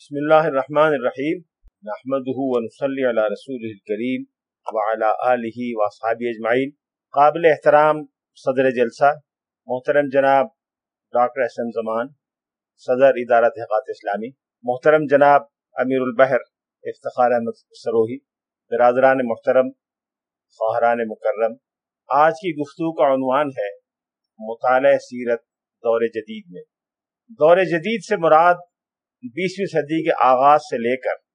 بسم اللہ الرحمن الرحیم۔ نحمده ونصلي على رسوله الكريم وعلى آله واصحابه اجمعین۔ قابل احترام صدر جلسہ، محترم جناب ڈاکٹر احسن زمان، صدر ادارہ تحقیقات اسلامی، محترم جناب امیر البحر افتخار احمد سروہی، برادران محترم خواہران مکرم۔ آج کی گفتگو کا عنوان ہے مطالعہ سیرت دور جدید میں۔ دور جدید سے مراد بیسویں صدی کے آغاز سے لے کر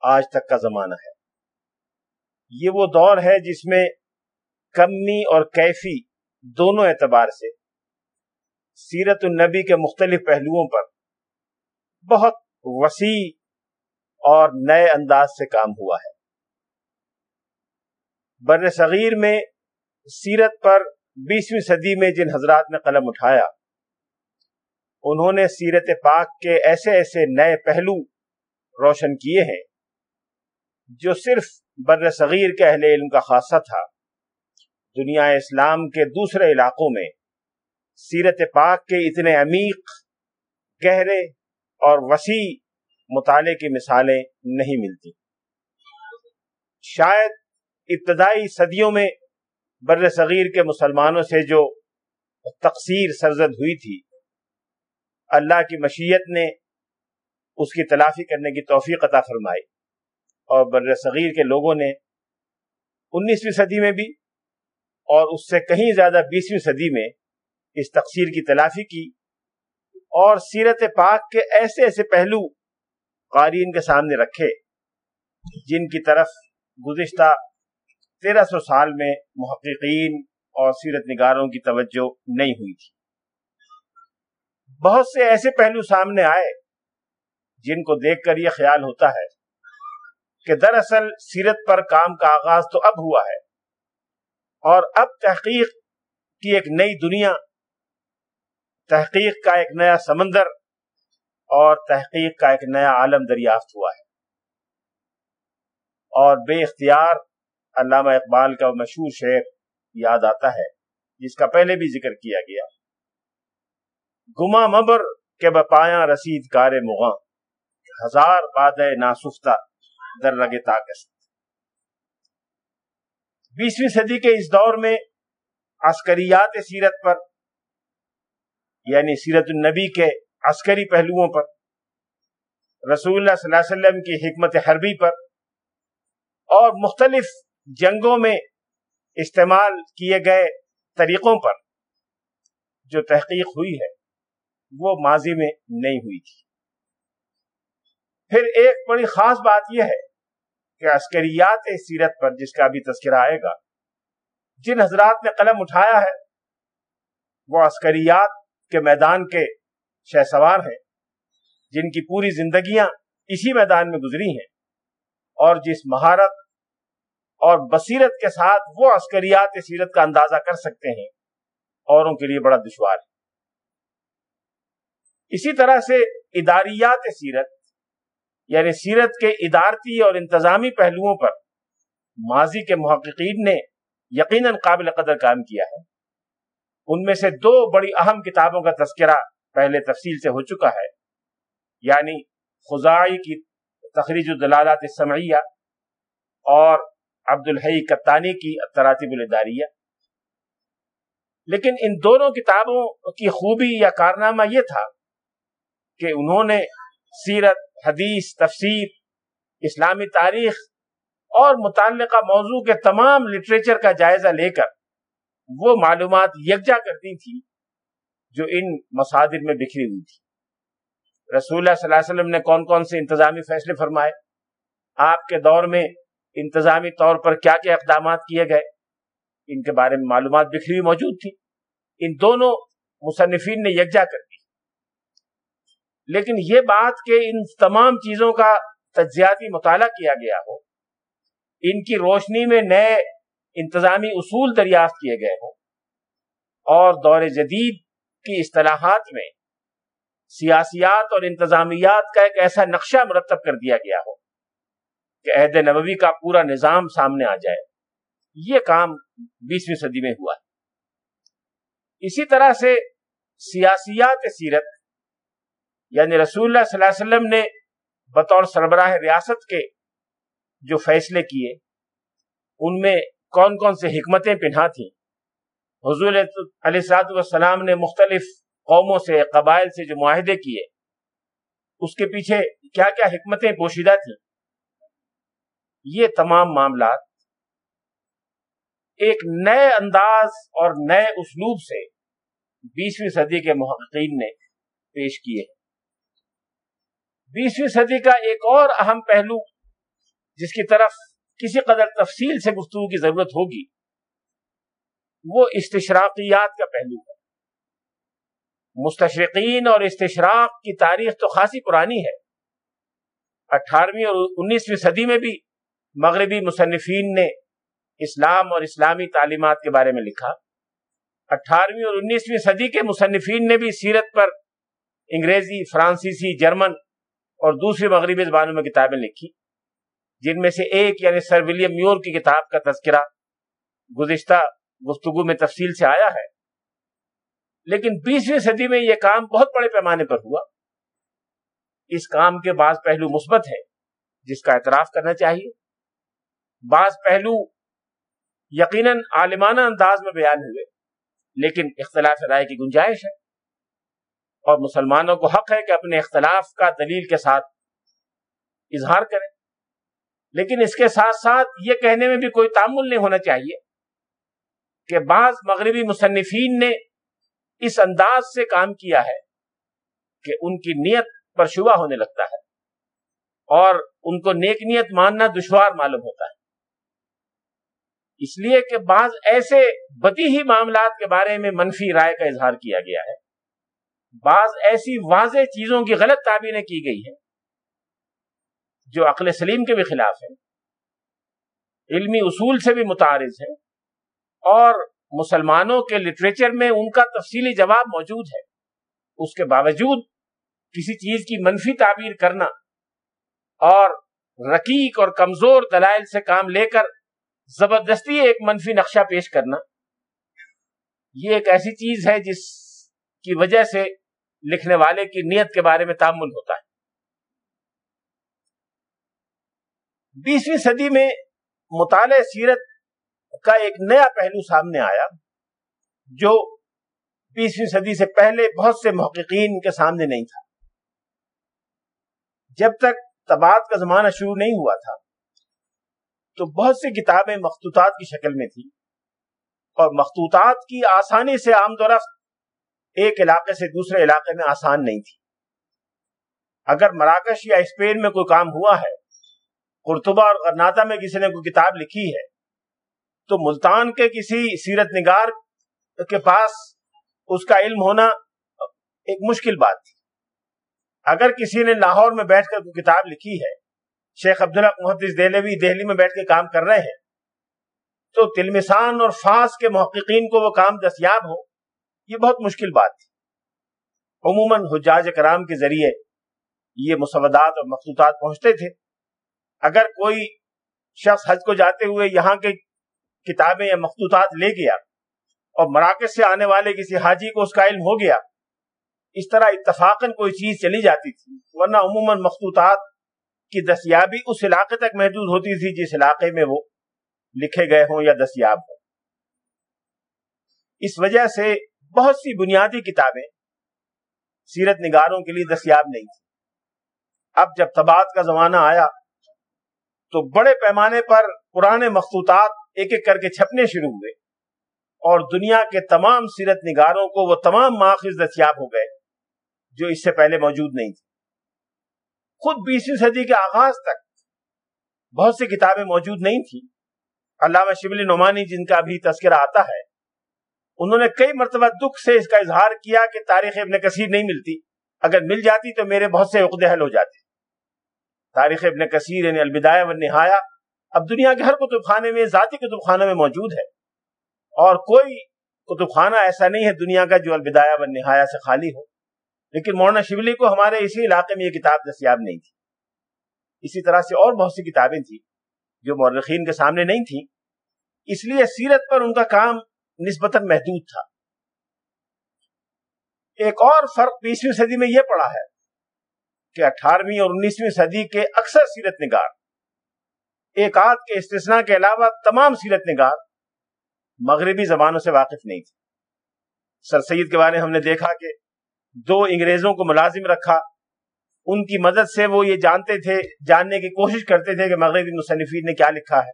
آج تک کا زمانہ ہے۔ یہ وہ دور ہے جس میں کمی اور کیفی دونوں اعتبار سے سیرت النبی کے مختلف پہلوؤں پر بہت وسیع اور نئے انداز سے کام ہوا ہے۔ بر صغیر میں سیرت پر بیسویں صدی میں جن حضرات نے قلم اٹھایا انہوں نے سیرت پاک کے ایسے ایسے نئے پہلو روشن کیے ہیں جو صرف بر صغیر کے اہل علم کا خاصہ تھا۔ دنیا اسلام کے دوسرے علاقوں میں سیرت پاک کے اتنے عمیق، گہرے اور وسیع مطالعے کی مثالیں نہیں ملتی۔ شاید ابتدائی صدیوں میں بر صغیر کے مسلمانوں سے جو تقسیر سرزد ہوئی تھی اللہ کی مشیت نے اس کی تلافی کرنے کی توفیق عطا فرمائی۔ اور بر صغیر کے لوگوں نے انیسویں صدی میں بھی اور اس سے کہیں زیادہ بیسویں صدی میں اس تقسیر کی تلافی کی۔ اور سیرت پاک کے ایسے ایسے پہلو قارئین کے سامنے رکھے جن کی طرف گزشتہ تیرہ سو سال میں محققین اور سیرت نگاروں کی توجہ نہیں ہوئی تھی۔ بہت سے ایسے پہلو سامنے آئے جن کو دیکھ کر یہ خیال ہوتا ہے کہ دراصل سیرت پر کام کا آغاز تو اب ہوا ہے اور اب تحقیق کی ایک نئی دنیا، تحقیق کا ایک نیا سمندر اور تحقیق کا ایک نیا عالم دریافت ہوا ہے۔ اور بے اختیار علامہ اقبال کا مشہور شعر یاد آتا ہے، جس کا پہلے بھی ذکر کیا گیا۔ گما مبر کے بپایا رسید کار مغاں۔ ہزار باد ناسفتہ در رگ طاقت۔ بیسویں صدی کے اس دور میں عسکریات سیرت پر یعنی سیرت النبی کے عسکری پہلوؤں پر، رسول اللہ صلی اللہ علیہ وسلم کی حکمت حربی پر اور مختلف جنگوں میں استعمال کیے گئے طریقوں پر جو تحقیق ہوئی ہے۔ وہ ماضی میں نہیں ہوئی تھی۔ پھر ایک بڑی خاص بات یہ ہے کہ عسکریات سیرت پر جس کا بھی تذکرہ آئے گا، جن حضرات نے قلم اٹھایا ہے، وہ عسکریات کے میدان کے شہ سوار ہیں، جن کی پوری زندگیاں اسی میدان میں گزری ہیں۔ اور جس مہارت اور بصیرت کے ساتھ وہ عسکریات سیرت کا اندازہ کر سکتے ہیں، اوروں کے لیے بڑا دشوار ہے۔ اسی طرح سے اداریات سیرت یعنی سیرت کے ادارتی اور انتظامی پہلوؤں پر ماضی کے محققین نے یقیناً قابل قدر کام کیا ہے۔ ان میں سے دو بڑی اہم کتابوں کا تذکرہ پہلے تفصیل سے ہو چکا ہے یعنی خزائی کی تخریج الدلالات السمعیہ اور عبد الحی کتانی کی تراتب الاداریہ۔ لیکن ان دونوں کتابوں کی خوبی یا کارنامہ یہ تھا کہ انہوں نے سیرت، حدیث، تفسیر، اسلامی تاریخ اور متعلقہ موضوع کے تمام لٹریچر کا جائزہ لے کر وہ معلومات یکجا کرتی تھی جو ان مصادر میں بکھری ہوئی تھی۔ رسول اللہ صلی اللہ علیہ وسلم نے کون کون سے انتظامی فیصلے فرمائے؟ آپ کے دور میں انتظامی طور پر کیا کیا اقدامات کیے گئے؟ ان کے بارے میں معلومات بکھری ہوئی موجود تھی۔ ان دونوں مصنفین نے یکجا کر دی لیکن یہ بات کہ ان تمام چیزوں کا تجزیاتی مطالعہ کیا گیا ہو، ان کی روشنی میں نئے انتظامی اصول دریافت کیے گئے ہوں، اور دور جدید کی اصطلاحات میں سیاسیات اور انتظامیات کا ایک ایسا نقشہ مرتب کر دیا گیا ہو کہ عہد نبوی کا پورا نظام سامنے آ جائے۔ یہ کام بیسویں صدی میں ہوا۔ ہے اسی طرح سے سیاسیات سیرت یعنی رسول اللہ صلی اللہ علیہ وسلم نے بطور سربراہ ریاست کے جو فیصلے کیے، ان میں کون کون سے حکمتیں پنہا تھیں؟ حضور علیہ السلاط والسلام نے مختلف قوموں سے، قبائل سے جو معاہدے کیے، اس کے پیچھے کیا کیا حکمتیں پوشیدہ تھیں؟ یہ تمام معاملات ایک نئے انداز اور نئے اسلوب سے بیسویں صدی کے محققین نے پیش کیے ہیں۔ بیسویں صدی کا ایک اور اہم پہلو، جس کی طرف کسی قدر تفصیل سے گفتگو کی ضرورت ہوگی، وہ استشراقیات کا پہلو ہے۔ مستشرقین اور استشراق کی تاریخ تو خاصی پرانی ہے۔ اٹھارہویں اور انیسویں صدی میں بھی مغربی مصنفین نے اسلام اور اسلامی تعلیمات کے بارے میں لکھا۔ اٹھارہویں اور انیسویں صدی کے مصنفین نے بھی سیرت پر انگریزی، فرانسیسی، جرمن اور دوسری مغربی زبانوں میں کتابیں لکھی، جن میں سے ایک یعنی سر ولیم میور کی کتاب کا تذکرہ گزشتہ گفتگو میں تفصیل سے آیا ہے۔ لیکن بیسویں صدی میں یہ کام بہت بڑے پیمانے پر ہوا۔ اس کام کے بعض پہلو مثبت ہے جس کا اعتراف کرنا چاہیے۔ بعض پہلو یقیناً عالمانہ انداز میں بیان ہوئے، لیکن اختلاف رائے کی گنجائش ہے۔ اور مسلمانوں کو حق ہے کہ اپنے اختلاف کا دلیل کے ساتھ اظہار کریں۔ لیکن اس کے ساتھ ساتھ یہ کہنے میں بھی کوئی تعمل نہیں ہونا چاہیے کہ بعض مغربی مصنفین نے اس انداز سے کام کیا ہے کہ ان کی نیت پر شبہ ہونے لگتا ہے اور ان کو نیک نیت ماننا دشوار معلوم ہوتا ہے۔ اس لیے کہ بعض ایسے بدی ہی معاملات کے بارے میں منفی رائے کا اظہار کیا گیا ہے۔ بعض ایسی واضح چیزوں کی غلط تعبیریں کی گئی ہیں جو عقل سلیم کے بھی خلاف ہیں، علمی اصول سے بھی متعارض ہے اور مسلمانوں کے لٹریچر میں ان کا تفصیلی جواب موجود ہے۔ اس کے باوجود کسی چیز کی منفی تعبیر کرنا اور رقیق اور کمزور دلائل سے کام لے کر زبردستی ایک منفی نقشہ پیش کرنا، یہ ایک ایسی چیز ہے جس کی وجہ سے لکھنے والے کی نیت کے بارے میں تعمل ہوتا ہے۔ بیسویں صدی میں مطالعہ سیرت کا ایک نیا پہلو سامنے آیا، جو بیسویں صدی سے پہلے بہت سے محققین کے سامنے نہیں تھا۔ جب تک تباد کا زمانہ شروع نہیں ہوا تھا، تو بہت سی کتابیں مخطوطات کی شکل میں تھی اور مخطوطات کی آسانی سے آمد و رفت ایک علاقے سے دوسرے علاقے میں آسان نہیں تھی۔ اگر مراکش یا اسپین میں کوئی کام ہوا ہے، قرطبہ اور غرناطہ میں کسی نے کوئی کتاب لکھی ہے، تو ملتان کے کسی سیرت نگار کے پاس اس کا علم ہونا ایک مشکل بات تھی۔ اگر کسی نے لاہور میں بیٹھ کر کوئی کتاب لکھی ہے، شیخ عبداللہ محدث دہلوی دہلی میں بیٹھ کے کام کر رہے ہیں، تو تلمسان اور فاس کے محققین کو وہ کام دستیاب ہو۔ یہ بہت مشکل بات تھی۔ عموماً حجاج کرام کے ذریعے یہ مسودات اور مخصوصات پہنچتے تھے۔ اگر کوئی شخص حج کو جاتے ہوئے یہاں کے کتابیں یا مخصوصات لے گیا اور مراکز سے آنے والے کسی حاجی کو اس کا علم ہو گیا، اس طرح اتفاقاً کوئی چیز چلی جاتی تھی، ورنہ عموماً مخصوصات کی دستیابی اس علاقے تک محدود ہوتی تھی جس علاقے میں وہ لکھے گئے ہوں یا دستیاب ہوں۔ اس وجہ سے بہت سی بنیادی کتابیں سیرت نگاروں کے لیے دستیاب نہیں تھی اب جب تباد کا زمانہ آیا تو بڑے پیمانے پر پرانے مخصوصات ایک ایک کر کے چھپنے شروع ہوئے اور دنیا کے تمام سیرت نگاروں کو وہ تمام ماخذ دستیاب ہو گئے جو اس سے پہلے موجود نہیں تھے۔ خود بیسویں صدی کے آغاز تک بہت سی کتابیں موجود نہیں تھیں۔ علامہ شبلی نعمانی جن کا ابھی تذکرہ آتا ہے انہوں نے کئی مرتبہ دکھ سے اس کا اظہار کیا کہ تاریخ ابن کثیر نہیں ملتی۔ اگر مل جاتی تو میرے بہت سے عقدے حل ہو جاتے۔ تاریخ ابن کثیر یعنی البدایہ و نہایا اب دنیا کے ہر کتب خانے میں ذاتی کتب خانے میں موجود ہے۔ اور کوئی کتب خانہ ایسا نہیں ہے دنیا کا جو البدایہ و نہایا سے خالی ہو۔ لیکن مولانا شبلی کو ہمارے اسی علاقے میں یہ کتاب دستیاب نہیں تھی۔ اسی طرح سے اور بہت سی کتابیں تھیں جو مورخین کے سامنے نہیں تھیں۔ اس لیے سیرت پر ان کا کام نسبتاً محدود تھا۔ ایک اور فرق بیسویں صدی میں یہ پڑا ہے کہ اٹھارہویں اور انیسویں صدی کے اکثر سیرت نگار، ایک آدھ کے استثناء کے علاوہ تمام سیرت نگار مغربی زبانوں سے واقف نہیں تھے۔ سر سید کے بارے میں ہم نے دیکھا کہ دو انگریزوں کو ملازم رکھا۔ ان کی مدد سے وہ یہ جانتے تھے، جاننے کی کوشش کرتے تھے کہ مغربی مصنفین نے کیا لکھا ہے۔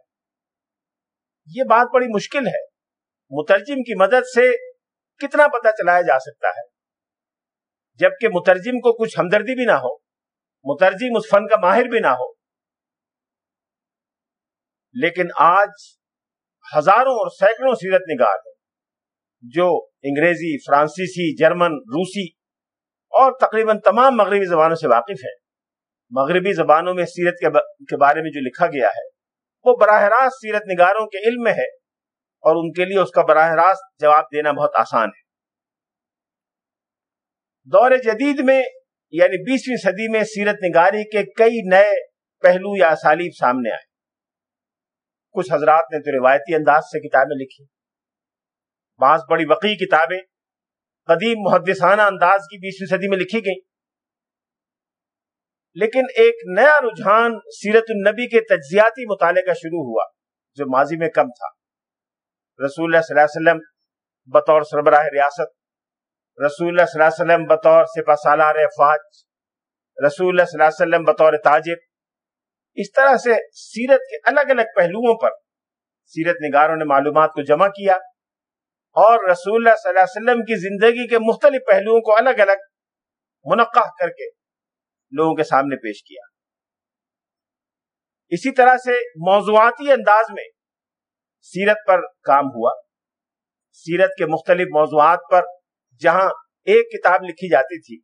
یہ بات بڑی مشکل ہے۔ مترجم کی مدد سے کتنا پتہ چلایا جا سکتا ہے؟ جبکہ مترجم کو کچھ ہمدردی بھی نہ ہو، مترجم اس فن کا ماہر بھی نہ ہو۔ لیکن آج ہزاروں اور سینکڑوں سیرت نگار ہیں، جو انگریزی، فرانسیسی، جرمن، روسی اور تقریباً تمام مغربی زبانوں سے واقف ہیں۔ مغربی زبانوں میں سیرت کے بارے میں جو لکھا گیا ہے، وہ براہ راست سیرت نگاروں کے علم میں ہے۔ اور ان کے لیے اس کا براہ راست جواب دینا بہت آسان ہے۔ دور جدید میں یعنی بیسویں صدی میں سیرت نگاری کے کئی نئے پہلو یا اسالیب سامنے آئے۔ کچھ حضرات نے تو روایتی انداز سے کتابیں لکھی۔ بعض بڑی وقی کتابیں قدیم محدثانہ انداز کی بیسویں صدی میں لکھی گئیں۔ لیکن ایک نیا رجحان سیرت النبی کے تجزیاتی مطالعے کا شروع ہوا، جو ماضی میں کم تھا۔ رسول اللہ صلی اللہ علیہ وسلم بطور سربراہ ریاست، رسول اللہ صلی اللہ علیہ وسلم بطور سپہ سالار افواج رسول اللہ صلی اللہ علیہ وسلم بطور تاجر۔ اس طرح سے سیرت کے الگ الگ پہلوؤں پر سیرت نگاروں نے معلومات کو جمع کیا اور رسول اللہ صلی اللہ علیہ وسلم کی زندگی کے مختلف پہلوؤں کو الگ الگ منقع کر کے لوگوں کے سامنے پیش کیا۔ اسی طرح سے موضوعاتی انداز میں سیرت پر کام ہوا۔ سیرت کے مختلف موضوعات پر جہاں ایک کتاب لکھی جاتی تھی،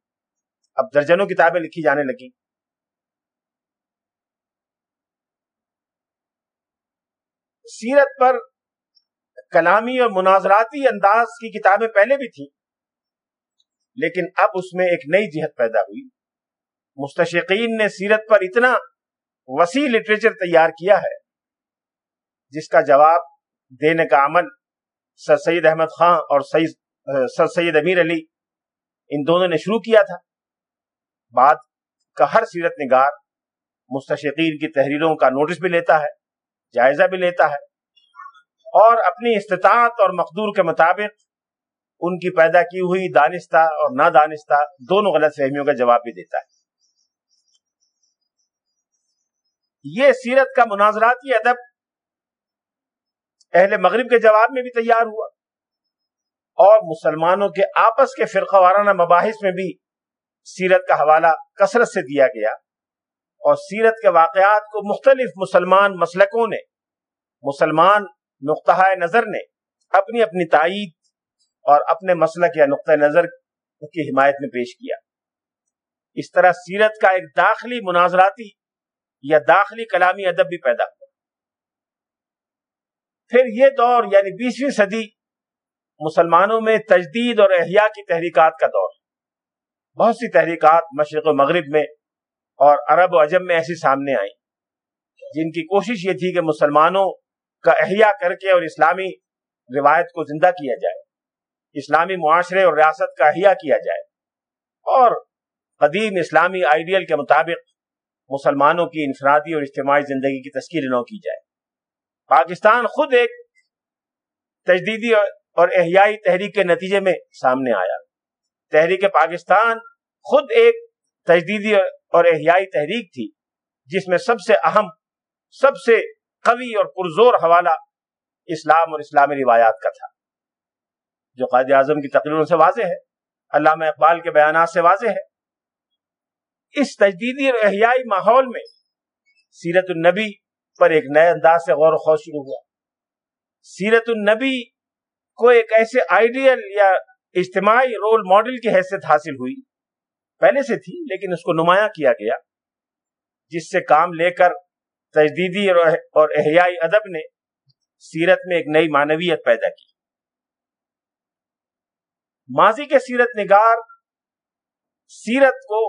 اب درجنوں کتابیں لکھی جانے لگی سیرت پر کلامی اور مناظراتی انداز کی کتابیں پہلے بھی تھیں، لیکن اب اس میں ایک نئی جہت پیدا ہوئی۔ مستشقین نے سیرت پر اتنا وسیع لٹریچر تیار کیا ہے۔ جس کا جواب دینے کا عمل سر سید احمد خان اور سر سید امیر علی، ان دونوں نے شروع کیا تھا۔ بعد کا ہر سیرت نگار مستشقین کی تحریروں کا نوٹس بھی لیتا ہے، جائزہ بھی لیتا ہے اور اپنی استطاعت اور مقدور کے مطابق ان کی پیدا کی ہوئی دانستہ اور نادانستہ دونوں غلط فہمیوں کا جواب بھی دیتا ہے۔ یہ سیرت کا مناظراتی ادب اہل مغرب کے جواب میں بھی تیار ہوا۔ اور مسلمانوں کے آپس کے فرقہ وارانہ مباحث میں بھی سیرت کا حوالہ کثرت سے دیا گیا۔ اور سیرت کے واقعات کو مختلف مسلمان مسلکوں نے، مسلمان نقطہ نظر نے اپنی اپنی تائید اور اپنے مسلک یا نقطۂ نظر کی حمایت میں پیش کیا۔ اس طرح سیرت کا ایک داخلی مناظراتی یا داخلی کلامی ادب بھی پیدا ہوا پھر یہ دور یعنی بیسویں صدی مسلمانوں میں تجدید اور احیاء کی تحریکات کا دور۔ بہت سی تحریکات مشرق و مغرب میں اور عرب و عجم میں ایسی سامنے آئیں۔ جن کی کوشش یہ تھی کہ مسلمانوں کا احیاء کر کے اور اسلامی روایت کو زندہ کیا جائے۔ اسلامی معاشرے اور ریاست کا احیاء کیا جائے۔ اور قدیم اسلامی آئیڈیل کے مطابق مسلمانوں کی انفرادی اور اجتماعی زندگی کی تشکیل نو کی جائے پاکستان خود ایک تجدیدی اور احیائی تحریک کے نتیجے میں سامنے آیا۔ تحریک پاکستان خود ایک تجدیدی اور احیائی تحریک تھی، جس میں سب سے اہم، سب سے قوی اور پرزور حوالہ اسلام اور اسلامی روایات کا تھا، جو قائد اعظم کی تقریروں سے واضح ہے، علامہ اقبال کے بیانات سے واضح ہے۔ اس تجدیدی اور احیائی ماحول میں سیرت النبی پر ایک نئے انداز سے غور و خوض شروع ہوا۔ سیرت النبی کو ایک ایسے آئیڈیل یا اجتماعی رول ماڈل کی حیثیت حاصل ہوئی۔ پہلے سے تھی، لیکن اس کو نمایاں کیا گیا، جس سے کام لے کر تجدیدی اور احیائی ادب نے سیرت میں ایک نئی معنویت پیدا کی۔ ماضی کے سیرت نگار سیرت کو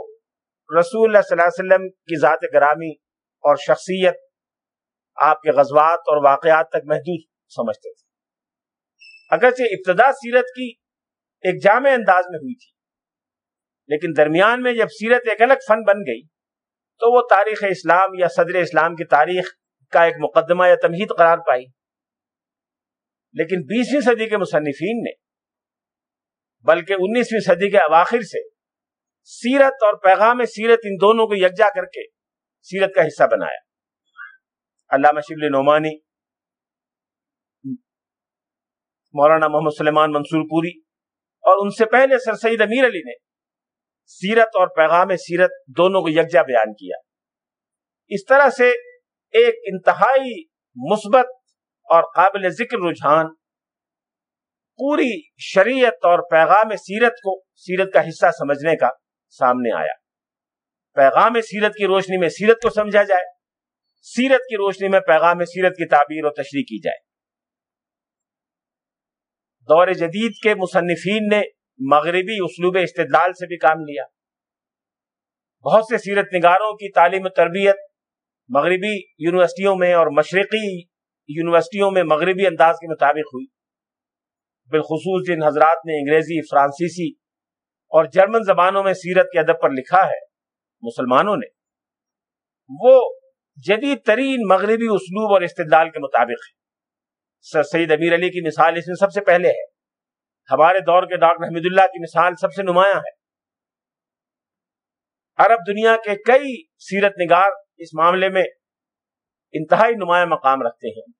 رسول اللہ صلی اللہ علیہ وسلم کی ذات گرامی اور شخصیت آپ کے غزوات اور واقعات تک محدود سمجھتے تھے۔ اگرچہ ابتدا سیرت کی ایک جامع انداز میں ہوئی تھی، لیکن درمیان میں جب سیرت ایک الگ فن بن گئی، تو وہ تاریخ اسلام یا صدر اسلام کی تاریخ کا ایک مقدمہ یا تمہید قرار پائی۔ لیکن بیسویں صدی کے مصنفین نے، بلکہ انیسویں صدی کے اواخر سے، سیرت اور پیغام سیرت ان دونوں کو یکجا کر کے سیرت کا حصہ بنایا۔ علامہ شبل نعمانی، مولانا محمد سلیمان منصور پوری، اور ان سے پہلے سر سید امیر علی نے سیرت اور پیغام سیرت دونوں کو یکجا بیان کیا۔ اس طرح سے ایک انتہائی مثبت اور قابل ذکر رجحان پوری شریعت اور پیغام سیرت کو سیرت کا حصہ سمجھنے کا سامنے آیا۔ پیغام سیرت کی روشنی میں سیرت کو سمجھا جائے۔ سیرت کی روشنی میں پیغام سیرت کی تعبیر اور تشریح کی جائے۔ دور جدید کے مصنفین نے مغربی اسلوب استدلال سے بھی کام لیا۔ بہت سے سیرت نگاروں کی تعلیم و تربیت مغربی یونیورسٹیوں میں اور مشرقی یونیورسٹیوں میں مغربی انداز کے مطابق ہوئی۔ بالخصوص جن حضرات نے انگریزی، فرانسیسی اور جرمن زبانوں میں سیرت کے ادب پر لکھا ہے، مسلمانوں نے۔ وہ جدید ترین مغربی اسلوب اور استدلال کے مطابق ہے۔ سر سید امیر علی کی مثال اس میں سب سے پہلے ہے۔ ہمارے دور کے ڈاکٹر حمید اللہ کی مثال سب سے نمایاں ہے۔ عرب دنیا کے کئی سیرت نگار اس معاملے میں انتہائی نمایاں مقام رکھتے ہیں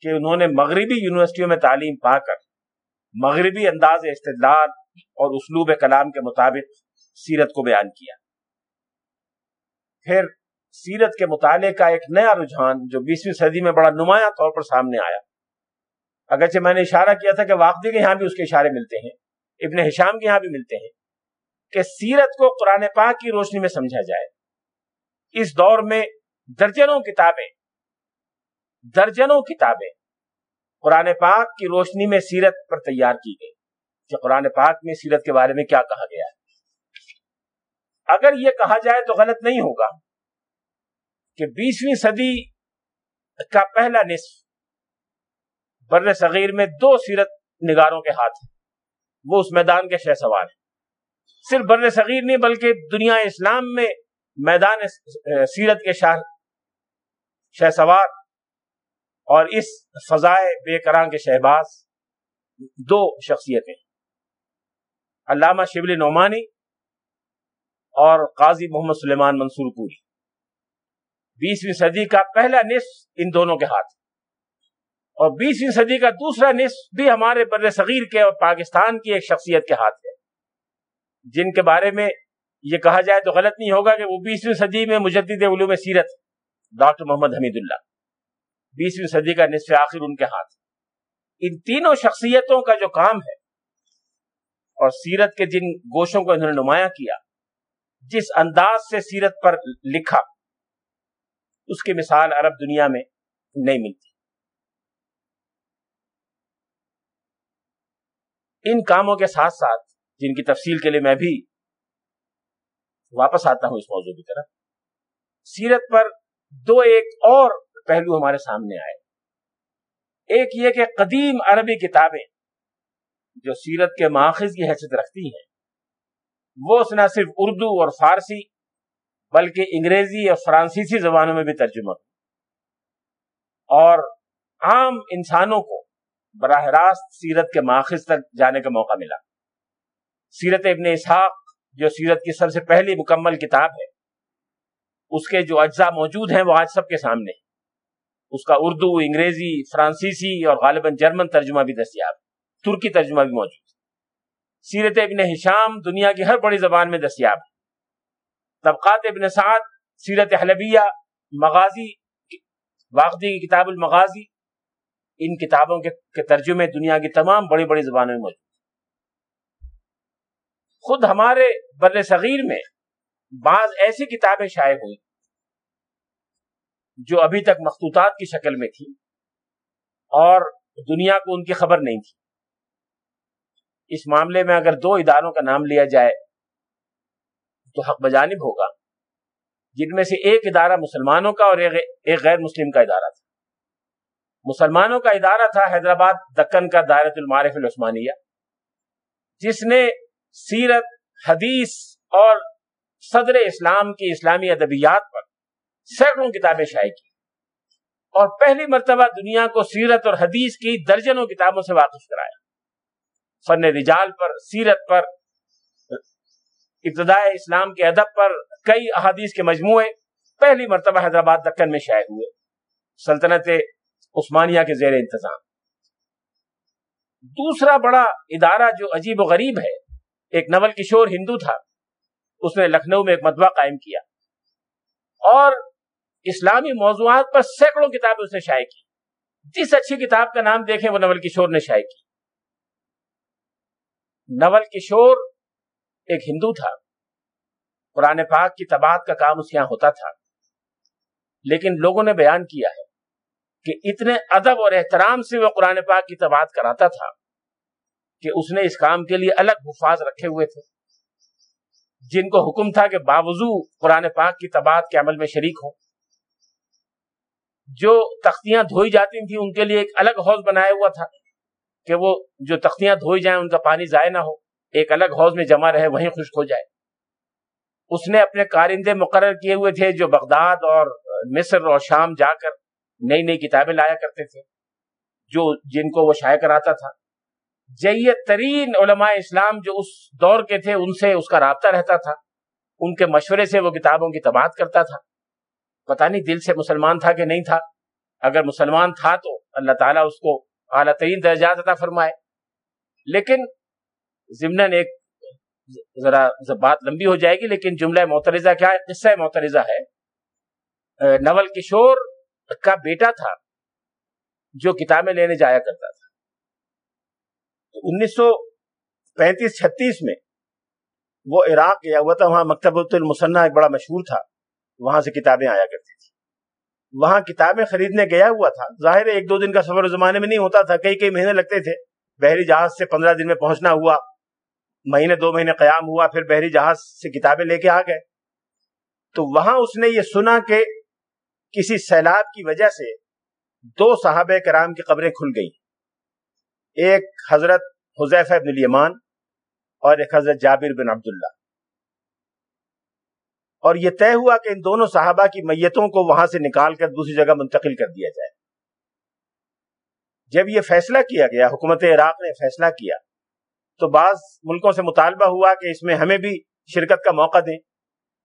کہ انہوں نے مغربی یونیورسٹیوں میں تعلیم پا کر مغربی انداز استدلال اور اسلوب کلام کے مطابق سیرت کو بیان کیا۔ پھر سیرت کے مطالعے کا ایک نیا رجحان جو بیسویں صدی میں بڑا نمایاں طور پر سامنے آیا۔ اگرچہ میں نے اشارہ کیا تھا کہ واقعی کے یہاں بھی اس کے اشارے ملتے ہیں، ابن حشام کے یہاں بھی ملتے ہیں کہ سیرت کو قرآن پاک کی روشنی میں سمجھا جائے۔ اس دور میں درجنوں کتابیں درجنوں کتابیں قرآن پاک کی روشنی میں سیرت پر تیار کی گئی کہ قرآن پاک میں سیرت کے بارے میں کیا کہا گیا ہے۔ اگر یہ کہا جائے تو غلط نہیں ہوگا۔ کہ بیسویں صدی کا پہلا نصف بر صغیر میں دو سیرت نگاروں کے ہاتھ ہیں۔ وہ اس میدان کے شہ سوار ہیں۔ صرف بر صغیر نہیں بلکہ دنیا اسلام میں میدان سیرت کے شاہ، شہ سوار اور اس فضائے بے کراں کے شہباز دو شخصیتیں علامہ شبل نعمانی اور قاضی محمد سلیمان منصور پوری۔ بیسویں صدی کا پہلا نصف ان دونوں کے ہاتھ۔ اور بیسویں صدی کا دوسرا نصف بھی ہمارے بر صغیر کے اور پاکستان کی ایک شخصیت کے ہاتھ ہے۔ جن کے بارے میں یہ کہا جائے تو غلط نہیں ہوگا کہ وہ بیسویں صدی میں مجدد علوم سیرت ڈاکٹر محمد حمید اللہ، بیسویں صدی کا نصف آخر ان کے ہاتھ۔ ان تینوں شخصیتوں کا جو کام ہے اور سیرت کے جن گوشوں کو انہوں نے نمایاں کیا، جس انداز سے سیرت پر لکھا اس کی مثال عرب دنیا میں نہیں ملتی۔ ان کاموں کے ساتھ ساتھ، جن کی تفصیل کے لیے میں بھی واپس آتا ہوں اس موضوع کی طرف، سیرت پر دو ایک اور پہلو ہمارے سامنے آئے۔ ایک یہ کہ قدیم عربی کتابیں جو سیرت کے ماخذ کی حیثیت رکھتی ہیں، وہ نہ صرف اردو اور فارسی بلکہ انگریزی اور فرانسیسی زبانوں میں بھی ترجمہ اور عام انسانوں کو براہ راست سیرت کے ماخذ تک جانے کا موقع ملا۔ سیرت ابن اسحاق، جو سیرت کی سب سے پہلی مکمل کتاب ہے، اس کے جو اجزاء موجود ہیں، وہ آج سب کے سامنے ہیں۔ اس کا اردو، انگریزی، فرانسیسی اور غالباً جرمن ترجمہ بھی دستیاب ترکی ترجمہ بھی موجود سیرت ابن ہشام دنیا کی ہر بڑی زبان میں دستیاب ہے۔ طبقات ابن سعد، سیرت حلبیہ، مغازی واقعی کی کتاب المغازی، ان کتابوں کے ترجمے دنیا کی تمام بڑی بڑی زبانوں میں موجود خود ہمارے بر صغیر میں بعض ایسی کتابیں شائع ہوئی جو ابھی تک مخطوطات کی شکل میں تھی اور دنیا کو ان کی خبر نہیں تھی۔ اس معاملے میں اگر دو اداروں کا نام لیا جائے تو حق بجانب ہوگا۔ جن میں سے ایک ادارہ مسلمانوں کا اور ایک غیر مسلم کا ادارہ تھا۔ مسلمانوں کا ادارہ تھا حیدرآباد دکن کا دائرت المعارف العثمانیہ۔ جس نے سیرت، حدیث اور صدر اسلام کی اسلامی ادبیات پر سینکڑوں کتابیں شائع کی۔ اور پہلی مرتبہ دنیا کو سیرت اور حدیث کی درجنوں کتابوں سے واقف کرایا۔ فن رجال پر، سیرت پر ابتداء اسلام کے ادب پر کئی احادیث کے مجموعے پہلی مرتبہ حیدرآباد دکن میں شائع ہوئے۔ سلطنت عثمانیہ کے زیر انتظام۔ دوسرا بڑا ادارہ جو عجیب و غریب ہے، ایک نول کشور ہندو تھا۔ اس نے لکھنؤ میں ایک مدبہ قائم کیا۔ اور اسلامی موضوعات پر سینکڑوں کتابیں اس نے شائع کی۔ جس اچھی کتاب کا نام دیکھیں، وہ نول کشور نے شائع کی۔ نول کشور ایک ہندو تھا۔ قرآن پاک کی تباہت کا کام اس کے یہاں ہوتا تھا۔ لیکن لوگوں نے بیان کیا ہے کہ اتنے ادب اور احترام سے وہ قرآن پاک کی تباہت کراتا تھا کہ اس نے اس کام کے لیے الگ حفاظ رکھے ہوئے تھے۔ جن کو حکم تھا کہ باوضو قرآن پاک کی تباہت کے عمل میں شریک ہوں۔ جو تختیاں دھوئی جاتی تھیں ان کے لیے ایک الگ حوض بنایا ہوا تھا کہ وہ جو تختیاں دھوئی جائیں ان کا پانی ضائع نہ ہو۔ ایک الگ حوض میں جمع رہے، وہیں خشک ہو جائے۔ اس نے اپنے کارندے مقرر کیے ہوئے تھے جو بغداد اور مصر اور شام جا کر نئی نئی کتابیں لایا کرتے تھے، جو جن کو وہ شائع کراتا تھا۔ جیت ترین علماء اسلام جو اس دور کے تھے، ان سے اس کا رابطہ رہتا تھا۔ ان کے مشورے سے وہ کتابوں کی تباہت کرتا تھا۔ پتہ نہیں دل سے مسلمان تھا کہ نہیں تھا۔ اگر مسلمان تھا تو اللہ تعالیٰ اس کو اعلیٰ ترین درجات عطا فرمائے۔ لیکن ضمن ایک ذرا بات لمبی ہو جائے گی، لیکن جملہ محترضہ کیا ہے؟ قصہ محترضہ ہے۔ نول کشور کا بیٹا تھا جو کتابیں لینے جایا کرتا تھا۔ انیس سو پینتیس چھتیس میں وہ عراق گیا ہوا تھا، وہاں مکتب المسنہ ایک بڑا مشہور تھا، وہاں سے کتابیں آیا کرتی تھی وہاں کتابیں خریدنے گیا ہوا تھا۔ ظاہر ایک دو دن کا سفر زمانے میں نہیں ہوتا تھا، کئی کئی مہینے لگتے تھے۔ بحری جہاز سے پندرہ دن میں پہنچنا ہوا۔ مہینے دو مہینے قیام ہوا، پھر بحری جہاز سے کتابیں لے کے آ گئے۔ تو وہاں اس نے یہ سنا کہ کسی سیلاب کی وجہ سے دو صحابہ کرام کی قبریں کھل گئیں۔ ایک حضرت حضیفہ بن الیمان اور ایک حضرت جابر بن عبداللہ۔ اور یہ طے ہوا کہ ان دونوں صحابہ کی میتوں کو وہاں سے نکال کر دوسری جگہ منتقل کر دیا جائے۔ جب یہ فیصلہ کیا گیا، حکومت عراق نے فیصلہ کیا تو بعض ملکوں سے مطالبہ ہوا کہ اس میں ہمیں بھی شرکت کا موقع دیں۔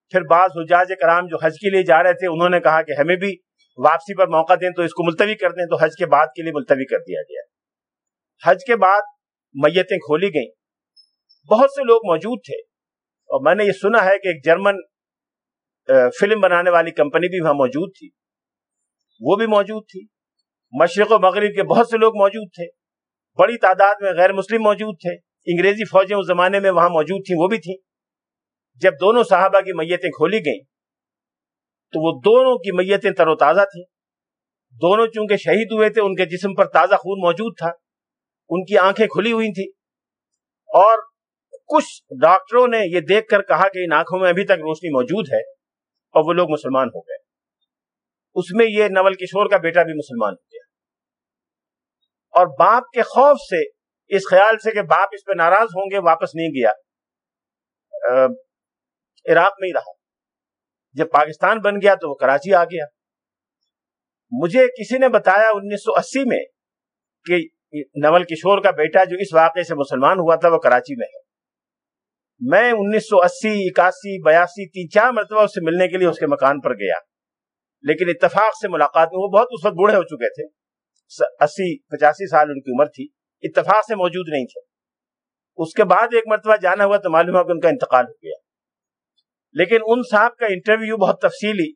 پھر بعض حجاج کرام جو حج کے لیے جا رہے تھے، انہوں نے کہا کہ ہمیں بھی واپسی پر موقع دیں تو اس کو ملتوی کر دیں، تو حج کے بعد کے لیے ملتوی کر دیا گیا۔ حج کے بعد میتیں کھولی گئیں۔ بہت سے لوگ موجود تھے۔ اور میں نے یہ سنا ہے کہ ایک جرمن فلم بنانے والی کمپنی بھی وہاں موجود تھی۔ وہ بھی موجود تھی۔ مشرق و مغرب کے بہت سے لوگ موجود تھے۔ بڑی تعداد میں غیر مسلم موجود تھے۔ انگریزی فوجیں اس زمانے میں وہاں موجود تھیں، وہ بھی تھیں۔ جب دونوں صحابہ کی میتیں کھولی گئیں، تو وہ دونوں کی میتیں تر و تازہ تھیں۔ دونوں چونکہ شہید ہوئے تھے، ان کے جسم پر تازہ خون موجود تھا۔ ان کی آنکھیں کھلی ہوئی تھیں۔ اور کچھ ڈاکٹروں نے یہ دیکھ کر کہا کہ ان آنکھوں میں ابھی تک روشنی موجود ہے اور وہ لوگ مسلمان ہو گئے۔ اس میں یہ نول کشور کا بیٹا بھی مسلمان ہو گیا۔ اور باپ کے خوف سے اس خیال سے کہ باپ اس پہ ناراض ہوں گے، واپس نہیں گیا۔ عراق میں ہی رہا۔ جب پاکستان بن گیا تو وہ کراچی آ گیا۔ مجھے کسی نے بتایا انیس سو اسی میں کہ نول کشور کا بیٹا جو اس واقعے سے مسلمان ہوا تھا، وہ کراچی میں ہے۔ میں انیس سو اسی، اکاسی، بیاسی، تین، چار مرتبہ اس سے ملنے کے لیے اس کے مکان پر گیا۔ لیکن اتفاق سے ملاقات میں وہ بہت اس وقت بوڑھے ہو چکے تھے۔ اسی، پچاسی سال ان کی عمر تھی۔ اتفاق سے موجود نہیں تھے۔ اس کے بعد ایک مرتبہ جانا ہوا تو معلوم ہوا کہ ان کا انتقال ہو گیا۔ لیکن ان صاحب کا انٹرویو بہت تفصیلی،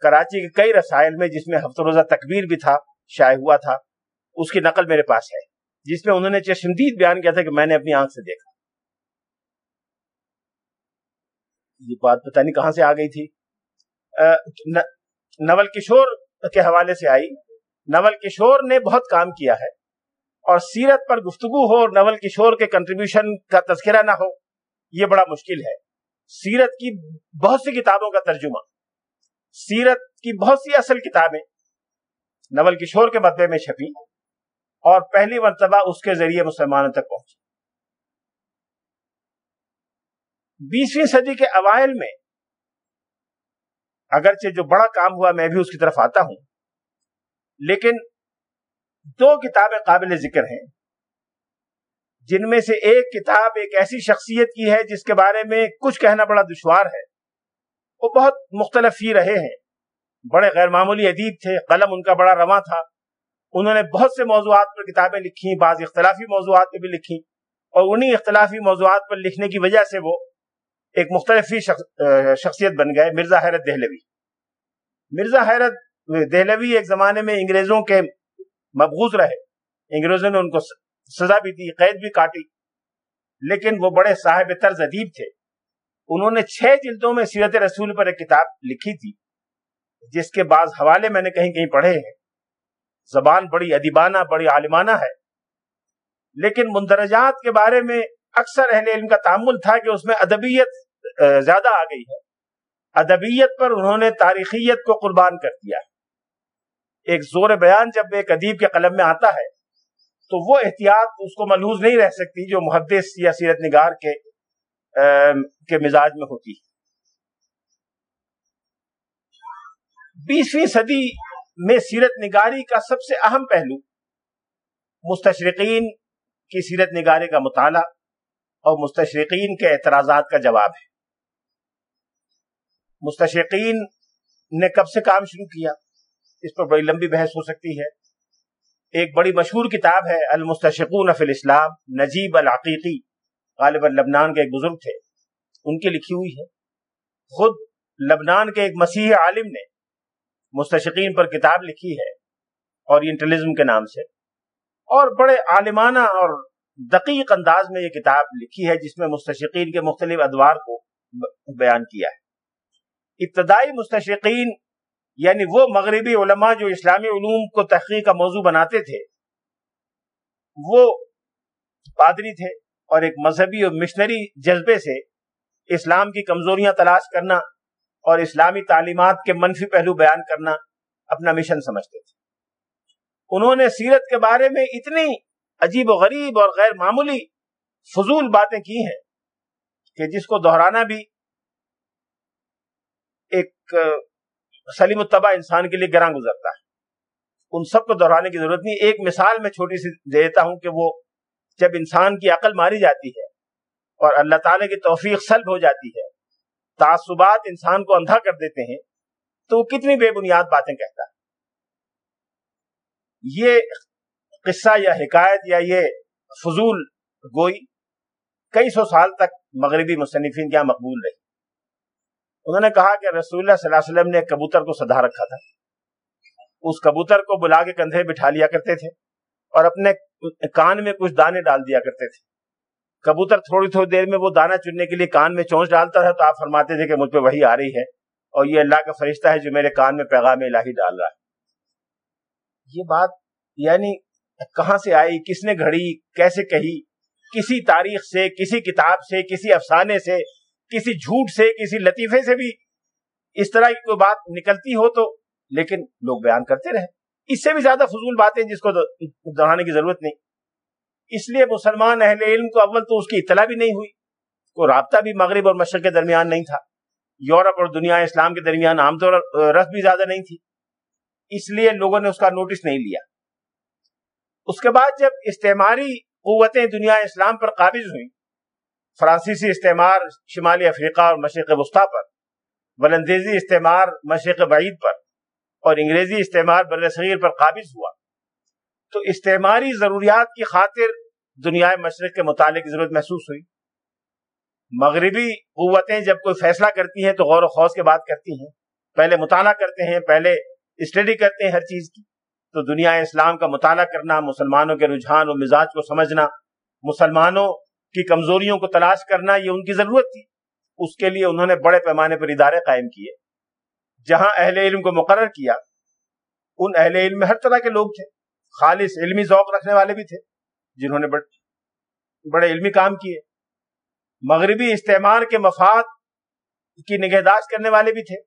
کراچی کے کئی رسائل میں، جس میں ہفت روزہ تکبیر بھی تھا، شائع ہوا تھا، اس کی نقل میرے پاس ہے، جس میں انہوں نے چشمدید بیان کیا تھا کہ میں نے اپنی آنکھ سے دیکھا۔ یہ بات پتہ نہیں کہاں سے آ گئی تھی۔ نول کشور کے حوالے سے آئی۔ نول کشور نے بہت کام کیا ہے۔ اور سیرت پر گفتگو ہو اور نول کشور کے کنٹریبیوشن کا تذکرہ نہ ہو، یہ بڑا مشکل ہے۔ سیرت کی بہت سی کتابوں کا ترجمہ۔ سیرت کی بہت سی اصل کتابیں۔ نول کشور کے مدبے میں چھپی اور پہلی مرتبہ اس کے ذریعے مسلمانوں تک پہنچی۔ بیسویں صدی کے اوائل میں اگرچہ جو بڑا کام ہوا، میں بھی اس کی طرف آتا ہوں، لیکن دو کتابیں قابل ذکر ہیں۔ جن میں سے ایک کتاب ایک ایسی شخصیت کی ہے جس کے بارے میں کچھ کہنا بڑا دشوار ہے۔ وہ بہت مختلف ہی رہے ہیں۔ بڑے غیر معمولی ادیب تھے، قلم ان کا بڑا رواں تھا۔ انہوں نے بہت سے موضوعات پر کتابیں لکھی بعض اختلافی موضوعات پہ بھی لکھی اور انہی اختلافی موضوعات پر لکھنے کی وجہ سے وہ ایک مختلف ہی شخصیت بن گئے، مرزا حیرت دہلوی۔ مرزا حیرت دہلوی ایک زمانے میں انگریزوں کے مبغوض رہے۔ انگریزوں نے ان کو سزا بھی دی، قید بھی کاٹی، لیکن وہ بڑے صاحب طرز ادیب تھے۔ انہوں نے چھ جلدوں میں سیرت رسول پر ایک کتاب لکھی تھی، جس کے بعض حوالے میں نے کہیں کہیں پڑھے ہیں۔ زبان بڑی ادیبانہ، بڑی عالمانہ ہے۔ لیکن مندرجات کے بارے میں اکثر اہل علم کا تعمل تھا کہ اس میں ادبیت زیادہ آ گئی ہے۔ ادبیت پر انہوں نے تاریخیت کو قربان کر دیا۔ ہے ایک زور بیان جب ایک ادیب کے قلم میں آتا ہے، تو وہ احتیاط اس کو ملوز نہیں رہ سکتی جو محدث یا سیرت نگار کے کے مزاج میں ہوتی۔ ہے بیسویں صدی میں سیرت نگاری کا سب سے اہم پہلو، مستشرقین کی سیرت نگاری کا مطالعہ اور مستشرقین کے اعتراضات کا جواب ہے۔ مستشرقین نے کب سے کام شروع کیا؟ اس پر بڑی لمبی بحث ہو سکتی ہے۔ ایک بڑی مشہور کتاب ہے المستشقون فی الاسلام، نجیب العقیقی۔ غالب لبنان کے ایک بزرگ تھے۔ ان کی لکھی ہوئی ہے۔ خود لبنان کے ایک مسیح عالم نے مستشقین پر کتاب لکھی ہے اورینٹلزم کے نام سے۔ اور بڑے عالمانہ اور دقیق انداز میں یہ کتاب لکھی ہے جس میں مستشقین کے مختلف ادوار کو بیان کیا ہے۔ ابتدائی مستشقین یعنی وہ مغربی علماء جو اسلامی علوم کو تحقیق کا موضوع بناتے تھے، وہ پادری تھے اور ایک مذہبی اور مشنری جذبے سے اسلام کی کمزوریاں تلاش کرنا اور اسلامی تعلیمات کے منفی پہلو بیان کرنا اپنا مشن سمجھتے تھے۔ انہوں نے سیرت کے بارے میں اتنی عجیب و غریب اور غیر معمولی فضول باتیں کی ہیں کہ جس کو دہرانا بھی ایک سلیم الطبع انسان کے لیے گراں گزرتا ہے۔ ان سب کو دہرانے کی ضرورت نہیں۔ ایک مثال میں چھوٹی سی دیتا ہوں کہ وہ جب انسان کی عقل ماری جاتی ہے اور اللہ تعالی کی توفیق سلب ہو جاتی ہے، تعصبات انسان کو اندھا کر دیتے ہیں، تو وہ کتنی بے بنیاد باتیں کہتا ہے۔ یہ قصہ یا حکایت یا یہ فضول گوئی کئی سو سال تک مغربی مصنفین کیا مقبول رہی۔ انہوں نے کہا کہ رسول اللہ صلی اللہ علیہ وسلم نے کبوتر کو سدھا رکھا تھا۔ اس کبوتر کو بلا کے کندھے بٹھا لیا کرتے تھے اور اپنے کان میں کچھ دانے ڈال دیا کرتے تھے۔ کبوتر تھوڑی تھوڑی دیر میں وہ دانا چننے کے لیے کان میں چونچ ڈالتا تھا تو آپ فرماتے تھے کہ مجھ پہ وہی آ رہی ہے اور یہ اللہ کا فرشتہ ہے جو میرے کان میں پیغام الہی ڈال رہا ہے۔ یہ بات یعنی کہاں سے آئی؟ کس نے گھڑی؟ کیسے کہی؟ کسی تاریخ سے، کسی کتاب سے، کسی افسانے سے کسی جھوٹ سے، کسی لطیفے سے بھی اس طرح کی کوئی بات نکلتی ہو تو، لیکن لوگ بیان کرتے رہے اس سے بھی زیادہ فضول باتیں جس کو دہرانے کی ضرورت نہیں۔ اس لیے مسلمان اہل علم کو اول تو اس کی اطلاع بھی نہیں ہوئی کوئی رابطہ بھی مغرب اور مشرق کے درمیان نہیں تھا۔ یورپ اور دنیا اسلام کے درمیان عام طور رس بھی زیادہ نہیں تھی۔ اس لیے لوگوں نے اس کا نوٹس نہیں لیا۔ اس کے بعد جب استعماری قوتیں دنیا اسلام پر قابض ہوئیں فرانسیسی استعمار شمالی افریقہ اور مشرق وسطی پر، بلندیزی استعمار مشرق بعید پر اور انگریزی استعمار بر صغیر پر قابض ہوا۔ تو استعماری ضروریات کی خاطر دنیا مشرق کے متعلق ضرورت محسوس ہوئی۔ مغربی قوتیں جب کوئی فیصلہ کرتی ہیں تو غور و خوص کے بات کرتی ہیں۔ پہلے مطالعہ کرتے ہیں، پہلے اسٹڈی کرتے ہیں ہر چیز کی۔ تو دنیا اسلام کا مطالعہ کرنا، مسلمانوں کے رجحان و مزاج کو سمجھنا، مسلمانوں کی کمزوریوں کو تلاش کرنا یہ ان کی ضرورت تھی۔ اس کے لیے انہوں نے بڑے پیمانے پر ادارے قائم کیے۔ جہاں اہل علم کو مقرر کیا، ان اہل علم میں ہر طرح کے لوگ تھے۔ خالص علمی ذوق رکھنے والے بھی تھے، جنہوں نے بڑے علمی کام کیے۔ مغربی استعمال کے مفاد کی نگہداشت کرنے والے بھی تھے۔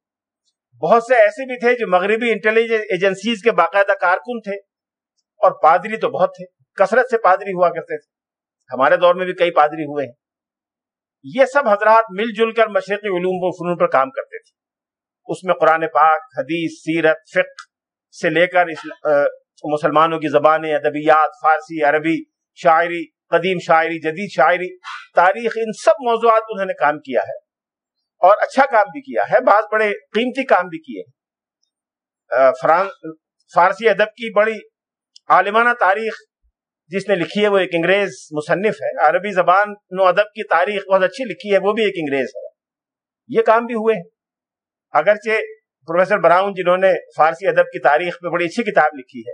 بہت سے ایسے بھی تھے جو مغربی انٹیلیجنس ایجنسیز کے باقاعدہ کارکن تھے۔ اور پادری تو بہت تھے۔ کثرت سے پادری ہوا کرتے تھے۔ ہمارے دور میں بھی کئی پادری ہوئے ہیں۔ یہ سب حضرات مل جل کر مشرقی علوم و فنون پر کام کرتے تھے۔ اس میں قرآن پاک، حدیث، سیرت، فقہ سے لے کر مسلمانوں کی زبانیں، ادبیات، فارسی، عربی شاعری، قدیم شاعری، جدید شاعری، تاریخ، ان سب موضوعات انہوں نے کام کیا ہے۔ اور اچھا کام بھی کیا ہے، بعض بڑے قیمتی کام بھی کیے فارسی ادب کی بڑی عالمانہ تاریخ جس نے لکھی ہے وہ ایک انگریز مصنف ہے۔ عربی زبان نو ادب کی تاریخ بہت اچھی لکھی ہے، وہ بھی ایک انگریز ہے۔ یہ کام بھی ہوئے۔ ہیں اگرچہ پروفیسر براؤن جنہوں نے فارسی ادب کی تاریخ پہ بڑی اچھی کتاب لکھی ہے،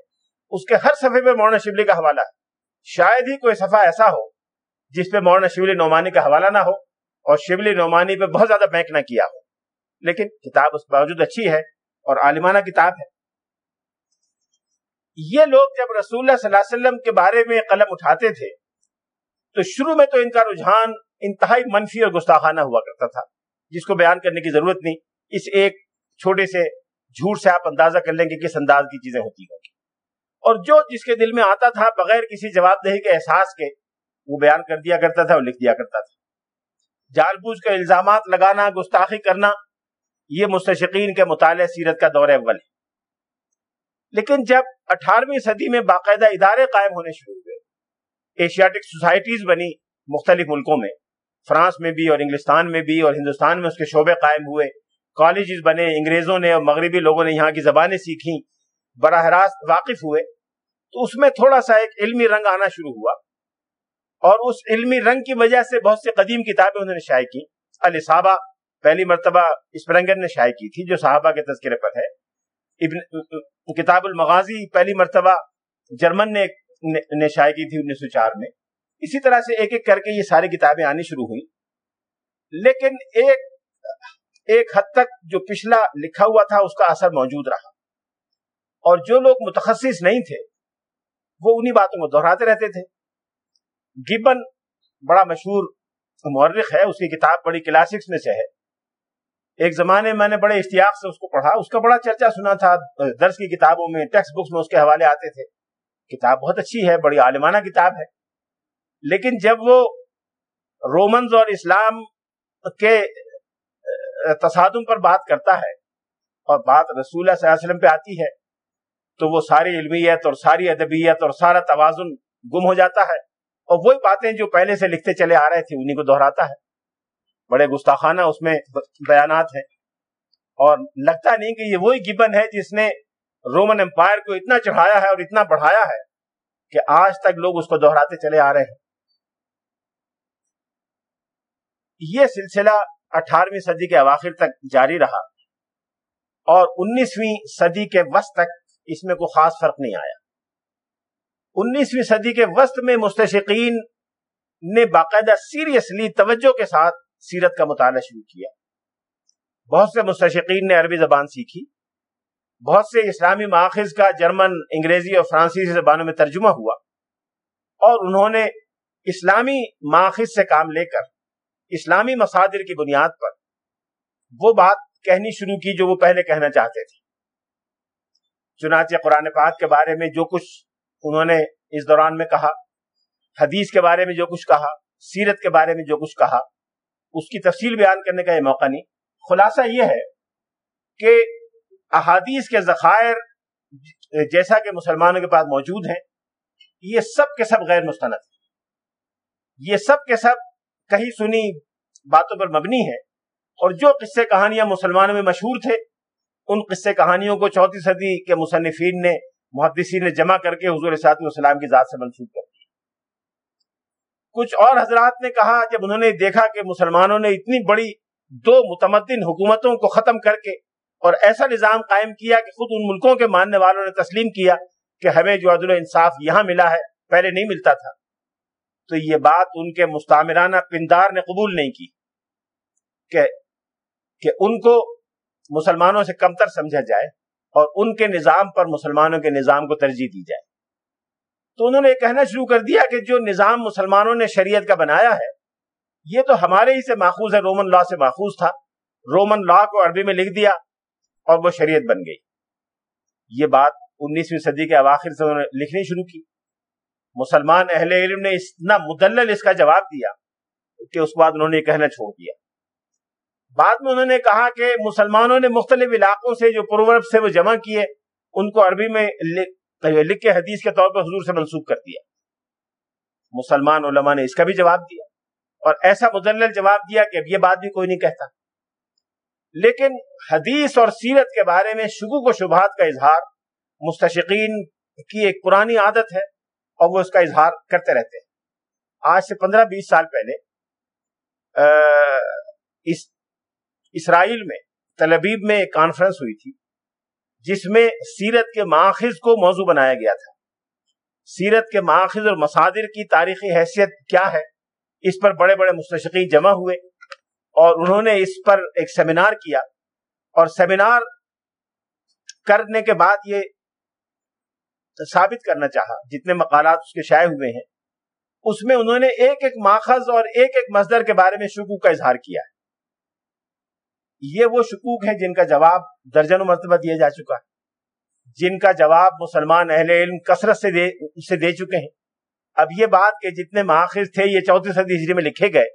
اس کے ہر صفحے پہ مولانا شبلی کا حوالہ ہے۔ شاید ہی کوئی صفحہ ایسا ہو جس پہ مولانا شبلی نعمانی کا حوالہ نہ ہو اور شبلی نعمانی پہ بہت زیادہ بینک نہ کیا ہو۔ لیکن کتاب اس باوجود اچھی ہے اور عالمانہ کتاب ہے۔ یہ لوگ جب رسول اللہ صلی اللہ علیہ وسلم کے بارے میں قلم اٹھاتے تھے، تو شروع میں تو ان کا رجحان انتہائی منفی اور گستاخانہ ہوا کرتا تھا، جس کو بیان کرنے کی ضرورت نہیں۔ اس ایک چھوٹے سے جھوٹ سے آپ اندازہ کر لیں گے کس انداز کی چیزیں ہوتی ہوں اور جو جس کے دل میں آتا تھا، بغیر کسی جواب دہی کے احساس کے، وہ بیان کر دیا کرتا تھا اور لکھ دیا کرتا تھا۔ جال بوجھ کے الزامات لگانا، گستاخی کرنا، یہ مستشقین کے مطالعہ سیرت کا دور اول ہے۔ لیکن جب اٹھارہویں صدی میں باقاعدہ ادارے قائم ہونے شروع ہوئے ایشیاٹک سوسائٹیز بنی مختلف ملکوں میں، فرانس میں بھی اور انگلستان میں بھی اور ہندوستان میں اس کے شعبے قائم ہوئے کالجز بنے، انگریزوں نے اور مغربی لوگوں نے یہاں کی زبانیں سیکھیں، براہ راست واقف ہوئے، تو اس میں تھوڑا سا ایک علمی رنگ آنا شروع ہوا۔ اور اس علمی رنگ کی وجہ سے بہت سی قدیم کتابیں انہوں نے شائع کی الصحابہ پہلی مرتبہ اسپرنگر نے شائع کی تھی، جو صحابہ کے تذکرے پر ہے۔ ابن کتاب المغازی پہلی مرتبہ جرمن نے نے شائع کی تھی انیس سو چار میں۔ اسی طرح سے ایک ایک کر کے یہ ساری کتابیں آنی شروع ہوئی لیکن ایک ایک حد تک جو پچھلا لکھا ہوا تھا اس کا اثر موجود رہا۔ اور جو لوگ متخصص نہیں تھے، وہ انہی باتوں کو دہراتے رہتے تھے۔ گبن بڑا مشہور مورخ ہے، اس کی کتاب بڑی کلاسکس میں سے ہے۔ ایک زمانے میں نے بڑے اشتیاق سے اس کو پڑھا۔ اس کا بڑا چرچا سنا تھا، درس کی کتابوں میں، ٹیکسٹ بکس میں اس کے حوالے آتے تھے۔ کتاب بہت اچھی ہے، بڑی عالمانہ کتاب ہے۔ لیکن جب وہ رومنز اور اسلام کے تصادم پر بات کرتا ہے اور بات رسول اللہ صلی اللہ علیہ وسلم پہ آتی ہے، تو وہ ساری علمیت اور ساری ادبیت اور سارا توازن گم ہو جاتا ہے۔ اور وہی باتیں جو پہلے سے لکھتے چلے آ رہے تھے، انہیں کو دہراتا ہے۔ بڑے گستاخانہ اس میں بیانات ہیں۔ اور لگتا نہیں کہ یہ وہی گبن ہے جس نے رومن امپائر کو اتنا چڑھایا ہے اور اتنا بڑھایا ہے کہ آج تک لوگ اس کو دہراتے چلے آ رہے ہیں۔ یہ سلسلہ اٹھارہویں صدی کے اواخر تک جاری رہا اور انیسویں صدی کے وسط تک اس میں کوئی خاص فرق نہیں آیا۔ انیسویں صدی کے وسط میں مستشقین نے باقاعدہ سیریسلی توجہ کے ساتھ سیرت کا مطالعہ شروع کیا۔ بہت سے مستشقین نے عربی زبان سیکھی۔ بہت سے اسلامی ماخذ کا جرمن، انگریزی اور فرانسیسی زبانوں میں ترجمہ ہوا۔ اور انہوں نے اسلامی ماخذ سے کام لے کر اسلامی مصادر کی بنیاد پر وہ بات کہنی شروع کی جو وہ پہلے کہنا چاہتے تھے۔ چنانچہ قرآن پاک کے بارے میں جو کچھ انہوں نے اس دوران میں کہا، حدیث کے بارے میں جو کچھ کہا، سیرت کے بارے میں جو کچھ کہا اس کی تفصیل بیان کرنے کا یہ موقع نہیں۔ خلاصہ یہ ہے کہ احادیث کے ذخائر جیسا کہ مسلمانوں کے پاس موجود ہیں، یہ سب کے سب غیر مستند یہ سب کے سب کہیں سنی باتوں پر مبنی ہے اور جو قصے کہانیاں مسلمانوں میں مشہور تھے، ان قصے کہانیوں کو چوتھی صدی کے مصنفین نے، محدثین نے جمع کر کے حضور صاحب السلام کی ذات سے منسوخ کر دیا۔ کچھ اور حضرات نے کہا، جب انہوں نے دیکھا کہ مسلمانوں نے اتنی بڑی دو متمدن حکومتوں کو ختم کر کے اور ایسا نظام قائم کیا کہ خود ان ملکوں کے ماننے والوں نے تسلیم کیا کہ ہمیں جو عدل و انصاف یہاں ملا ہے، پہلے نہیں ملتا تھا۔ تو یہ بات ان کے مستعمرانہ پندار نے قبول نہیں کی کہ کہ ان کو مسلمانوں سے کمتر سمجھا جائے اور ان کے نظام پر مسلمانوں کے نظام کو ترجیح دی جائے۔ تو انہوں نے یہ کہنا شروع کر دیا کہ جو نظام مسلمانوں نے شریعت کا بنایا ہے، یہ تو ہمارے ہی سے ماخوذ ہے رومن لا سے ماخوذ تھا۔ رومن لا کو عربی میں لکھ دیا اور وہ شریعت بن گئی۔ یہ بات انیسویں صدی کے اواخر سے انہوں نے لکھنی شروع کی۔ مسلمان اہل علم نے اتنا مدلل اس کا جواب دیا کہ اس کے بعد انہوں نے یہ کہنا چھوڑ دیا۔ بعد میں انہوں نے کہا کہ مسلمانوں نے مختلف علاقوں سے جو پرورب سے وہ جمع کیے، ان کو عربی میں لکھ کے حدیث کے طور پر حضور سے منسوخ کر دیا۔ مسلمان علماء نے اس کا بھی جواب دیا اور ایسا مدلل جواب دیا کہ اب یہ بات بھی کوئی نہیں کہتا۔ لیکن حدیث اور سیرت کے بارے میں شکوک و شبہات کا اظہار مستشقین کی ایک پرانی عادت ہے اور وہ اس کا اظہار کرتے رہتے ہیں۔ آج سے پندرہ بیس سال پہلے اس اسرائیل میں تلبیب میں ایک کانفرنس ہوئی تھی۔ جس میں سیرت کے ماخذ کو موضوع بنایا گیا تھا۔ سیرت کے ماخذ اور مصادر کی تاریخی حیثیت کیا ہے؟ اس پر بڑے بڑے مستشقی جمع ہوئے اور انہوں نے اس پر ایک سیمینار کیا۔ اور سیمینار کرنے کے بعد یہ ثابت کرنا چاہا، جتنے مقالات اس کے شائع ہوئے ہیں، اس میں انہوں نے ایک ایک ماخذ اور ایک ایک مصدر کے بارے میں شکوک کا اظہار کیا۔ ہے یہ وہ شکوک ہیں جن کا جواب درجن و مرتبہ دیا جا چکا ہے۔ جن کا جواب مسلمان اہل علم کثرت سے دے سے دے چکے ہیں۔ اب یہ بات کہ جتنے ماخذ تھے یہ چوتھی صدی ہجری میں لکھے گئے،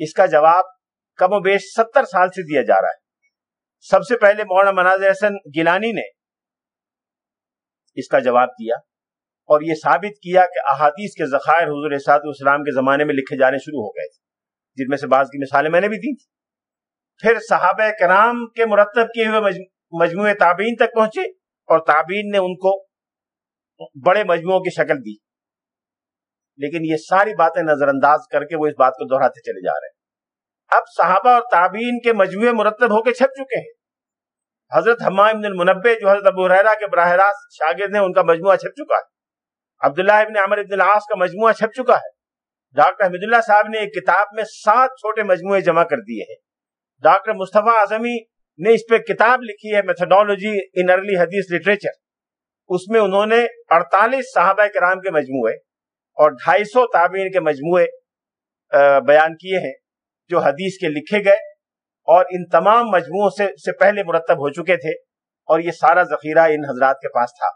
اس کا جواب کم و بیش ستر سال سے دیا جا رہا ہے۔ سب سے پہلے مولانا مناظ حسن گیلانی نے اس کا جواب دیا اور یہ ثابت کیا کہ احادیث کے ذخائر حضور صاحب اسلام کے زمانے میں لکھے جانے شروع ہو گئے تھے، جن میں سے بعض کی مثالیں میں نے بھی دی تھی پھر صحابہ کرام کے مرتب کیے ہوئے مجموعے تابعین تک پہنچے اور تابعین نے ان کو بڑے مجموعوں کی شکل دی۔ لیکن یہ ساری باتیں نظر انداز کر کے وہ اس بات کو دہراتے چلے جا رہے ہیں۔ اب صحابہ اور تابعین کے مجموعے مرتب ہو کے چھپ چکے ہیں۔ حضرت ابن المنبے جو حضرت ابو ریرا کے براہ راست شاگرد ہیں، ان کا مجموعہ چھپ چکا ہے۔ عبداللہ ابن عمر ابن العاص کا مجموعہ چھپ چکا ہے۔ ڈاکٹر حمید اللہ صاحب نے ایک کتاب میں سات چھوٹے مجموعے جمع کر دیے ہیں۔ ڈاکٹر مصطفیٰ اعظمی نے اس پہ کتاب لکھی ہے میتھڈالوجی ان ارلی حدیث لٹریچر اس میں انہوں نے اڑتالیس صحابہ کرام کے مجموعے اور ڈھائی سو تابعین کے مجموعے بیان کیے ہیں، جو حدیث کے لکھے گئے اور ان تمام مجموعوں سے سے پہلے مرتب ہو چکے تھے اور یہ سارا ذخیرہ ان حضرات کے پاس تھا۔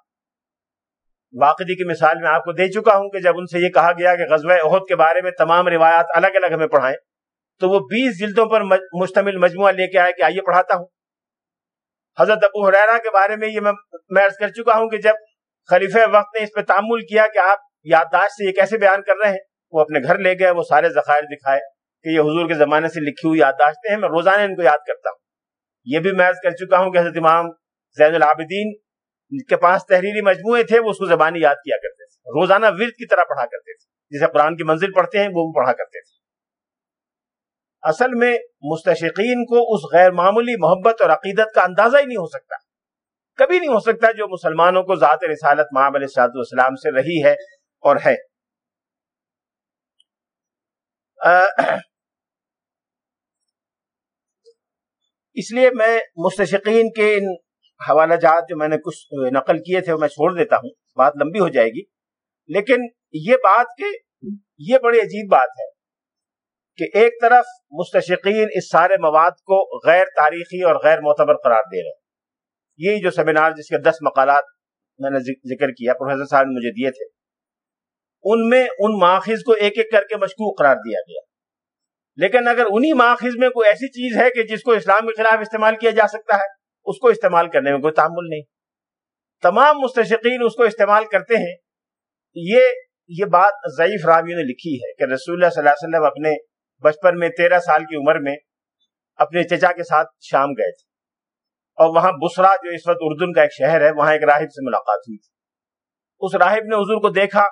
واقعی کی مثال میں آپ کو دے چکا ہوں کہ جب ان سے یہ کہا گیا کہ غزوہ عہد کے بارے میں تمام روایات الگ الگ ہمیں پڑھائیں تو وہ بیس جلدوں پر مشتمل مجموعہ لے کے آئے کہ آئیے پڑھاتا ہوں۔ حضرت ابو حریرہ کے بارے میں یہ میں عرض کر چکا ہوں کہ جب خلیفہ وقت نے اس پہ تعمل کیا کہ آپ یادداشت سے یہ کیسے بیان کر رہے ہیں، وہ اپنے گھر لے گئے، وہ سارے ذخائر دکھائے کہ یہ حضور کے زمانے سے لکھی ہوئی یادداشتیں ہیں، میں روزانہ ان کو یاد کرتا ہوں۔ یہ بھی میں عرض کر چکا ہوں کہ حضرت امام زین العابدین کے پاس تحریری مجموعے تھے، وہ اس کو زبانی یاد کیا کرتے تھے۔ روزانہ ورد کی طرح پڑھا کرتے تھے۔ جسے قرآن کی منزل پڑھتے ہیں، وہ بھی پڑھا کرتے تھے۔ اصل میں مستشقین کو اس غیر معمولی محبت اور عقیدت کا اندازہ ہی نہیں ہو سکتا۔ کبھی نہیں ہو سکتا جو مسلمانوں کو ذات رسالت محب علیہ السلام سے رہی ہے اور ہے۔ اس لیے میں مستشقین کے ان حوالہ جات جو میں نے کچھ نقل کیے تھے وہ میں چھوڑ دیتا ہوں، بات لمبی ہو جائے گی۔ لیکن یہ بات کہ یہ بڑی عجیب بات ہے۔ کہ ایک طرف مستشقین اس سارے مواد کو غیر تاریخی اور غیر معتبر قرار دے رہے ہیں۔ یہی جو سیمینار جس کے دس مقالات میں نے ذکر کیا، پروفیسر صاحب نے مجھے دیے تھے، ان میں ان ماخذ کو ایک ایک کر کے مشکوک قرار دیا گیا۔ لیکن اگر انہی ماخذ میں کوئی ایسی چیز ہے کہ جس کو اسلام کے خلاف استعمال کیا جا سکتا ہے، اس کو استعمال کرنے میں کوئی تعمل نہیں۔ تمام مستشقین اس کو استعمال کرتے ہیں۔ یہ یہ بات ضعیف راوی نے لکھی ہے کہ رسول اللہ صلی اللہ علیہ وسلم اپنے بچپن میں تیرہ سال کی عمر میں اپنے چچا کے ساتھ شام گئے تھے۔ اور وہاں بسرا جو اس وقت اردن کا ایک شہر ہے، وہاں ایک راہب سے ملاقات ہوئی تھی۔ اس راہب نے حضور کو دیکھا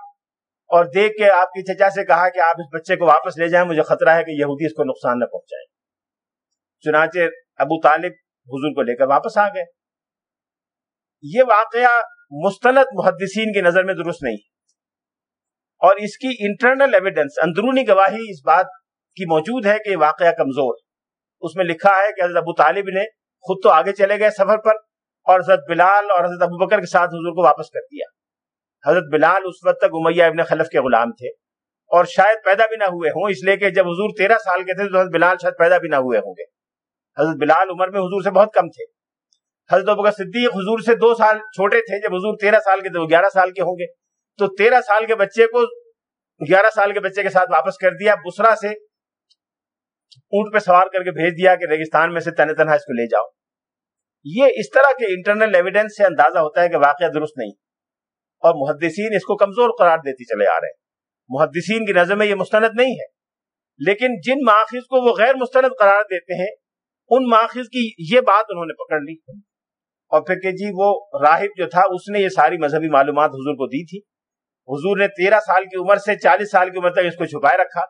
اور دیکھ کے آپ کی چچا سے کہا کہ آپ اس بچے کو واپس لے جائیں، مجھے خطرہ ہے کہ یہودی اس کو نقصان نہ پہنچائے۔ چنانچہ ابو طالب حضور کو لے کر واپس آ گئے۔ یہ واقعہ مستند محدثین کی نظر میں درست نہیں۔ اور اس کی انٹرنل ایویڈنس اندرونی گواہی اس بات کی موجود ہے کہ واقعہ کمزور۔ اس میں لکھا ہے کہ حضرت ابو طالب نے خود تو آگے چلے گئے سفر پر اور حضرت بلال اور حضرت ابو بکر کے ساتھ حضور کو واپس کر دیا۔ حضرت بلال اس وقت تک امیہ ابن خلف کے غلام تھے اور شاید پیدا بھی نہ ہوئے ہوں، اس لیے کہ جب حضور تیرہ سال کے تھے تو حضرت بلال شاید پیدا بھی نہ ہوئے ہوں گے۔ حضرت بلال عمر میں حضور سے بہت کم تھے۔ حضرت ابو صدیق حضور سے دو سال چھوٹے تھے جب حضور تیرہ سال کے تھے، وہ گیارہ سال کے ہوں گے۔ تو تیرہ سال کے بچے کو گیارہ سال کے بچے کے ساتھ واپس کر دیا بسرا سے اونٹ پہ سوار کر کے بھیج دیا کہ ریگستان میں سے تن تنہا اس کو لے جاؤ۔ یہ اس طرح کے انٹرنل ایویڈنس سے اندازہ ہوتا ہے کہ واقعہ درست نہیں۔ اور محدثین اس کو کمزور قرار دیتی چلے آ رہے ہیں۔ محدثین کی نظر میں یہ مستند نہیں ہے۔ لیکن جن ماخذ کو وہ غیر مستند قرار دیتے ہیں، ان ماخذ کی یہ بات انہوں نے پکڑ لی۔ اور پھر کہ جی وہ راہب جو تھا، اس نے یہ ساری مذہبی معلومات حضور کو دی تھی۔ حضور نے تیرہ سال کی عمر سے چالیس سال کی عمر تک اس کو چھپائے رکھا۔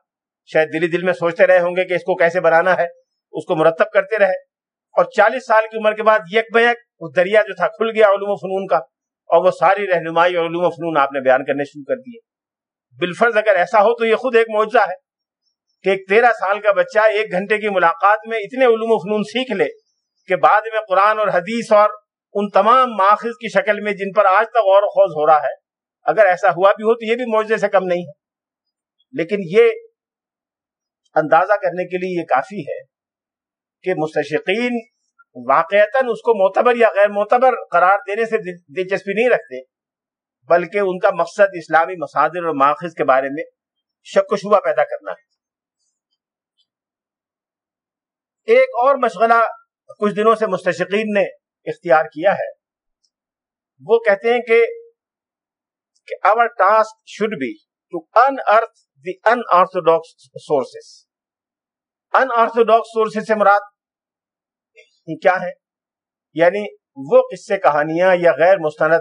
شاید دلی دل میں سوچتے رہے ہوں گے کہ اس کو کیسے بنانا ہے، اس کو مرتب کرتے رہے۔ اور چالیس سال کی عمر کے بعد یک بیک وہ دریا جو تھا کھل گیا علوم و فنون کا، اور وہ ساری رہنمائی اور علوم و فنون آپ نے بیان کرنے شروع کر دیے۔ بالفرض اگر ایسا ہو تو یہ خود ایک معجزہ ہے کہ ایک تیرہ سال کا بچہ ایک گھنٹے کی ملاقات میں اتنے علوم و فنون سیکھ لے کہ بعد میں قرآن اور حدیث اور ان تمام ماخذ کی شکل میں جن پر آج تک غور و خوض ہو رہا ہے، اگر ایسا ہوا بھی ہو تو یہ بھی معجزے سے کم نہیں ہے۔ لیکن یہ اندازہ کرنے کے لیے یہ کافی ہے کہ مستشقین واقعتا اس کو معتبر یا غیر معتبر قرار دینے سے دلچسپی نہیں رکھتے، بلکہ ان کا مقصد اسلامی مساجر اور ماخذ کے بارے میں شک و شبہ پیدا کرنا ہے۔ ایک اور مشغلہ کچھ دنوں سے مستشقین نے اختیار کیا ہے۔ وہ کہتے ہیں کہ our task should be to unearth the in orthodox sources in orthodox sources سے مراد کیا ہے؟ یعنی وہ قصے کہانیاں یا غیر مستند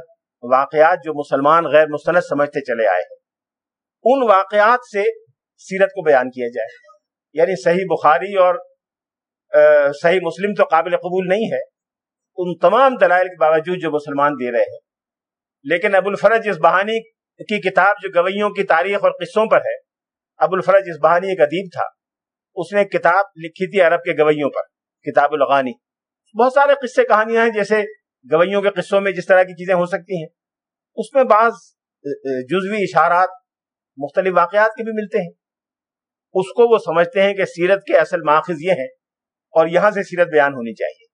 واقعات جو مسلمان غیر مستند سمجھتے چلے آئے ہیں، ان واقعات سے سیرت کو بیان کیا جائے۔ یعنی صحیح بخاری اور صحیح مسلم تو قابل قبول نہیں ہے۔ ان تمام دلائل کے باوجود جو مسلمان دے رہے ہیں۔ لیکن ابو الفرج اس بہانی کی کتاب جو گویوں کی تاریخ اور قصوں پر ہے، ابو الفرج اس بہانی ایک ادیب تھا۔ اس نے کتاب لکھی تھی عرب کے گویوں پر، کتاب الغانی۔ بہت سارے قصے کہانیاں ہیں جیسے گویوں کے قصوں میں جس طرح کی چیزیں ہو سکتی ہیں۔ اس میں بعض جزوی اشارات مختلف واقعات کے بھی ملتے ہیں۔ اس کو وہ سمجھتے ہیں کہ سیرت کے اصل ماخذ یہ ہیں اور یہاں سے سیرت بیان ہونی چاہیے۔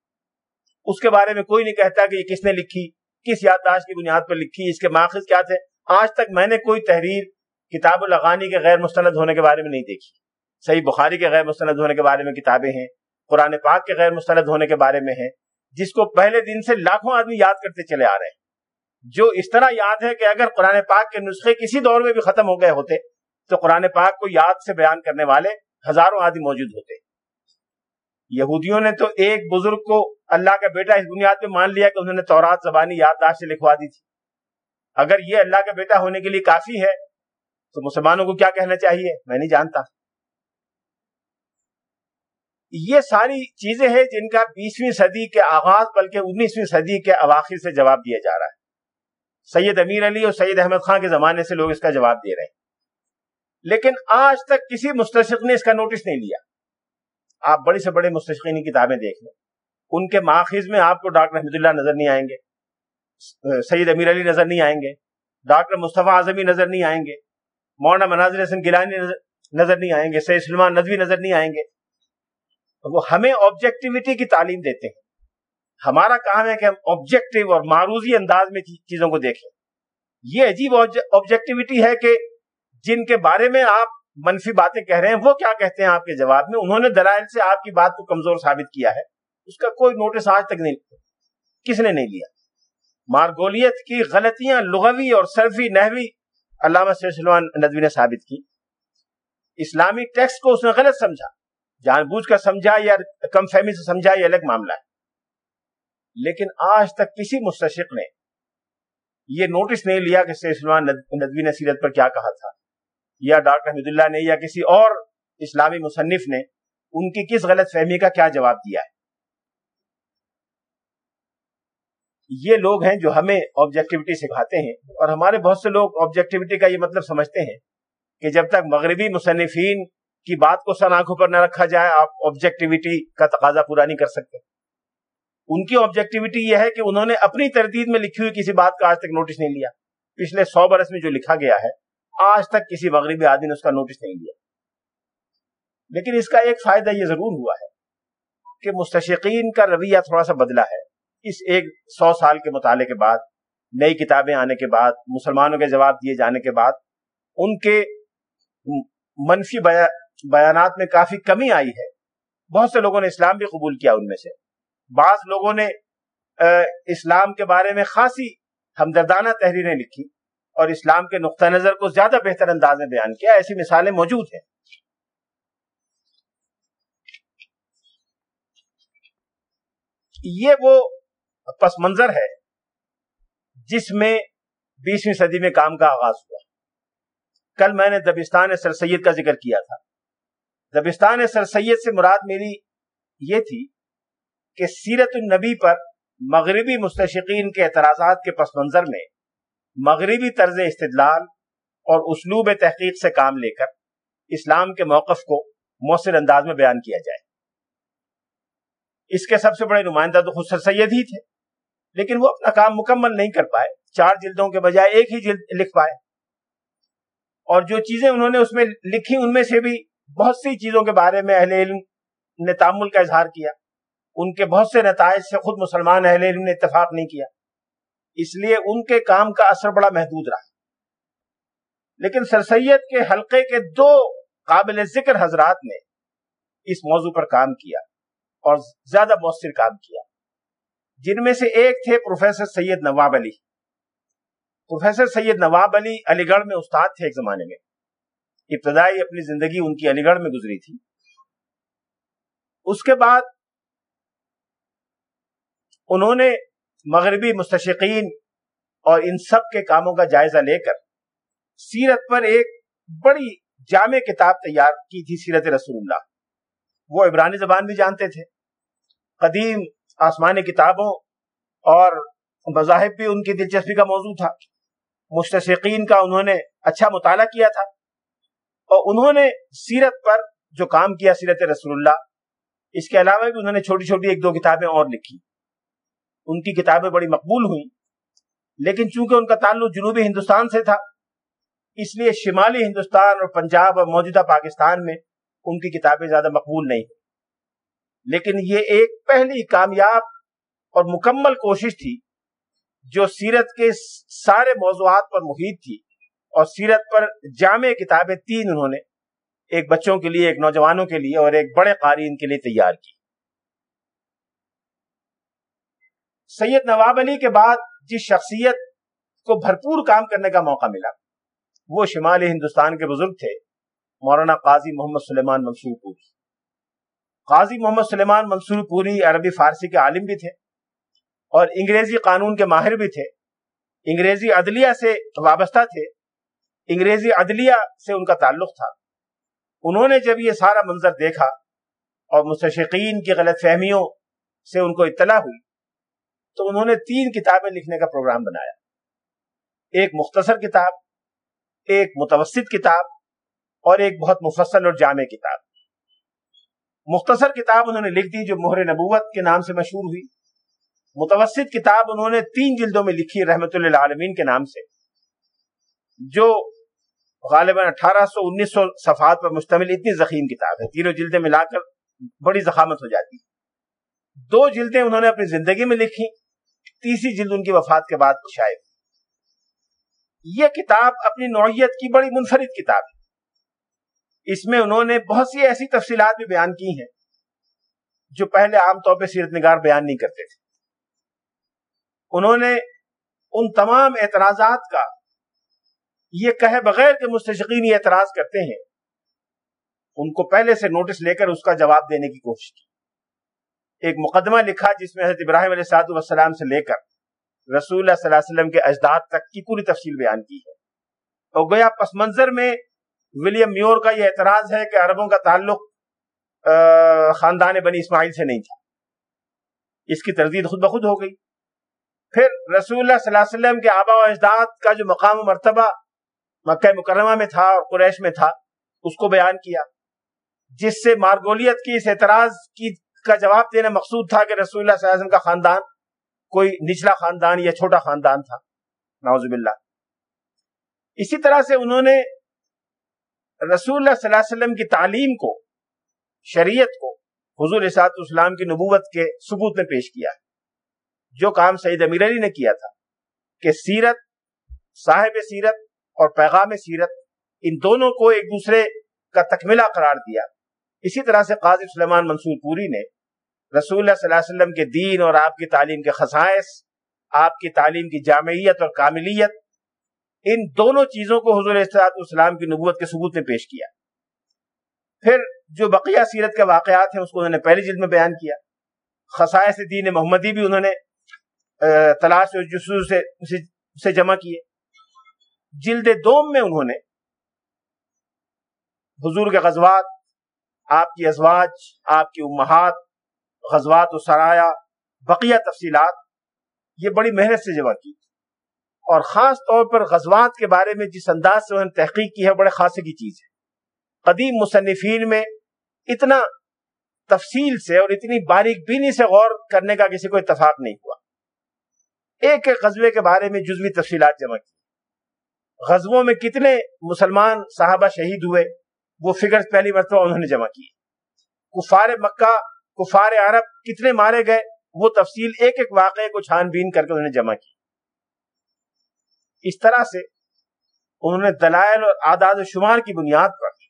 اس کے بارے میں کوئی نہیں کہتا کہ یہ کس نے لکھی، کس یادداشت کی بنیاد پر لکھی، اس کے ماخذ کیا تھے۔ آج تک میں نے کوئی تحریر کتاب الغانی کے غیر مستند ہونے کے بارے میں نہیں دیکھی۔ صحیح بخاری کے غیر مستند ہونے کے بارے میں کتابیں ہیں، قرآن پاک کے غیر مستند ہونے کے بارے میں ہے جس کو پہلے دن سے لاکھوں آدمی یاد کرتے چلے آ رہے ہیں۔ جو اس طرح یاد ہے کہ اگر قرآن پاک کے نسخے کسی دور میں بھی ختم ہو گئے ہوتے، تو قرآن پاک کو یاد سے بیان کرنے والے ہزاروں آدمی موجود ہوتے۔ یہودیوں نے تو ایک بزرگ کو اللہ کا بیٹا اس بنیاد پہ مان لیا کہ انہوں نے تورات زبانی یادداشت سے لکھوا دی تھی۔ اگر یہ اللہ کا بیٹا ہونے کے لیے کافی ہے، تو مسلمانوں کو کیا کہنا چاہیے؟ میں نہیں جانتا۔ یہ ساری چیزیں ہیں جن کا بیسویں صدی کے آغاز بلکہ انیسویں صدی کے اواخر سے جواب دیا جا رہا ہے۔ سید امیر علی اور سید احمد خان کے زمانے سے لوگ اس کا جواب دے رہے ہیں۔ لیکن آج تک کسی مستشق نے اس کا نوٹس نہیں لیا۔ آپ بڑے سے بڑے مستشقین کتابیں دیکھ لیں۔ ان کے ماخذ میں آپ کو ڈاکٹر احمد اللہ نظر نہیں آئیں گے۔ سید امیر علی نظر نہیں آئیں گے۔ ڈاکٹر مصطفیٰ اعظمی نظر نہیں آئیں گے۔ مولانا مناظر حسن گیلانی نظر نہیں آئیں گے۔ سید سلمان ندوی نظر نہیں آئیں گے۔ وہ ہمیں آبجیکٹیوٹی کی تعلیم دیتے ہیں۔ ہمارا کام ہے کہ ہم آبجیکٹو اور معروضی انداز میں چیزوں کو دیکھیں۔ یہ عجیب آبجیکٹیوٹی ہے کہ جن کے بارے میں آپ منفی باتیں کہہ رہے ہیں، وہ کیا کہتے ہیں آپ کے جواب میں؟ انہوں نے دلائل سے آپ کی بات کو کمزور ثابت کیا ہے۔ اس کا کوئی نوٹس آج تک نہیں۔ کس نے نہیں لیا؟ مارگولیت کی غلطیاں لغوی اور سرفی نحوی علامہ سلمان ندوی نے ثابت کی۔ اسلامی ٹیکسٹ کو اس نے غلط سمجھا۔ جان بوجھ کر سمجھا یا کم فہمی سے سمجھا یہ الگ معاملہ ہے۔ لیکن آج تک کسی مستشق نے یہ نوٹس نہیں لیا کہ سلمان ندوی نے سیرت پر کیا کہا تھا، یا ڈاکٹر حمید اللہ نے یا کسی اور اسلامی مصنف نے ان کی کس غلط فہمی کا کیا جواب دیا ہے۔ یہ لوگ ہیں جو ہمیں آبجیکٹیوٹی سکھاتے ہیں اور ہمارے بہت سے لوگ آبجیکٹیوٹی کا یہ مطلب سمجھتے ہیں کہ جب تک مغربی مصنفین کی بات کو سن آنکھوں پر نہ رکھا جائے، آپ آبجیکٹیوٹی کا تقاضا پورا نہیں کر سکتے۔ ان کی آبجیکٹیوٹی یہ ہے کہ انہوں نے اپنی تردید میں لکھی ہوئی کسی بات کا آج تک نوٹس نہیں لیا۔ پچھلے سو برس میں جو لکھا گیا ہے، آج تک کسی مغربی آدمی نے اس کا نوٹس نہیں لیا۔ لیکن اس کا ایک فائدہ یہ ضرور ہوا ہے کہ مستشقین کا رویہ تھوڑا سا بدلا ہے۔ اس ایک سو سال کے مطالعے کے بعد، نئی کتابیں آنے کے بعد، مسلمانوں کے جواب دیے جانے کے بعد، ان کے منفی بیانات میں کافی کمی آئی ہے۔ بہت سے لوگوں نے اسلام بھی قبول کیا ان میں سے۔ بعض لوگوں نے اسلام کے بارے میں خاصی ہمدردانہ تحریریں لکھی اور اسلام کے نقطہ نظر کو زیادہ بہتر انداز میں بیان کیا۔ ایسی مثالیں موجود ہیں۔ یہ وہ پس منظر ہے جس میں بیسویں صدی میں کام کا آغاز ہوا۔ کل میں نے دبستان سر سید کا ذکر کیا تھا۔ دبستان سر سید سے مراد میری یہ تھی کہ سیرت النبی پر مغربی مستشقین کے اعتراضات کے پس منظر میں مغربی طرز استدلال اور اسلوب تحقیق سے کام لے کر اسلام کے موقف کو مؤثر انداز میں بیان کیا جائے۔ اس کے سب سے بڑے نمائندہ تو خود سر سید ہی تھے، لیکن وہ اپنا کام مکمل نہیں کر پائے، چار جلدوں کے بجائے ایک ہی جلد لکھ پائے۔ اور جو چیزیں انہوں نے اس میں لکھی، ان میں سے بھی بہت سی چیزوں کے بارے میں اہل علم نے تعمل کا اظہار کیا۔ ان کے بہت سے نتائج سے خود مسلمان اہل علم نے اتفاق نہیں کیا۔ اس لیے ان کے کام کا اثر بڑا محدود رہا۔ لیکن سر سید کے حلقے کے دو قابل ذکر حضرات نے اس موضوع پر کام کیا اور زیادہ مؤثر کام کیا۔ جن میں سے ایک تھے پروفیسر سید نواب علی۔ پروفیسر سید نواب علی علی گڑھ میں استاد تھے ایک زمانے میں۔ ابتدائی اپنی زندگی ان کی علی گڑھ میں گزری تھی۔ اس کے بعد انہوں نے مغربی مستشقین اور ان سب کے کاموں کا جائزہ لے کر سیرت پر ایک بڑی جامع کتاب تیار کی تھی، سیرت رسول اللہ۔ وہ عبرانی زبان بھی جانتے تھے۔ قدیم آسمانی کتابوں اور مذاہب بھی ان کی دلچسپی کا موضوع تھا۔ مستشقین کا انہوں نے اچھا مطالعہ کیا تھا۔ اور انہوں نے سیرت پر جو کام کیا، سیرت رسول اللہ، اس کے علاوہ بھی انہوں نے چھوٹی چھوٹی ایک دو کتابیں اور لکھی۔ ان کی کتابیں بڑی مقبول ہوئیں، لیکن چونکہ ان کا تعلق جنوبی ہندوستان سے تھا، اس لیے شمالی ہندوستان اور پنجاب اور موجودہ پاکستان میں ان کی کتابیں زیادہ مقبول نہیں لیکن یہ ایک پہلی کامیاب اور مکمل کوشش تھی، جو سیرت کے سارے موضوعات پر محیط تھی۔ اور سیرت پر جامع کتابیں تین انہوں نے ایک بچوں کے لیے، ایک نوجوانوں کے لیے اور ایک بڑے قارئین کے لیے تیار کی۔ سید نواب علی کے بعد جس شخصیت کو بھرپور کام کرنے کا موقع ملا، وہ شمالی ہندوستان کے بزرگ تھے، مولانا قاضی محمد سلیمان منصور پوری۔ قاضی محمد سلیمان منصور پوری عربی فارسی کے عالم بھی تھے اور انگریزی قانون کے ماہر بھی تھے۔ انگریزی عدلیہ سے وابستہ تھے۔ انگریزی عدلیہ سے ان کا تعلق تھا۔ انہوں نے جب یہ سارا منظر دیکھا اور مستشقین کی غلط فہمیوں سے ان کو اطلاع ہوئی، تو انہوں نے تین کتابیں لکھنے کا پروگرام بنایا۔ ایک مختصر کتاب، ایک متوسط کتاب اور ایک بہت مفصل اور جامع کتاب۔ مختصر کتاب انہوں نے لکھ دی جو مہر نبوت کے نام سے مشہور ہوئی۔ متوسط کتاب انہوں نے تین جلدوں میں لکھی رحمت اللہ عالمین کے نام سے۔ جو غالباً اٹھارہ سو انیس سو صفحات پر مشتمل اتنی زخیم کتاب ہے، تینوں جلدیں ملا کر بڑی زخامت ہو جاتی۔ دو جلدیں انہوں نے اپنی زندگی میں لکھی تیسری جلد ان کی وفات کے بعد شاید یہ کتاب اپنی نوعیت کی بڑی منفرد کتاب ہے۔ اس میں انہوں نے بہت سی ایسی تفصیلات بھی بیان کی ہیں جو پہلے عام طور پہ سیرت نگار بیان نہیں کرتے تھے۔ انہوں نے ان تمام اعتراضات کا یہ کہے بغیر کہ مستشقین یہ اعتراض کرتے ہیں۔ ان کو پہلے سے نوٹس لے کر اس کا جواب دینے کی کوشش کی۔ ایک مقدمہ لکھا جس میں حضرت ابراہیم علیہ صاحب والسلام سے لے کر رسول اللہ صلی اللہ علیہ وسلم کے اجداد تک کی پوری تفصیل بیان کی ہے۔ اور گویا پس منظر میں ولیم میور کا یہ اعتراض ہے کہ عربوں کا تعلق خاندان بنی اسماعیل سے نہیں تھا۔ اس کی تردید خود بخود ہو گئی۔ پھر رسول اللہ صلی اللہ علیہ وسلم کے آبا و اجداد کا جو مقام و مرتبہ مکہ مکرمہ میں تھا اور قریش میں تھا، اس کو بیان کیا، جس سے مارگولیت کی اس اعتراض کی کا جواب دینا مقصود تھا کہ رسول اللہ صلی اللہ علیہ وسلم کا خاندان کوئی نچلا خاندان یا چھوٹا خاندان تھا۔ نعوذ باللہ۔ اسی طرح سے انہوں نے رسول اللہ صلی اللہ علیہ وسلم کی تعلیم کو، شریعت کو حضور اسات اسلام کی نبوت کے ثبوت میں پیش کیا۔ جو کام سعید امیر علی نے کیا تھا کہ سیرت، صاحب سیرت اور پیغام سیرت ان دونوں کو ایک دوسرے کا تکملہ قرار دیا۔ اسی طرح سے قاضی سلیمان منصور پوری نے رسول اللہ صلی اللہ علیہ وسلم کے دین اور آپ کی تعلیم کے خصائص، آپ کی تعلیم کی جامعیت اور کاملیت، ان دونوں چیزوں کو حضور السلام کی نبوت کے ثبوت میں پیش کیا۔ پھر جو بقیہ سیرت کے واقعات ہیں، اس کو انہوں نے پہلی جلد میں بیان کیا۔ خصائص دین محمدی بھی انہوں نے تلاش اور سے جمع کیے۔ جلد دوم میں انہوں نے حضور کے غزوات، آپ کی ازواج، آپ کی امہات، غزوات و سرایا، بقیہ تفصیلات، یہ بڑی محنت سے جمع کی اور خاص طور پر غزوات کے بارے میں جس انداز سے انہوں نے تحقیق کی ہے بڑے خاصے کی چیز ہے۔ قدیم مصنفین میں اتنا تفصیل سے اور اتنی باریک بینی سے غور کرنے کا کسی کو اتفاق نہیں ہوا۔ ایک ایک غزوے کے بارے میں جزوی تفصیلات جمع کی۔ غزووں میں کتنے مسلمان صحابہ شہید ہوئے، وہ فگر پہلی مرتبہ انہوں نے جمع کی کفار مکہ، کفار عرب کتنے مارے گئے، وہ تفصیل ایک ایک واقعے کو چھان بین کر کے انہوں نے جمع کی اس طرح سے انہوں نے دلائل اور آداد و شمار کی بنیاد پر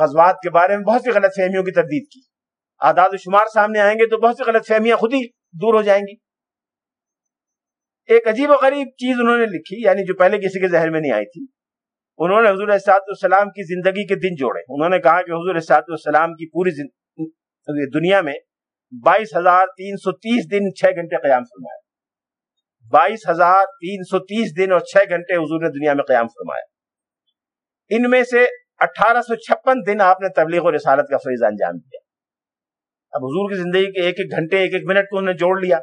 غزوات کے بارے میں بہت سی غلط فہمیوں کی تردید کی۔ آداد و شمار سامنے آئیں گے تو بہت سی غلط فہمیاں خود ہی دور ہو جائیں گی۔ ایک عجیب و غریب چیز انہوں نے لکھی یعنی جو پہلے کسی کے ذہن میں نہیں آئی تھی۔ انہوں نے حضور اسات السلام کی زندگی کے دن جوڑے۔ انہوں نے کہا کہ حضور اسات السلام کی پوری دنیا میں بائیس ہزار تین سو تیس دن چھ گھنٹے قیام فرمایا۔ بائیس ہزار تین سو تیس دن اور چھ گھنٹے حضور نے دنیا میں قیام فرمایا۔ ان میں سے اٹھارہ سو چھپن دن آپ نے تبلیغ و رسالت کا فریض انجام دیا۔ اب حضور کی زندگی کے ایک ایک گھنٹے، ایک ایک منٹ کو انہوں نے جوڑ لیا۔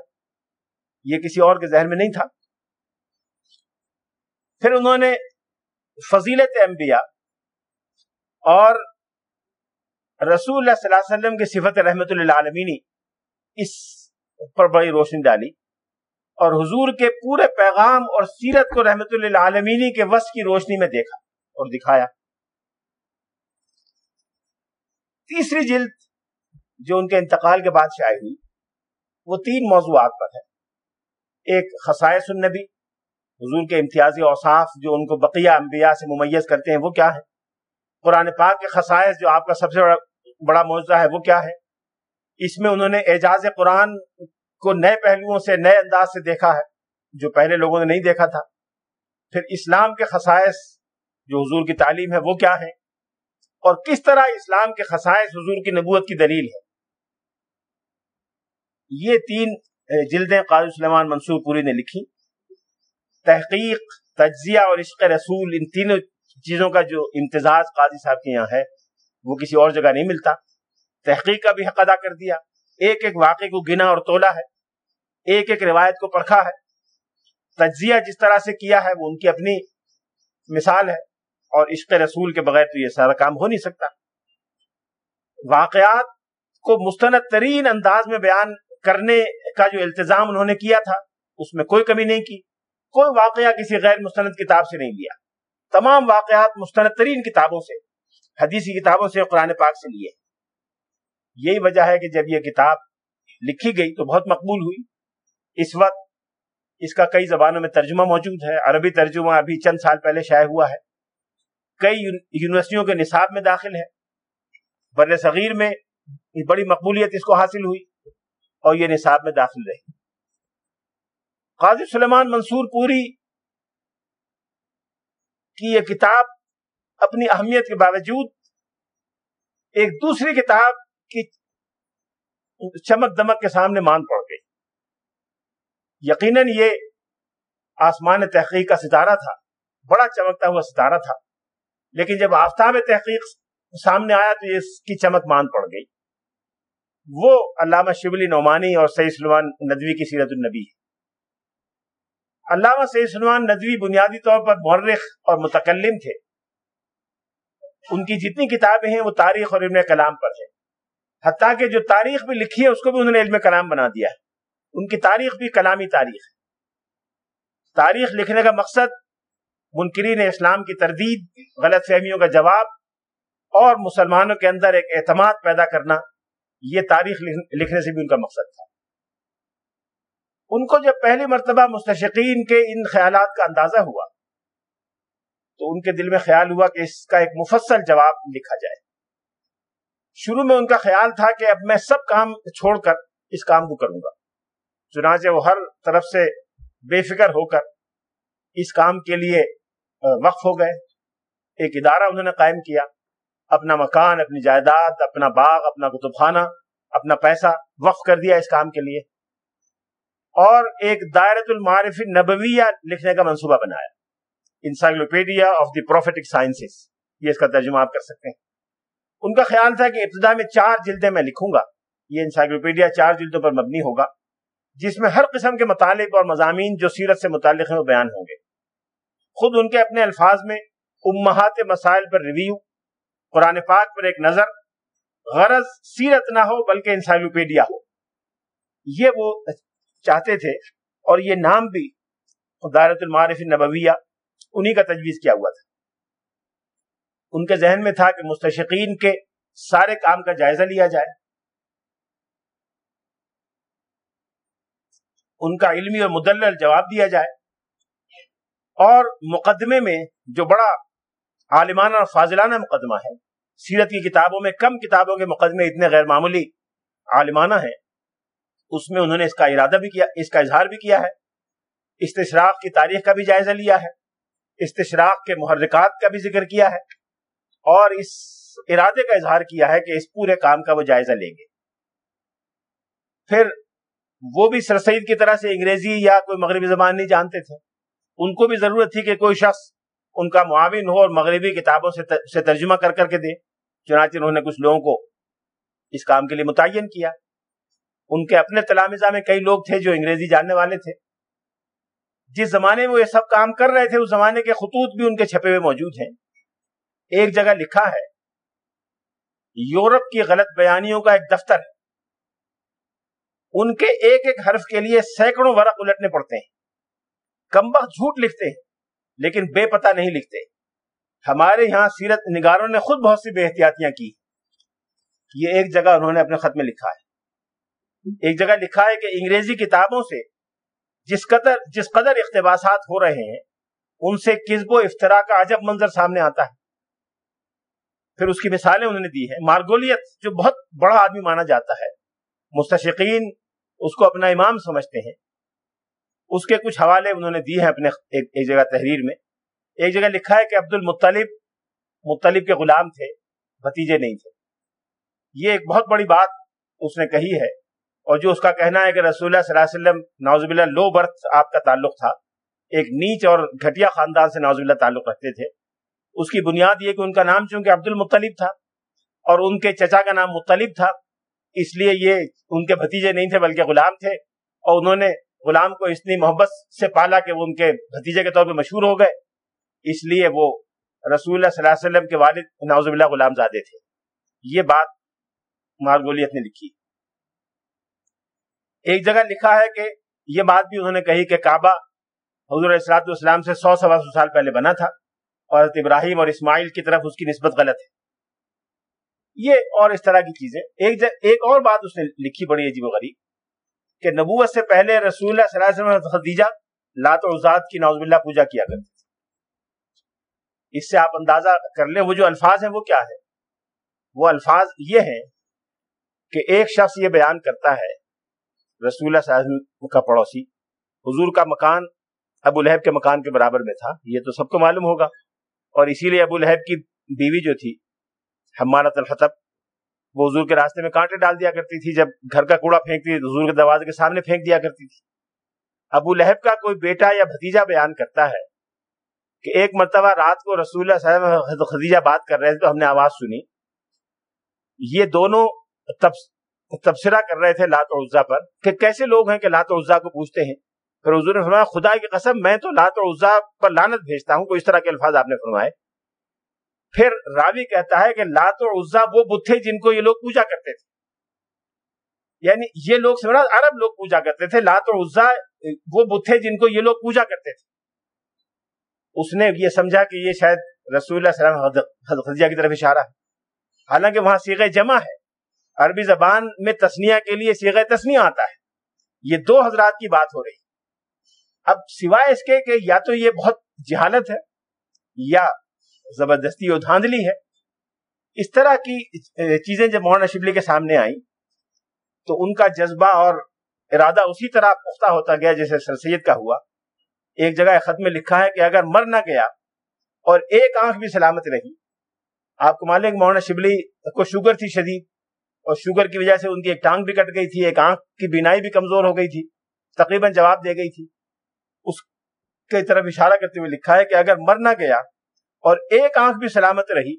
یہ کسی اور کے ذہن میں نہیں تھا۔ پھر انہوں نے فضیلت انبیاء اور رسول اللہ صلی اللہ علیہ وسلم کی صفت رحمت اللہ اس پر بڑی روشنی ڈالی اور حضور کے پورے پیغام اور سیرت کو رحمت اللہ عالمینی کے وس کی روشنی میں دیکھا اور دکھایا۔ تیسری جلد جو ان کے انتقال کے بعد شائع ہوئی، وہ تین موضوعات پر ہے ایک خصائص النبی، حضور کے امتیازی اوصاف جو ان کو بقیہ انبیاء سے ممیز کرتے ہیں، وہ کیا ہے؟ قرآن پاک کے خصائص جو آپ کا سب سے بڑا بڑا معاوضہ ہے، وہ کیا ہے؟ اس میں انہوں نے اعجاز قرآن کو نئے پہلوؤں سے، نئے انداز سے دیکھا ہے، جو پہلے لوگوں نے نہیں دیکھا تھا۔ پھر اسلام کے خصائص جو حضور کی تعلیم ہے، وہ کیا ہے اور کس طرح اسلام کے خصائص حضور کی نبوت کی دلیل ہے؟ یہ تین جلدیں قاضی سلیمان منصور پوری نے لکھی۔ تحقیق، تجزیہ اور عشق رسول، ان تینوں چیزوں کا جو امتزاج قاضی صاحب کے یہاں ہے، وہ کسی اور جگہ نہیں ملتا۔ تحقیق کا بھی حق ادا کر دیا۔ ایک ایک واقعے کو گنا اور تولا ہے۔ ایک ایک روایت کو پرکھا ہے۔ تجزیہ جس طرح سے کیا ہے، وہ ان کی اپنی مثال ہے۔ اور عشق رسول کے بغیر تو یہ سارا کام ہو نہیں سکتا۔ واقعات کو مستند ترین انداز میں بیان کرنے کا جو التظام انہوں نے کیا تھا، اس میں کوئی کمی نہیں کی۔ کوئی واقعہ کسی غیر مستند کتاب سے نہیں لیا۔ تمام واقعات مستند ترین کتابوں سے، حدیثی کتابوں سے قرآن پاک سے لیے۔ یہی وجہ ہے کہ جب یہ کتاب لکھی گئی تو بہت مقبول ہوئی۔ اس وقت اس کا کئی زبانوں میں ترجمہ موجود ہے۔ عربی ترجمہ ابھی چند سال پہلے شائع ہوا ہے۔ کئی یونیورسٹیوں کے نصاب میں داخل ہے۔ بر صغیر میں بڑی مقبولیت اس کو حاصل ہوئی۔ اور یہ نصاب میں داخل رہی قاضی سلیمان منصور پوری کی یہ کتاب اپنی اہمیت کے باوجود ایک دوسری کتاب کی چمک دمک کے سامنے مان پڑ گئی۔ یقیناً یہ آسمان تحقیق کا ستارہ تھا۔ بڑا چمکتا ہوا ستارہ تھا۔ لیکن جب آفتاب تحقیق سامنے آیا تو اس کی چمک مان پڑ گئی۔ وہ علامہ شبلی نعمانی اور سعید سلمان ندوی کی سیرت النبی ہے۔ علامہ سعید سلمان ندوی بنیادی طور پر مورخ اور متکلم تھے۔ ان کی جتنی کتابیں ہیں وہ تاریخ اور علم کلام پر ہے حتیٰ کہ جو تاریخ بھی لکھی ہے اس کو بھی انہوں نے علم کلام بنا دیا ہے۔ ان کی تاریخ بھی کلامی تاریخ ہے۔ تاریخ لکھنے کا مقصد منکرین اسلام کی تردید، غلط فہمیوں کا جواب اور مسلمانوں کے اندر ایک اعتماد پیدا کرنا۔ یہ تاریخ لکھنے سے بھی ان کا مقصد تھا۔ ان کو جب پہلی مرتبہ مستشقین کے ان خیالات کا اندازہ ہوا، تو ان کے دل میں خیال ہوا کہ اس کا ایک مفصل جواب لکھا جائے۔ شروع میں ان کا خیال تھا کہ اب میں سب کام چھوڑ کر اس کام کو کروں گا۔ چنانچہ وہ ہر طرف سے بے فکر ہو کر اس کام کے لیے وقف ہو گئے۔ ایک ادارہ انہوں نے قائم کیا۔ اپنا مکان، اپنی جائیداد، اپنا باغ، اپنا کتب خانہ اپنا پیسہ وقف کر دیا اس کام کے لیے۔ اور ایک دائرت المعارف نبویہ لکھنے کا منصوبہ بنایا۔ Encyclopaedia of the prophetic sciences یہ اس کا ترجمہ آپ کر سکتے ہیں۔ ان کا خیال تھا کہ ابتدا میں چار جلدیں میں لکھوں گا۔ یہ انسائکلوپیڈیا چار جلدوں پر مبنی ہوگا، جس میں ہر قسم کے مطالب اور مضامین جو سیرت سے متعلق ہیں وہ بیان ہوں گے۔ خود ان کے اپنے الفاظ میں امہات مسائل پر ریویو قرآن پاک پر ایک نظر غرض سیرت نہ ہو بلکہ انسائکلوپیڈیا ہو۔ یہ وہ چاہتے تھے اور یہ نام بھی دارت المعارف نبویہ انہی کا تجویز کیا ہوا تھا۔ ان کے ذہن میں تھا کہ مستشقین کے سارے کام کا جائزہ لیا جائے۔ ان کا علمی اور مدلل جواب دیا جائے۔ اور مقدمے میں جو بڑا عالمانہ اور فاضلانہ مقدمہ ہے۔ سیرت کی کتابوں میں کم کتابوں کے مقدمے اتنے غیر معمولی عالمانہ ہیں۔ اس میں انہوں نے اس کا ارادہ بھی کیا، اس کا اظہار بھی کیا ہے۔ استشراق کی تاریخ کا بھی جائزہ لیا ہے۔ استشراق کے محرکات کا بھی ذکر کیا ہے۔ اور اس ارادے کا اظہار کیا ہے کہ اس پورے کام کا وہ جائزہ لیں گے۔ پھر وہ بھی سر سید کی طرح سے انگریزی یا کوئی مغربی زبان نہیں جانتے تھے۔ ان کو بھی ضرورت تھی کہ کوئی شخص ان کا معاون ہو اور مغربی کتابوں سے ترجمہ کر کر کے دے۔ چنانچہ انہوں نے کچھ لوگوں کو اس کام کے لیے متعین کیا۔ ان کے اپنے تلامزہ میں کئی لوگ تھے جو انگریزی جاننے والے تھے۔ جس زمانے میں وہ یہ سب کام کر رہے تھے، اس زمانے کے خطوط بھی ان کے چھپے ہوئے موجود ہیں۔ ایک جگہ لکھا ہے، یورپ کی غلط بیانیوں کا ایک دفتر ہے۔ ان کے ایک ایک حرف کے لیے سینکڑوں ورق الٹنے پڑتے ہیں۔ کمبخ جھوٹ لکھتے ہیں۔ لیکن بے پتہ نہیں لکھتے۔ ہمارے یہاں سیرت نگاروں نے خود بہت سی بے احتیاطیاں کی۔ یہ ایک جگہ انہوں نے اپنے خط میں لکھا ہے۔ ایک جگہ لکھا ہے کہ انگریزی کتابوں سے جس قدر جس قدر اقتباسات ہو رہے ہیں، ان سے کسب و افطرا کا عجب منظر سامنے آتا ہے۔ پھر اس کی مثالیں انہوں نے دی ہیں۔ مارگولیت، جو بہت بڑا آدمی مانا جاتا ہے، مستشقین اس کو اپنا امام سمجھتے ہیں۔ اس کے کچھ حوالے انہوں نے دیے ہیں اپنے ایک, ایک جگہ تحریر میں۔ ایک جگہ لکھا ہے کہ عبد المطلب مطلب کے غلام تھے بھتیجے نہیں تھے۔ یہ ایک بہت بڑی بات اس نے کہی ہے اور جو اس کا کہنا ہے کہ رسول اللہ صلی اللہ علیہ وسلم نوز باللہ لو برتھ آپ کا تعلق تھا۔ ایک نیچ اور گھٹیا خاندان سے نوز اللہ تعلق رکھتے تھے۔ اس کی بنیاد یہ کہ ان کا نام چونکہ عبد المطلب تھا اور ان کے چچا کا نام مطلب تھا اس لیے یہ ان کے بھتیجے نہیں تھے بلکہ غلام تھے اور انہوں نے غلام کو اتنی محبت سے پالا کہ وہ ان کے بھتیجے کے طور پہ مشہور ہو گئے۔ اس لیے وہ رسول اللہ صلی اللہ علیہ وسلم کے والد نوز اللہ غلام زادے تھے۔ یہ بات مارگولیت نے لکھی۔ ایک جگہ لکھا ہے کہ یہ بات بھی انہوں نے کہی کہ کعبہ حضور السلاط والسلام سے سو سوا سو سال پہلے بنا تھا اور حضرت ابراہیم اور اسماعیل کی طرف اس کی نسبت غلط ہے۔ یہ اور اس طرح کی چیزیں۔ ایک ایک اور بات اس نے لکھی بڑی عجیب و غریب۔ کہ نبوت سے پہلے رسول اللہ صلی اللہ علیہ وسلم خدیجہ، لات و ذات کی نوز باللہ پوجا کیا کرتے تھے۔ اس سے آپ اندازہ کر لیں، وہ جو الفاظ ہیں وہ کیا ہے وہ الفاظ یہ ہیں کہ ایک شخص یہ بیان کرتا ہے، رسول اللہ صلی اللہ علیہ وسلم کا پڑوسی، حضور کا مکان ابو لہب کے مکان کے برابر میں تھا، یہ تو سب کو معلوم ہوگا۔ اور اسی لیے ابو لہب کی بیوی جو تھی حمارت الحطب وہ حضور کے راستے میں کانٹے ڈال دیا کرتی تھی، جب گھر کا کوڑا پھینکتی تھی حضور کے دروازے کے سامنے پھینک دیا کرتی تھی۔ ابو لہب کا کوئی بیٹا یا بھتیجا بیان کرتا ہے کہ ایک مرتبہ رات کو رسول اللہ صاحب خدیجہ بات کر رہے تھے تو ہم نے آواز سنی۔ یہ دونوں تبصرہ کر رہے تھے لات و عزا پر کہ کیسے لوگ ہیں کہ لات و عزا کو پوچھتے ہیں۔ پھر حضور نے فرمایا، خدا کی قسم، میں تو لات و عزا پر لانت بھیجتا ہوں، کوئی اس طرح کے الفاظ آپ نے فرمائے۔ پھر راوی کہتا ہے کہ لات و عزا وہ بت تھے جن کو یہ لوگ پوجا کرتے تھے۔ یعنی یہ لوگ سمجھا عرب لوگ پوجا کرتے تھے لات و عزا وہ بت تھے جن کو یہ لوگ پوجا کرتے تھے۔ اس نے یہ سمجھا کہ یہ شاید رسول اللہ صلی اللہ علیہ وسلم خدیجہ کی طرف اشارہ ہے۔ حالانکہ وہاں سیغ جمع ہے۔ عربی زبان میں تسنیہ کے لیے سیغ تسنیہ آتا ہے۔ یہ دو حضرات کی بات ہو رہی۔ اب سوائے اس کے کہ یا تو یہ بہت جہالت ہے یا زبردستی اور دھاندلی ہے۔ اس طرح کی چیزیں جب مولانا شبلی کے سامنے آئیں، تو ان کا جذبہ اور ارادہ اسی طرح پختہ ہوتا گیا جیسے سر سید کا ہوا۔ ایک جگہ خط میں لکھا ہے کہ اگر مر نہ گیا اور ایک آنکھ بھی سلامت رہی، آپ کو معلوم مولانا شبلی کو شوگر تھی شدید، اور شوگر کی وجہ سے ان کی ایک ٹانگ بھی کٹ گئی تھی، ایک آنکھ کی بینائی بھی کمزور ہو گئی تھی، تقریباً جواب دے گئی تھی۔ اس کی طرف اشارہ کرتے ہوئے لکھا ہے کہ اگر مر نہ گیا اور ایک آنکھ بھی سلامت رہی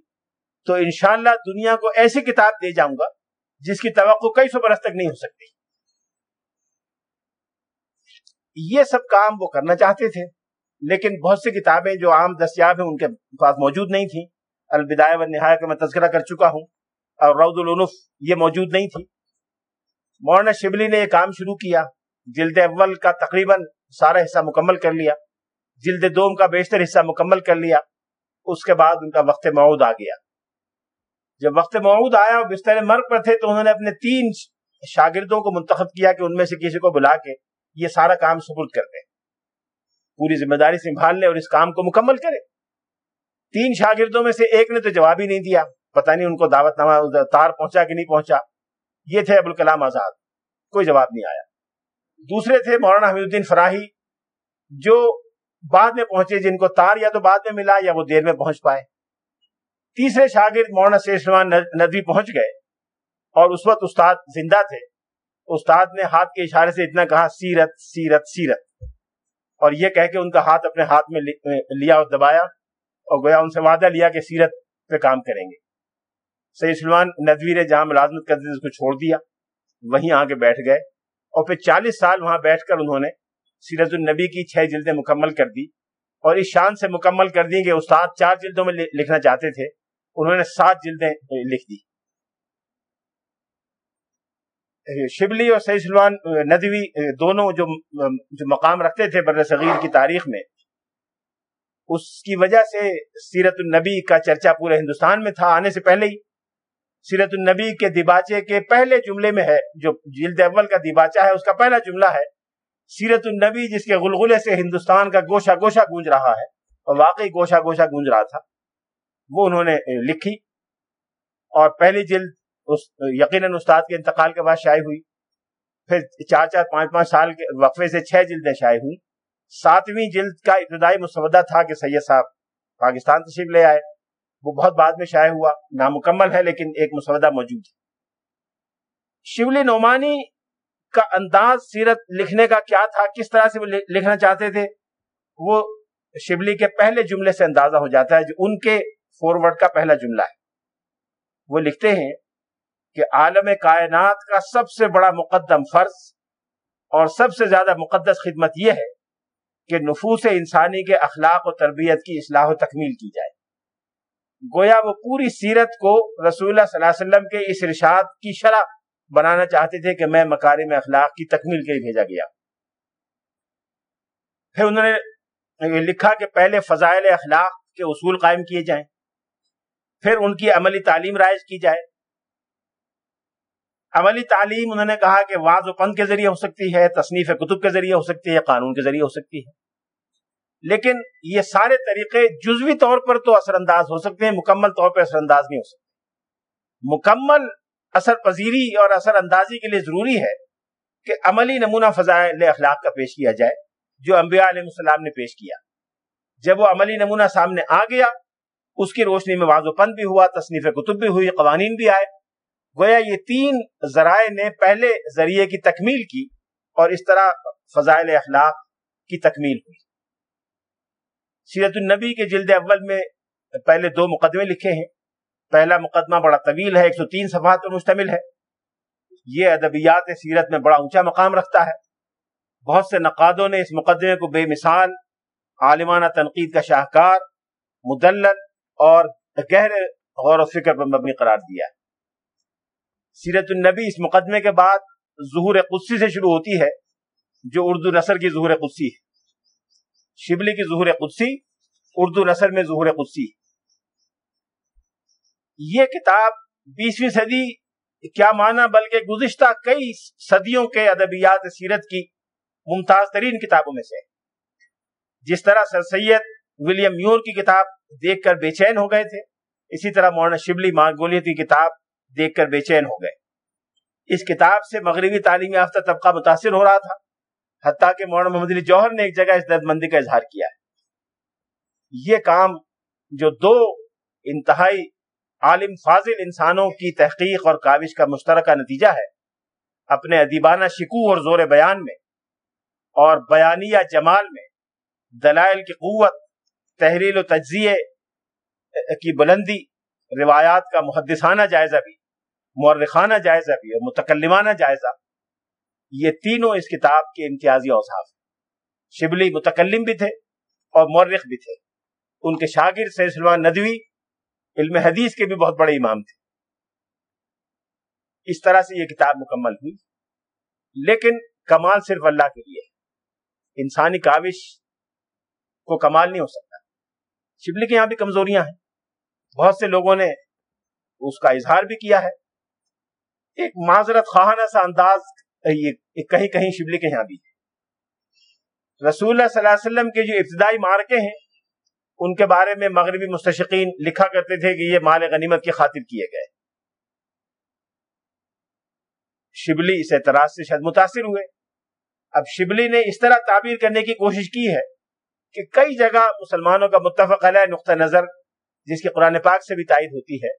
تو انشاءاللہ دنیا کو ایسی کتاب دے جاؤں گا جس کی توقع کئی سو برس تک نہیں ہو سکتی۔ یہ سب کام وہ کرنا چاہتے تھے، لیکن بہت سی کتابیں جو عام دستیاب ہیں ان کے پاس موجود نہیں تھیں۔ البدایہ و نہایہ کا میں تذکرہ کر چکا ہوں اور رود العنف یہ موجود نہیں تھی۔ مولانا شبلی نے یہ کام شروع کیا، جلد اول کا تقریباً سارا حصہ مکمل کر لیا، جلد دوم کا بیشتر حصہ مکمل کر لیا۔ اس کے بعد ان کا وقت موعود آ گیا۔ جب وقت موعود آیا اور بستر مرگ پر تھے تو انہوں نے اپنے تین شاگردوں کو منتخب کیا کہ ان میں سے کسی کو بلا کے یہ سارا کام سپرد کر دیں۔ پوری ذمہ داری سنبھال لے اور اس کام کو مکمل کرے تین شاگردوں میں سے ایک نے تو جواب ہی نہیں دیا۔ پتہ نہیں ان کو دعوت نامہ تار پہنچا کہ نہیں پہنچا۔ یہ تھے ابوالکلام آزاد۔ کوئی جواب نہیں آیا۔ دوسرے تھے مولانا حمید الدین فراہی جو بعد میں پہنچے، جن کو تار یا تو بعد میں ملا یا وہ دیر میں پہنچ پائے۔ تیسرے شاگرد مولانا سیشوان ندوی پہنچ گئے اور اس وقت استاد زندہ تھے۔ استاد نے ہاتھ کے اشارے سے اتنا کہا، سیرت سیرت سیرت۔ اور یہ کہہ کے ان کا ہاتھ اپنے ہاتھ میں لیا اور دبایا اور گویا ان سے وعدہ لیا کہ سیرت پہ کام کریں گے۔ سید سلمان ندوی نے جہاں ملازمت کرتے تھے، اس کو چھوڑ دیا۔ وہیں آ کے بیٹھ گئے اور پھر چالیس سال وہاں بیٹھ کر انہوں نے سیرت النبی کی چھ جلدیں مکمل کر دی اور اس شان سے مکمل کر دی کہ استاد چار جلدوں میں لکھنا چاہتے تھے، انہوں نے سات جلدیں لکھ دی۔ شبلی اور سید سلمان ندوی دونوں جو جو مقام رکھتے تھے بر صغیر کی تاریخ میں، اس کی وجہ سے سیرت النبی کا چرچا پورے ہندوستان میں تھا۔ آنے سے پہلے ہی سیرت النبی کے دیباچے کے پہلے جملے میں ہے، جو جلد اول کا دیباچہ ہے، اس کا پہلا جملہ ہے۔ سیرت النبی جس کے غلغلے سے ہندوستان کا گوشہ گوشہ گونج رہا ہے، اور واقعی گوشہ گوشہ گونج رہا تھا، وہ انہوں نے لکھی۔ اور پہلی جلد یقیناً استاد کے انتقال کے بعد شائع ہوئی۔ پھر چار چار، پانچ پانچ سال کے وقفے سے چھ جلدیں شائع ہوئی ساتویں جلد کا ابتدائی مسودہ تھا کہ سید صاحب پاکستان تشریف لے آئے۔ وہ بہت بعد میں شائع ہوا، نامکمل ہے لیکن ایک مسودہ موجود ہے۔ شیولی نعمانی کا انداز سیرت لکھنے کا کیا تھا؟ کس طرح سے وہ لکھنا چاہتے تھے؟ وہ شبلی کے پہلے جملے سے اندازہ ہو جاتا ہے جو ان کے فورورڈ کا پہلا جملہ ہے۔ وہ لکھتے ہیں کہ عالم کائنات کا سب سے بڑا مقدم فرض اور سب سے زیادہ مقدس خدمت یہ ہے کہ نفوس انسانی کے اخلاق و تربیت کی اصلاح و تکمیل کی جائے۔ گویا وہ پوری سیرت کو رسول اللہ صلی اللہ علیہ وسلم کے اس ارشاد کی شرح بنانا چاہتے تھے کہ میں مکارم اخلاق کی تکمیل کے لیے بھیجا گیا۔ پھر انہوں نے لکھا کہ پہلے فضائل اخلاق کے اصول قائم کیے جائیں، پھر ان کی عملی تعلیم رائج کی جائے۔ عملی تعلیم انہوں نے کہا کہ واض و پند کے ذریعے ہو سکتی ہے، تصنیف کتب کے ذریعے ہو سکتی ہے، قانون کے ذریعے ہو سکتی ہے۔ لیکن یہ سارے طریقے جزوی طور پر تو اثر انداز ہو سکتے ہیں، مکمل طور پر اثر انداز نہیں ہو سکتے۔ مکمل اثر پذیری اور اثر اندازی کے لیے ضروری ہے کہ عملی نمونہ فضائل اخلاق کا پیش کیا جائے، جو انبیاء علیہ السلام نے پیش کیا۔ جب وہ عملی نمونہ سامنے آ گیا، اس کی روشنی میں واضح پند بھی ہوا، تصنیف کتب بھی ہوئی، قوانین بھی آئے۔ گویا یہ تین ذرائع نے پہلے ذریعے کی تکمیل کی اور اس طرح فضائل اخلاق کی تکمیل ہوئی۔ سیرت النبی کے جلد اول میں پہلے دو مقدمے لکھے ہیں۔ پہلا مقدمہ بڑا طویل ہے، ایک سو تین صفحات پر مشتمل ہے۔ یہ ادبیات سیرت میں بڑا اونچا مقام رکھتا ہے۔ بہت سے نقادوں نے اس مقدمے کو بے مثال، عالمانہ تنقید کا شاہکار، مدلل اور گہرے غور و فکر پر مبنی قرار دیا ہے۔ سیرت النبی اس مقدمے کے بعد ظہور قدسی سے شروع ہوتی ہے، جو اردو نثر کی ظہور قدسی ہے۔ شبلی کی ظہور قدسی اردو نثر میں ظہور قدسی یہ کتاب بیسویں صدی، کیا مانا، بلکہ گزشتہ کئی صدیوں کے ادبیات سیرت کی ممتاز ترین کتابوں میں سے۔ جس طرح سر سید ولیم میور کی کتاب دیکھ کر بے چین ہو گئے تھے، اسی طرح مولانا شبلی مانگولیت کی کتاب دیکھ کر بے چین ہو گئے۔ اس کتاب سے مغربی تعلیم یافتہ طبقہ متاثر ہو رہا تھا، حتیٰ کہ مولانا محمد علی جوہر نے ایک جگہ اس درد مندی کا اظہار کیا۔ ہے یہ کام جو دو انتہائی عالم فاضل انسانوں کی تحقیق اور کاوش کا مشترکہ نتیجہ ہے۔ اپنے ادیبانہ شکو اور زور بیان میں اور بیانیہ جمال میں دلائل کی قوت تحریل و تجزیے کی بلندی، روایات کا محدثانہ جائزہ بھی، مورخانہ جائزہ بھی اور متکلمانہ جائزہ۔ یہ تینوں اس کتاب کے امتیازی اوصاف شبلی متکلم بھی تھے اور مورخ بھی تھے۔ ان کے شاگرد سید سلمان ندوی علم حدیث کے بھی بہت بڑے امام تھے۔ اس طرح سے یہ کتاب مکمل ہوئی۔ لیکن کمال صرف اللہ کے لیے انسانی کاوش کو کمال نہیں ہو سکتا۔ شبلی کے یہاں بھی کمزوریاں ہیں۔ بہت سے لوگوں نے اس کا اظہار بھی کیا ہے۔ ایک معذرت خواہانہ سا انداز کہیں کہیں شبلی کے یہاں بھی ہے۔ رسول اللہ صلی اللہ علیہ وسلم کے جو ابتدائی مارکے ہیں ان کے بارے میں مغربی مستشقین لکھا کرتے تھے کہ یہ مال غنیمت کی خاطر کیے گئے۔ شبلی اس اعتراض سے شاید متاثر ہوئے۔ اب شبلی نے اس طرح تعبیر کرنے کی کوشش کی ہے کہ کئی جگہ مسلمانوں کا متفق علیہ نقطہ نظر جس کی قرآن پاک سے بھی تائید ہوتی ہے،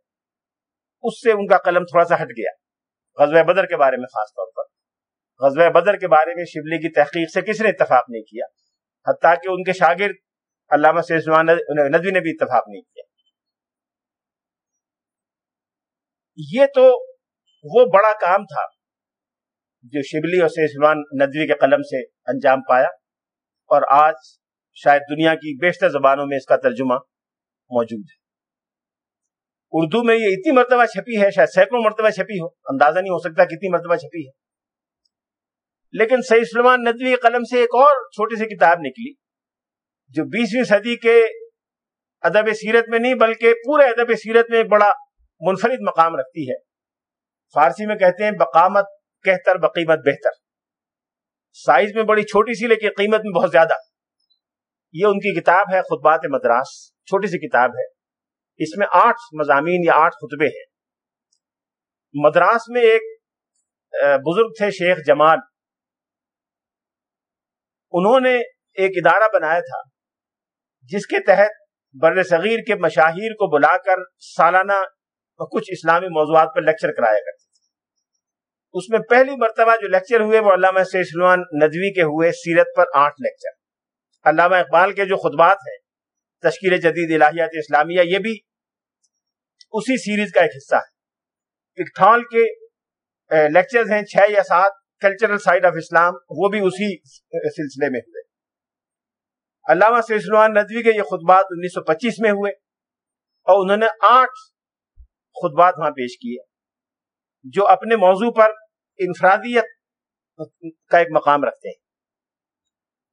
اس سے ان کا قلم تھوڑا سا ہٹ گیا۔ غزوہ بدر کے بارے میں خاص طور پر۔ غزوہ بدر کے بارے میں شبلی کی تحقیق سے کس نے اتفاق نہیں کیا؟ حتیٰ کہ ان کے شاگرد علامہ ندوی نے بھی اتفاق نہیں کیا۔ یہ تو وہ بڑا کام تھا جو شبلی اور سیزوان ندوی کے قلم سے انجام پایا اور آج شاید دنیا کی بیشتر زبانوں میں اس کا ترجمہ موجود ہے۔ اردو میں یہ اتنی مرتبہ چھپی ہے، شاید سینکڑوں مرتبہ چھپی ہو، اندازہ نہیں ہو سکتا کتنی مرتبہ چھپی ہے۔ لیکن سعید سلمان ندوی قلم سے ایک اور چھوٹی سی کتاب نکلی۔ جو بیسویں صدی کے ادب سیرت میں نہیں بلکہ پورے ادب سیرت میں ایک بڑا منفرد مقام رکھتی ہے۔ فارسی میں کہتے ہیں بقامت کہتر، بقیمت بہتر۔ سائز میں بڑی چھوٹی سی لیکن قیمت میں بہت زیادہ۔ یہ ان کی کتاب ہے، خطبات مدراس۔ چھوٹی سی کتاب ہے۔ اس میں آٹھ مضامین یا آٹھ خطبے ہیں۔ مدراس میں ایک بزرگ تھے شیخ جمال۔ انہوں نے ایک ادارہ بنایا تھا۔ جس کے تحت بر صغیر کے مشاہیر کو بلا کر سالانہ کچھ اسلامی موضوعات پر لیکچر کرایا کرتے تھے۔ اس میں پہلی مرتبہ جو لیکچر ہوئے وہ علامہ سلمان ندوی کے ہوئے سیرت پر آٹھ لیکچر علامہ اقبال کے جو خطبات ہیں، تشکیل جدید الہیات اسلامیہ، یہ بھی اسی سیریز کا ایک حصہ ہے۔ اکٹھال کے لیکچرز ہیں، چھ یا سات کلچرل سائڈ آف اسلام وہ بھی اسی سلسلے میں ہوئے۔ علامہ سلسلوان ندوی کے یہ خطبات انیس سو پچیس میں ہوئے اور انہوں نے آٹھ خطبات وہاں پیش کیے جو اپنے موضوع پر انفرادیت کا ایک مقام رکھتے ہیں۔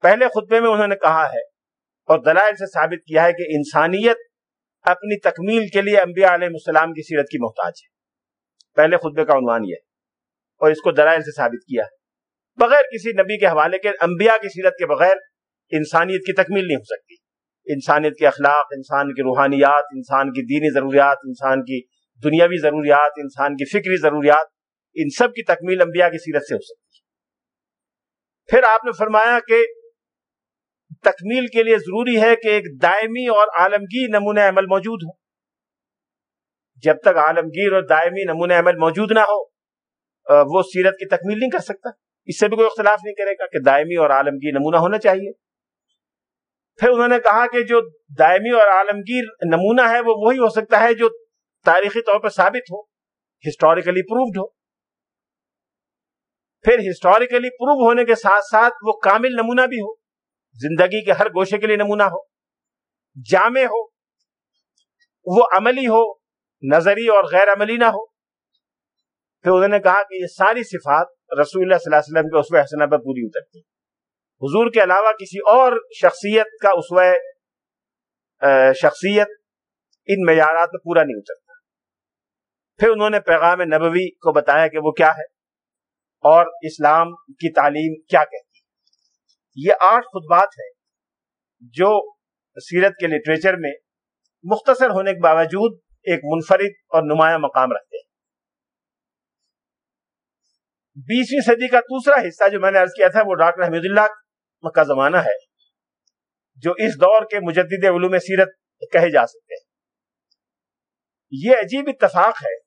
پہلے خطبے میں انہوں نے کہا ہے اور دلائل سے ثابت کیا ہے کہ انسانیت اپنی تکمیل کے لیے انبیاء علیہ السلام کی سیرت کی محتاج ہے۔ پہلے خطبے کا عنوان یہ اور اس کو دلائل سے ثابت کیا ہے۔ بغیر کسی نبی کے حوالے کے انبیاء کی سیرت کے بغیر انسانیت کی تکمیل نہیں ہو سکتی۔ انسانیت کے اخلاق، انسان کی روحانیات، انسان کی دینی ضروریات، انسان کی دنیاوی ضروریات، انسان کی فکری ضروریات، ان سب کی تکمیل انبیاء کی سیرت سے ہو سکتی ہے۔ پھر آپ نے فرمایا کہ تکمیل کے لیے ضروری ہے کہ ایک دائمی اور عالمگیر نمونہ عمل موجود ہو۔ جب تک عالمگیر اور دائمی نمونہ عمل موجود نہ ہو وہ سیرت کی تکمیل نہیں کر سکتا۔ اس سے بھی کوئی اختلاف نہیں کرے گا کہ دائمی اور عالمگیر نمونہ ہونا چاہیے۔ پھر انہوں نے کہا کہ جو دائمی اور عالمگیر نمونہ ہے، وہ وہی ہو سکتا ہے جو تاریخی طور پر ثابت ہو ہسٹوریکلی پروفڈ ہو۔ پھر ہسٹوریکلی پروو ہونے کے ساتھ ساتھ وہ کامل نمونہ بھی ہو۔ زندگی کے ہر گوشے کے لیے نمونہ ہو۔ جامع ہو۔ وہ عملی ہو، نظری اور غیر عملی نہ ہو۔ پھر انہوں نے کہا کہ یہ ساری صفات رسول اللہ صلی اللہ علیہ وسلم کے اسوہ حسنہ پر پوری اترتی حضور کے علاوہ کسی اور شخصیت کا اسوہ شخصیت ان معیارات میں پورا نہیں اترتا۔ پھر انہوں نے پیغام نبوی کو بتایا کہ وہ کیا ہے اور اسلام کی تعلیم کیا کہتی یہ آٹھ خطبات ہیں جو سیرت کے لٹریچر میں مختصر ہونے کے باوجود ایک منفرد اور نمایاں مقام رکھتے ہیں۔ بیسویں صدی کا دوسرا حصہ جو میں نے عرض کیا تھا، وہ ڈاکٹر حمید اللہ کا زمانہ ہے، جو اس دور کے مجدد علوم سیرت کہے جا سکتے ہیں۔ یہ عجیب اتفاق ہے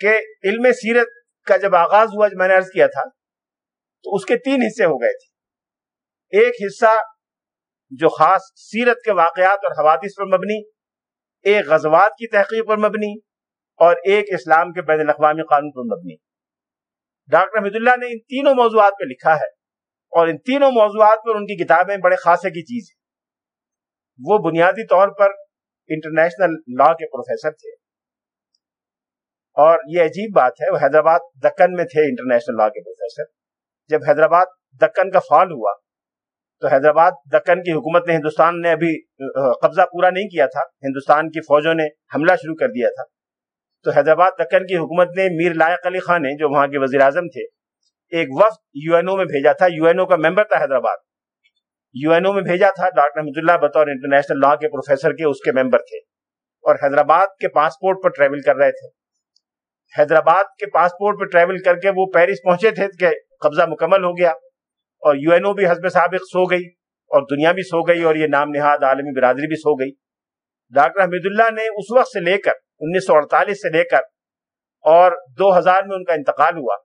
کہ علم سیرت کا جب آغاز ہوا جو میں نے عرض کیا تھا، تو اس کے تین حصے ہو گئے تھے۔ ایک حصہ جو خاص سیرت کے واقعات اور حوادث پر مبنی، ایک غزوات کی تحقیق پر مبنی، اور ایک اسلام کے بین الاقوامی قانون پر مبنی۔ ڈاکٹر حمید اللہ نے ان تینوں موضوعات پہ لکھا ہے۔ اور ان تینوں موضوعات پر ان کی کتابیں بڑے خاصے کی چیز ہیں۔ وہ بنیادی طور پر انٹرنیشنل لا کے پروفیسر تھے۔ اور یہ عجیب بات ہے، وہ حیدرآباد دکن میں تھے انٹرنیشنل لا کے پروفیسر جب حیدرآباد دکن کا فال ہوا، تو حیدرآباد دکن کی حکومت نے ہندوستان نے ابھی قبضہ پورا نہیں کیا تھا۔ ہندوستان کی فوجوں نے حملہ شروع کر دیا تھا۔ تو حیدرآباد دکن کی حکومت نے میر لائق علی خان نے جو وہاں کے وزیر اعظم تھے۔ ایک وفد یو این او میں بھیجا تھا، یو این او کا ممبر تھا حیدرآباد۔ یو این او میں بھیجا تھا ڈاکٹر احمد اللہ بطور انٹرنیشنل لا کے پروفیسر کے، اس کے ممبر تھے اور حیدرآباد کے پاسپورٹ پر ٹریول کر رہے تھے۔ حیدرآباد کے پاسپورٹ پر ٹریول کر کے وہ پیرس پہنچے تھے کہ قبضہ مکمل ہو گیا۔ اور یو این او بھی حزب سابق سو گئی، اور دنیا بھی سو گئی، اور یہ نام نہاد عالمی برادری بھی سو گئی۔ ڈاکٹر حمید اللہ نے اس وقت سے لے کر، انیس سو اڑتالیس سے لے کر، اور دو ہزار میں ان کا انتقال ہوا۔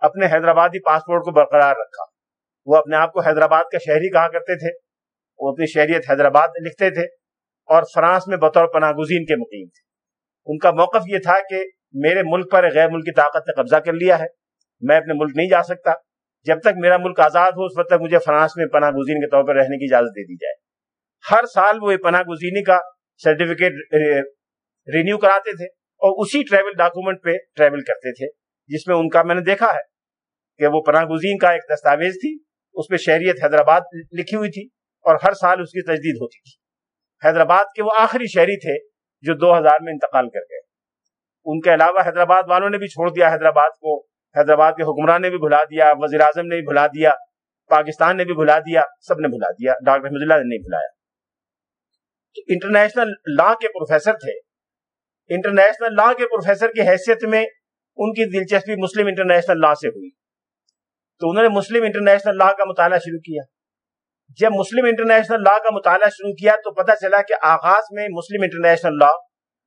اپنے حیدرآبادی پاسپورٹ کو برقرار رکھا۔ وہ اپنے آپ کو حیدرآباد کا شہری کہا کرتے تھے۔ وہ اپنی شہریت حیدرآباد لکھتے تھے اور فرانس میں بطور پناہ گزین کے مقیم تھے۔ ان کا موقف یہ تھا کہ میرے ملک پر غیر ملکی طاقت نے قبضہ کر لیا ہے۔ میں اپنے ملک نہیں جا سکتا۔ جب تک میرا ملک آزاد ہو، اس وقت تک مجھے فرانس میں پناہ گزین کے طور پر رہنے کی اجازت دے دی جائے۔ ہر سال وہ پناہ گزینی کا سرٹیفکیٹ رینیو کراتے تھے اور اسی ٹریول ڈاکومنٹ پہ ٹریول کرتے تھے، جس میں ان کا میں نے دیکھا ہے۔ کہ وہ پناہ گزین کا ایک دستاویز تھی، اس پہ شہریت حیدرآباد لکھی ہوئی تھی اور ہر سال اس کی تجدید ہوتی تھی۔ حیدرآباد کے وہ آخری شہری تھے جو دو ہزار میں انتقال کر گئے۔ ان کے علاوہ حیدرآباد والوں نے بھی چھوڑ دیا حیدرآباد کو۔ حیدرآباد کے حکمران نے بھی بھلا دیا، وزیر اعظم نے بھی بھلا دیا، پاکستان نے بھی بھلا دیا، سب نے بھلا دیا، ڈاکٹر احمد اللہ نے نہیں بھلایا۔ انٹرنیشنل لا کے پروفیسر تھے۔ انٹرنیشنل لا کے پروفیسر کی حیثیت میں ان کی دلچسپی مسلم انٹرنیشنل لا سے ہوئی۔ تو انہوں نے مسلم انٹرنیشنل لا کا مطالعہ شروع کیا۔ جب مسلم انٹرنیشنل لا کا مطالعہ شروع کیا تو پتہ چلا کہ آغاز میں مسلم انٹرنیشنل لا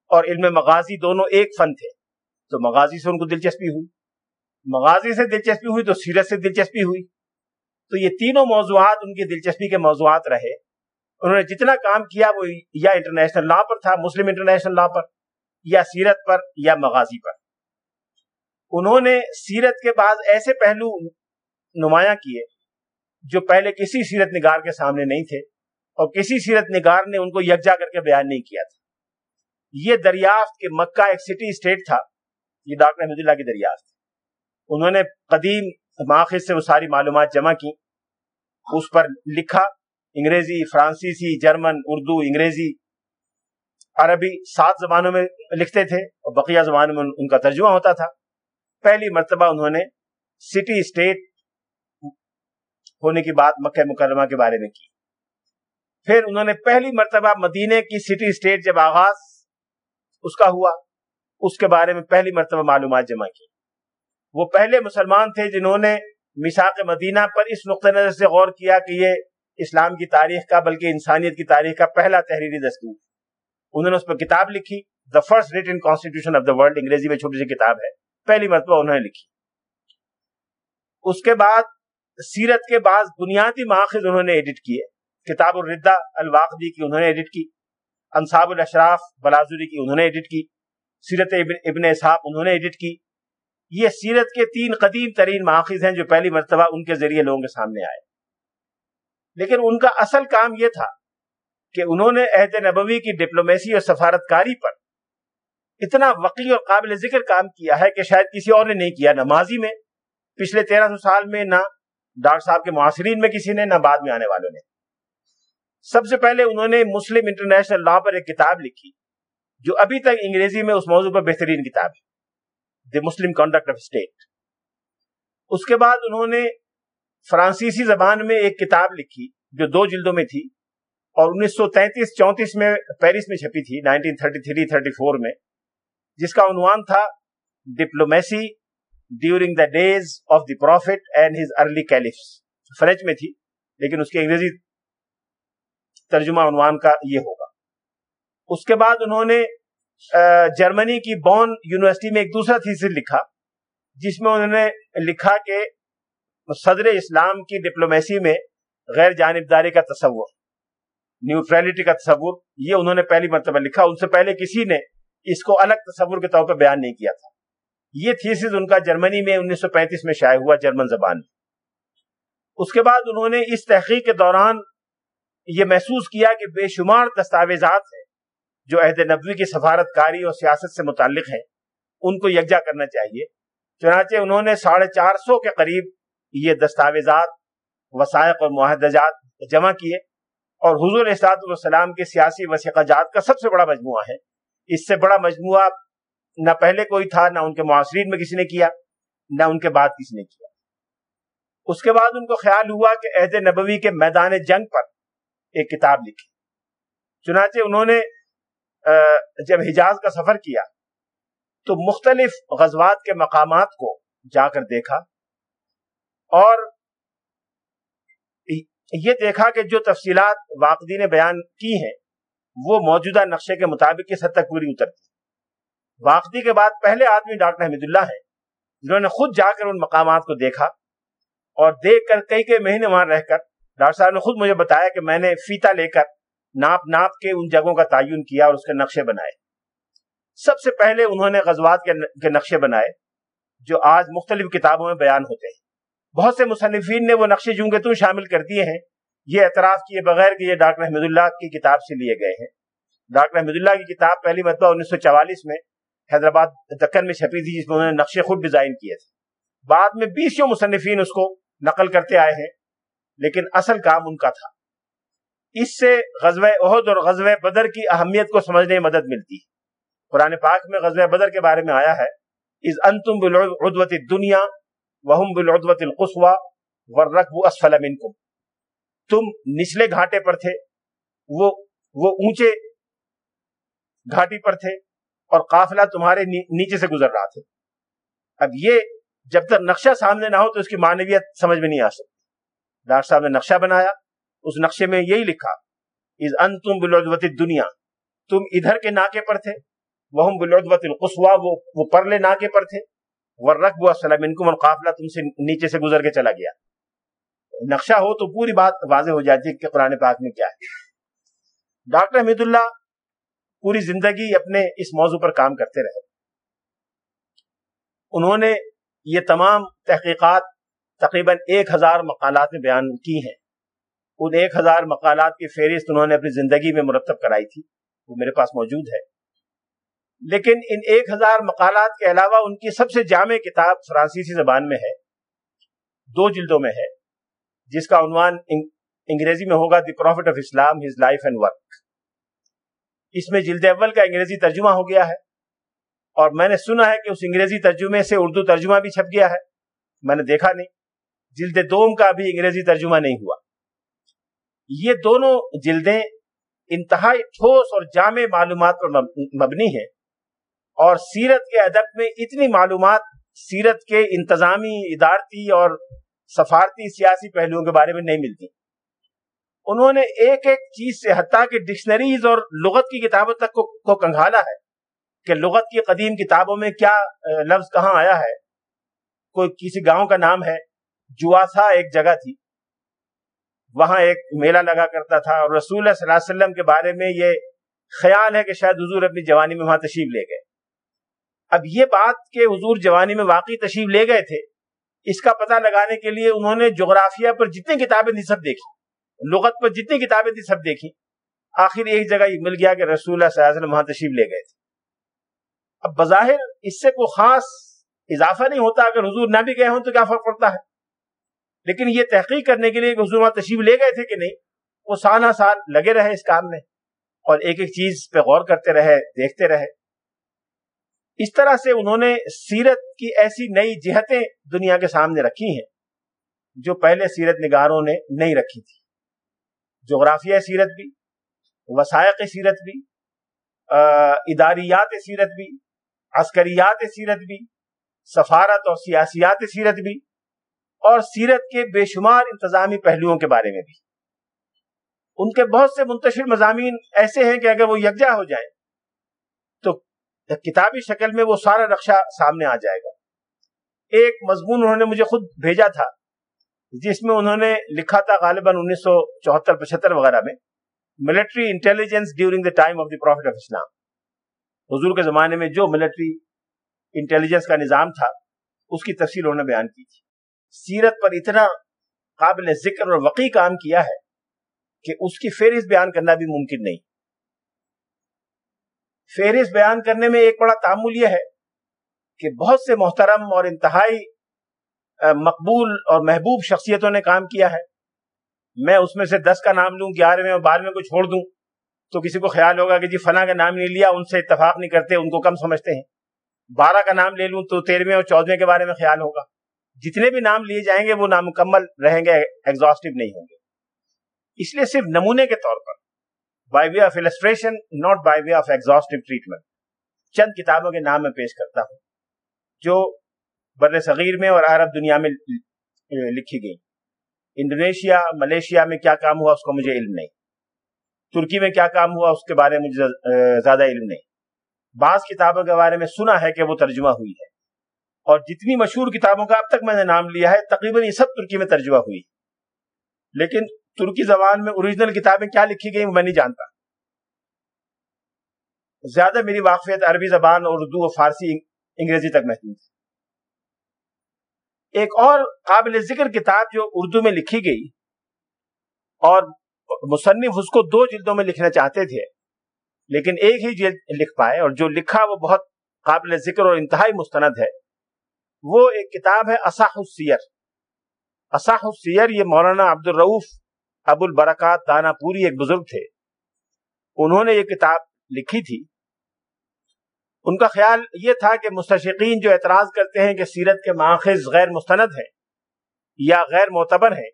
اور علم مغازی دونوں ایک فن تھے۔ تو مغازی سے ان کو دلچسپی ہوئی۔ مغازی سے دلچسپی ہوئی تو سیرت سے دلچسپی ہوئی۔ تو یہ تینوں موضوعات ان کی دلچسپی کے موضوعات رہے۔ انہوں نے جتنا کام کیا وہ یا انٹرنیشنل لا پر تھا، مسلم انٹرنیشنل لا پر، یا سیرت پر، یا مغازی پر۔ انہوں نے سیرت کے بعد ایسے پہلو نمایاں کیے جو پہلے کسی سیرت نگار کے سامنے نہیں تھے اور کسی سیرت نگار نے ان کو یکجا کر کے بیان نہیں کیا تھا۔ یہ دریافت کہ مکہ ایک سٹی اسٹیٹ تھا، یہ ڈاکٹر احمد اللہ کی دریافت۔ انہوں نے قدیم ماخذ سے وہ ساری معلومات جمع کی، اس پر لکھا، انگریزی، فرانسیسی، جرمن، اردو، انگریزی، عربی سات زبانوں میں لکھتے تھے اور بقیہ زبانوں میں ان کا ترجمہ ہوتا تھا۔ پہلی مرتبہ انہوں نے سٹی اسٹیٹ ہونے کی بات مکہ مکرمہ کے بارے میں کی۔ پھر انہوں نے پہلی مرتبہ مدینے کی سٹی اسٹیٹ جب آغاز اس کا ہوا، اس کے بارے میں پہلی مرتبہ معلومات جمع کی۔ وہ پہلے مسلمان تھے جنہوں نے مساق مدینہ پر اس نقطۂ نظر سے غور کیا کہ یہ اسلام کی تاریخ کا بلکہ انسانیت کی تاریخ کا پہلا تحریری دستور۔ انہوں نے اس پر کتاب لکھی۔ The first written constitution of the world انگریزی میں چھوٹی سی کتاب ہے۔ پہلی مرتبہ انہوں نے لکھی۔ اس کے بعد سیرت کے بعد بنیادی ماخذ انہوں نے ایڈٹ کیے۔ کتاب الردہ الواقدی کی انہوں نے ایڈٹ کی۔ انصاب الاشراف بلازوری کی انہوں نے ایڈٹ کی۔ سیرت ابن اسحاق انہوں نے ایڈٹ کی۔ یہ سیرت کے تین قدیم ترین ماخذ ہیں جو پہلی مرتبہ ان کے ذریعے لوگوں کے سامنے آئے۔ لیکن ان کا اصل کام یہ تھا کہ انہوں نے عہد نبوی کی ڈپلومیسی اور سفارتکاری پر اتنا وقی اور قابل ذکر کام کیا ہے کہ شاید کسی اور نے نہیں کیا، نہ ماضی میں، پچھلے تیرہ سو سال میں، نہ ڈاکٹر صاحب کے معاصرین میں کسی نے، نہ بعد میں آنے والوں نے۔ سب سے پہلے انہوں نے مسلم انٹرنیشنل لا پر ایک کتاب لکھی، جو ابھی تک انگریزی میں اس موضوع پر بہترین کتاب ہے۔ The Muslim conduct of state اس کے بعد انہوں نے فرانسیسی زبان میں ایک کتاب لکھی، جو دو جلدوں میں تھی، اور انیس سو تینتیس، چونتیس میں پیرس میں چھپی تھی، nineteen thirty three thirty four میں، جس کا عنوان تھا diplomacy during the days of the prophet and his early caliphs French میں تھی، لیکن اس کے انگریزی ترجمہ عنوان کا یہ ہوگا۔ اس کے بعد انہوں نے جرمنی کی بون یونیورسٹی میں ایک دوسرا تھیسر لکھا، جس میں انہوں نے لکھا کہ صدر اسلام کی ڈپلومیسی میں غیر جانبداری کا تصور نیوٹریلٹی کا تصور، یہ انہوں نے پہلی مرتبہ لکھا۔ ان سے پہلے کسی نے اس کو الگ تصور کے طور پہ بیان نہیں کیا تھا۔ یہ تھیسز ان کا جرمنی میں انیس سو پینتیس میں شائع ہوا، جرمن زبان میں۔ اس کے بعد انہوں نے اس تحقیق کے دوران یہ محسوس کیا کہ بے شمار دستاویزات ہیں جو عہد نبوی کی سفارت کاری اور سیاست سے متعلق ہیں۔ ان کو یکجا کرنا چاہیے۔ چنانچہ انہوں نے ساڑھے چار سو کے قریب یہ دستاویزات وسائق اور معاہدہ جات جمع کیے اور حضور احساط السلام کے سیاسی وسیقہ جات کا سب سے بڑا مجموعہ ہے۔ اس سے بڑا مجموعہ نہ پہلے کوئی تھا، نہ ان کے معاصرین میں کسی نے کیا، نہ ان کے بعد کسی نے کیا۔ اس کے بعد ان کو خیال ہوا کہ عہد نبوی کے میدان جنگ پر ایک کتاب لکھی۔ چنانچہ انہوں نے جب حجاز کا سفر کیا تو مختلف غزوات کے مقامات کو جا کر دیکھا اور یہ دیکھا کہ جو تفصیلات واقعی نے بیان کی ہیں وہ موجودہ نقشے کے مطابق کس حد تک پوری اترتی۔ واقعی کے بعد پہلے آدمی ڈاکٹر حمید اللہ ہے، جنہوں نے خود جا کر ان مقامات کو دیکھا اور دیکھ کر کئی کئی مہینے وہاں رہ کر ڈاکٹر صاحب نے خود مجھے بتایا کہ میں نے فیتا لے کر ناپ ناپ کے ان جگہوں کا تعین کیا اور اس کے نقشے بنائے۔ سب سے پہلے انہوں نے غزوات کے نقشے بنائے، جو آج مختلف کتابوں میں بیان ہوتے ہیں۔ بہت سے مصنفین نے وہ نقشے جوں تو شامل کر دیے ہیں، یہ اعتراف کیے بغیر کہ یہ ڈاکٹر احمد اللہ کی کتاب سے لیے گئے ہیں۔ ڈاکٹر احمد اللہ کی کتاب پہلی مرتبہ انیس سو چوالیس میں حیدرآباد دکن میں چھپی تھی، جس میں انہوں نے نقشے خود ڈیزائن کیے تھے۔ بعد میں بیسوں مصنفین اس کو نقل کرتے آئے ہیں، لیکن اصل کام ان کا تھا۔ اس سے غزوہ عہد اور غزوہ بدر کی اہمیت کو سمجھنے میں مدد ملتی ہے۔ قرآن پاک میں غزوہ بدر کے بارے میں آیا ہے از انتم بالعدوت الدنیا وہم بالعدوت القصوى والرکب اسفل منکم تم نچلے گھاٹے پر تھے، وہ وہ اونچے گھاٹی پر تھے اور قافلہ تمہارے نیچے سے گزر رہا تھا۔ اب یہ جب تک نقشہ سامنے نہ ہو تو اس کی معنویت سمجھ میں نہیں آ سکتی۔ ڈاکٹر صاحب نے نقشہ بنایا، اس نقشے میں یہی لکھا از ان تم بلودوت دنیا تم ادھر کے ناکے پر تھے وہ بلودوت القصوا وہ وہ پرلے ناکے پر تھے۔ ورق و سلم انکم اور قافلہ تم سے نیچے سے گزر کے چلا گیا۔ نقشہ ہو تو پوری بات واضح ہو جاتی ہے کہ قرآن پاک میں کیا ہے۔ ڈاکٹر حمید اللہ پوری زندگی اپنے اس موضوع پر کام کرتے رہے۔ انہوں نے یہ تمام تحقیقات تقریباً ایک ہزار مقالات میں بیان کی ہیں۔ ان ایک ہزار مقالات کی فہرست انہوں نے اپنی زندگی میں مرتب کرائی تھی۔ وہ میرے پاس موجود ہے۔ لیکن ان ایک ہزار مقالات کے علاوہ ان کی سب سے جامع کتاب فرانسیسی زبان میں ہے۔ دو جلدوں میں ہے۔ جس کا عنوان انگریزی میں ہوگا the prophet of Islam his life and work اس میں جلد اول کا انگریزی ترجمہ ہو گیا ہے اور میں نے سنا ہے کہ اس انگریزی ترجمے سے اردو ترجمہ بھی چھپ گیا ہے۔ میں نے دیکھا نہیں۔ جلد دوم کا بھی انگریزی ترجمہ نہیں ہوا۔ یہ دونوں جلدیں انتہائی ٹھوس اور جامع معلومات پر مبنی ہیں۔ اور سیرت کے ادب میں اتنی معلومات سیرت کے انتظامی ادارتی اور سفارتی سیاسی پہلوؤں کے بارے میں نہیں ملتی۔ انہوں نے ایک ایک چیز سے حتیٰ کہ ڈکشنریز اور لغت کی کتابوں تک کو کنگھالا ہے کہ لغت کی قدیم کتابوں میں کیا لفظ کہاں آیا ہے۔ کوئی کسی گاؤں کا نام ہے، جواسا ایک جگہ تھی۔ وہاں ایک میلہ لگا کرتا تھا اور رسول اللہ صلی اللہ علیہ وسلم کے بارے میں یہ خیال ہے کہ شاید حضور اپنی جوانی میں وہاں تشریف لے گئے۔ اب یہ بات کہ حضور جوانی میں واقعی تشریف لے گئے تھے، اس کا پتہ لگانے کے لیے انہوں نے جغرافیہ پر جتنی کتابیں تھی سب دیکھی۔ لغت پر جتنی کتابیں تھی سب دیکھی آخر ایک جگہ یہ مل گیا کہ رسول اللہ صلی اللہ علیہ وسلم وہاں تشریف لے گئے تھے۔ اب بظاہر اس سے کوئی خاص اضافہ نہیں ہوتا، اگر حضور نہ بھی گئے ہوں تو کیا فرق پڑتا ہے؟ لیکن یہ تحقیق کرنے کے لیے کہ حضور وہاں تشریف لے گئے تھے کہ نہیں، وہ سالہ سال لگے رہے اس کام میں اور ایک ایک چیز پہ غور کرتے رہے، دیکھتے رہے۔ اس طرح سے انہوں نے سیرت کی ایسی نئی جہتیں دنیا کے سامنے رکھی ہیں جو پہلے سیرت نگاروں نے نہیں رکھی تھی جغرافیہ سیرت بھی وسائق سیرت بھی اداریات سیرت بھی، عسکریات سیرت بھی، سفارت اور سیاسیات سیرت بھی، اور سیرت کے بے شمار انتظامی پہلوؤں کے بارے میں بھی۔ ان کے بہت سے منتشر مضامین ایسے ہیں کہ اگر وہ یکجا ہو جائیں تو کتابی شکل میں وہ سارا نقشہ سامنے آ جائے گا۔ ایک مضمون انہوں نے مجھے خود بھیجا تھا۔ جس میں انہوں نے لکھا تھا غالباً انیس سو چوہتر پچہتر وغیرہ میں military intelligence during the time of the prophet of Islam حضور کے زمانے میں جو ملٹری انٹیلیجنس کا نظام تھا، اس کی تفصیل انہوں نے بیان کی تھی۔ سیرت پر اتنا قابل ذکر اور وقی کام کیا ہے کہ اس کی فہرست بیان کرنا بھی ممکن نہیں۔ فہرست بیان کرنے میں ایک بڑا تعمل یہ ہے کہ بہت سے محترم اور انتہائی مقبول اور محبوب شخصیتوں نے کام کیا ہے۔ میں اس میں سے دس کا نام لوں گیارہویں اور بارہویں کو چھوڑ دوں، تو کسی کو خیال ہوگا کہ جی فلاں کا نام نہیں لیا، ان سے اتفاق نہیں کرتے، ان کو کم سمجھتے ہیں۔ بارہ کا نام لے لوں تو تیرہویں اور چودہویں کے بارے میں خیال ہوگا۔ جتنے بھی نام لیے جائیں گے وہ نامکمل رہیں گے ایگزاسٹو نہیں ہوں گے۔ اس لیے صرف نمونے کے طور پر by way of illustration not by way of exhaustive treatment چند کتابوں کے نام میں پیش کرتا ہوں، جو بر صغیر میں اور عرب دنیا میں لکھی گئی انڈونیشیا، ملیشیا میں کیا کام ہوا اس کو مجھے علم نہیں۔ ترکی میں کیا کام ہوا اس کے بارے میں مجھے زیادہ علم نہیں۔ بعض کتابوں کے بارے میں سنا ہے کہ وہ ترجمہ ہوئی ہے۔ اور جتنی مشہور کتابوں کا اب تک میں نے نام لیا ہے، تقریباً یہ سب ترکی میں ترجمہ ہوئی۔ لیکن ترکی زبان میں اوریجنل کتابیں کیا لکھی گئی وہ میں نہیں جانتا۔ زیادہ میری واقفیت عربی زبان اور اردو اور فارسی انگریزی تک محدود ہے۔ ایک اور قابل ذکر کتاب جو اردو میں لکھی گئی اور مصنف اس کو دو جلدوں میں لکھنا چاہتے تھے، لیکن ایک ہی جلد لکھ پائے اور جو لکھا وہ بہت قابل ذکر اور انتہائی مستند ہے۔ وہ ایک کتاب ہے اصح السیر۔ اصح السیر یہ مولانا عبد الروف ابو البرکات دانا پوری ایک بزرگ تھے۔ انہوں نے یہ کتاب لکھی تھی۔ ان کا خیال یہ تھا کہ مستشقین جو اعتراض کرتے ہیں کہ سیرت کے ماخذ غیر مستند ہیں یا غیر معتبر ہیں،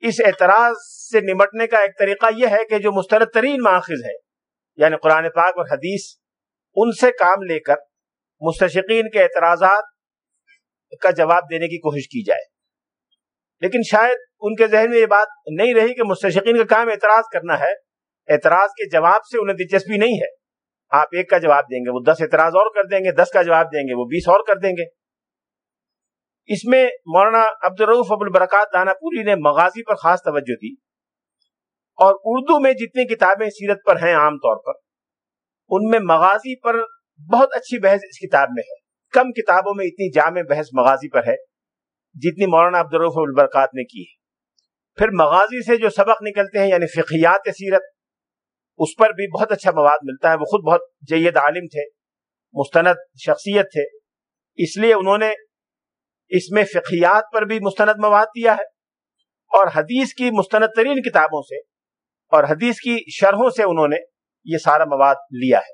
اس اعتراض سے نمٹنے کا ایک طریقہ یہ ہے کہ جو مستند ترین ماخذ ہے یعنی قرآن پاک اور حدیث، ان سے کام لے کر مستشقین کے اعتراضات کا جواب دینے کی کوشش کی جائے۔ لیکن شاید ان کے ذہن میں یہ بات نہیں رہی کہ مستشقین کا کام اعتراض کرنا ہے، اعتراض کے جواب سے انہیں دلچسپی نہیں ہے۔ آپ ایک کا جواب دیں گے، وہ دس اعتراض اور کر دیں گے، دس کا جواب دیں گے، وہ بیس اور کر دیں گے۔ اس میں مولانا عبدالروف ابو البرکات دانا پوری نے مغازی پر خاص توجہ دی اور اردو میں جتنی کتابیں سیرت پر ہیں عام طور پر، ان میں مغازی پر بہت اچھی بحث اس کتاب میں ہے۔ کم کتابوں میں اتنی جامع بحث مغازی پر ہے جتنی مولانا عبدالروف ابو البرکات نے کی ہے۔ پھر مغازی سے جو سبق نکلتے ہیں یعنی فقیات سیرت اس پر بھی بہت اچھا مواد ملتا ہے۔ وہ خود بہت جید عالم تھے، مستند شخصیت تھے۔ اس لیے انہوں نے اس میں فقیات پر بھی مستند مواد دیا ہے اور حدیث کی مستند ترین کتابوں سے اور حدیث کی شرحوں سے انہوں نے یہ سارا مواد لیا ہے۔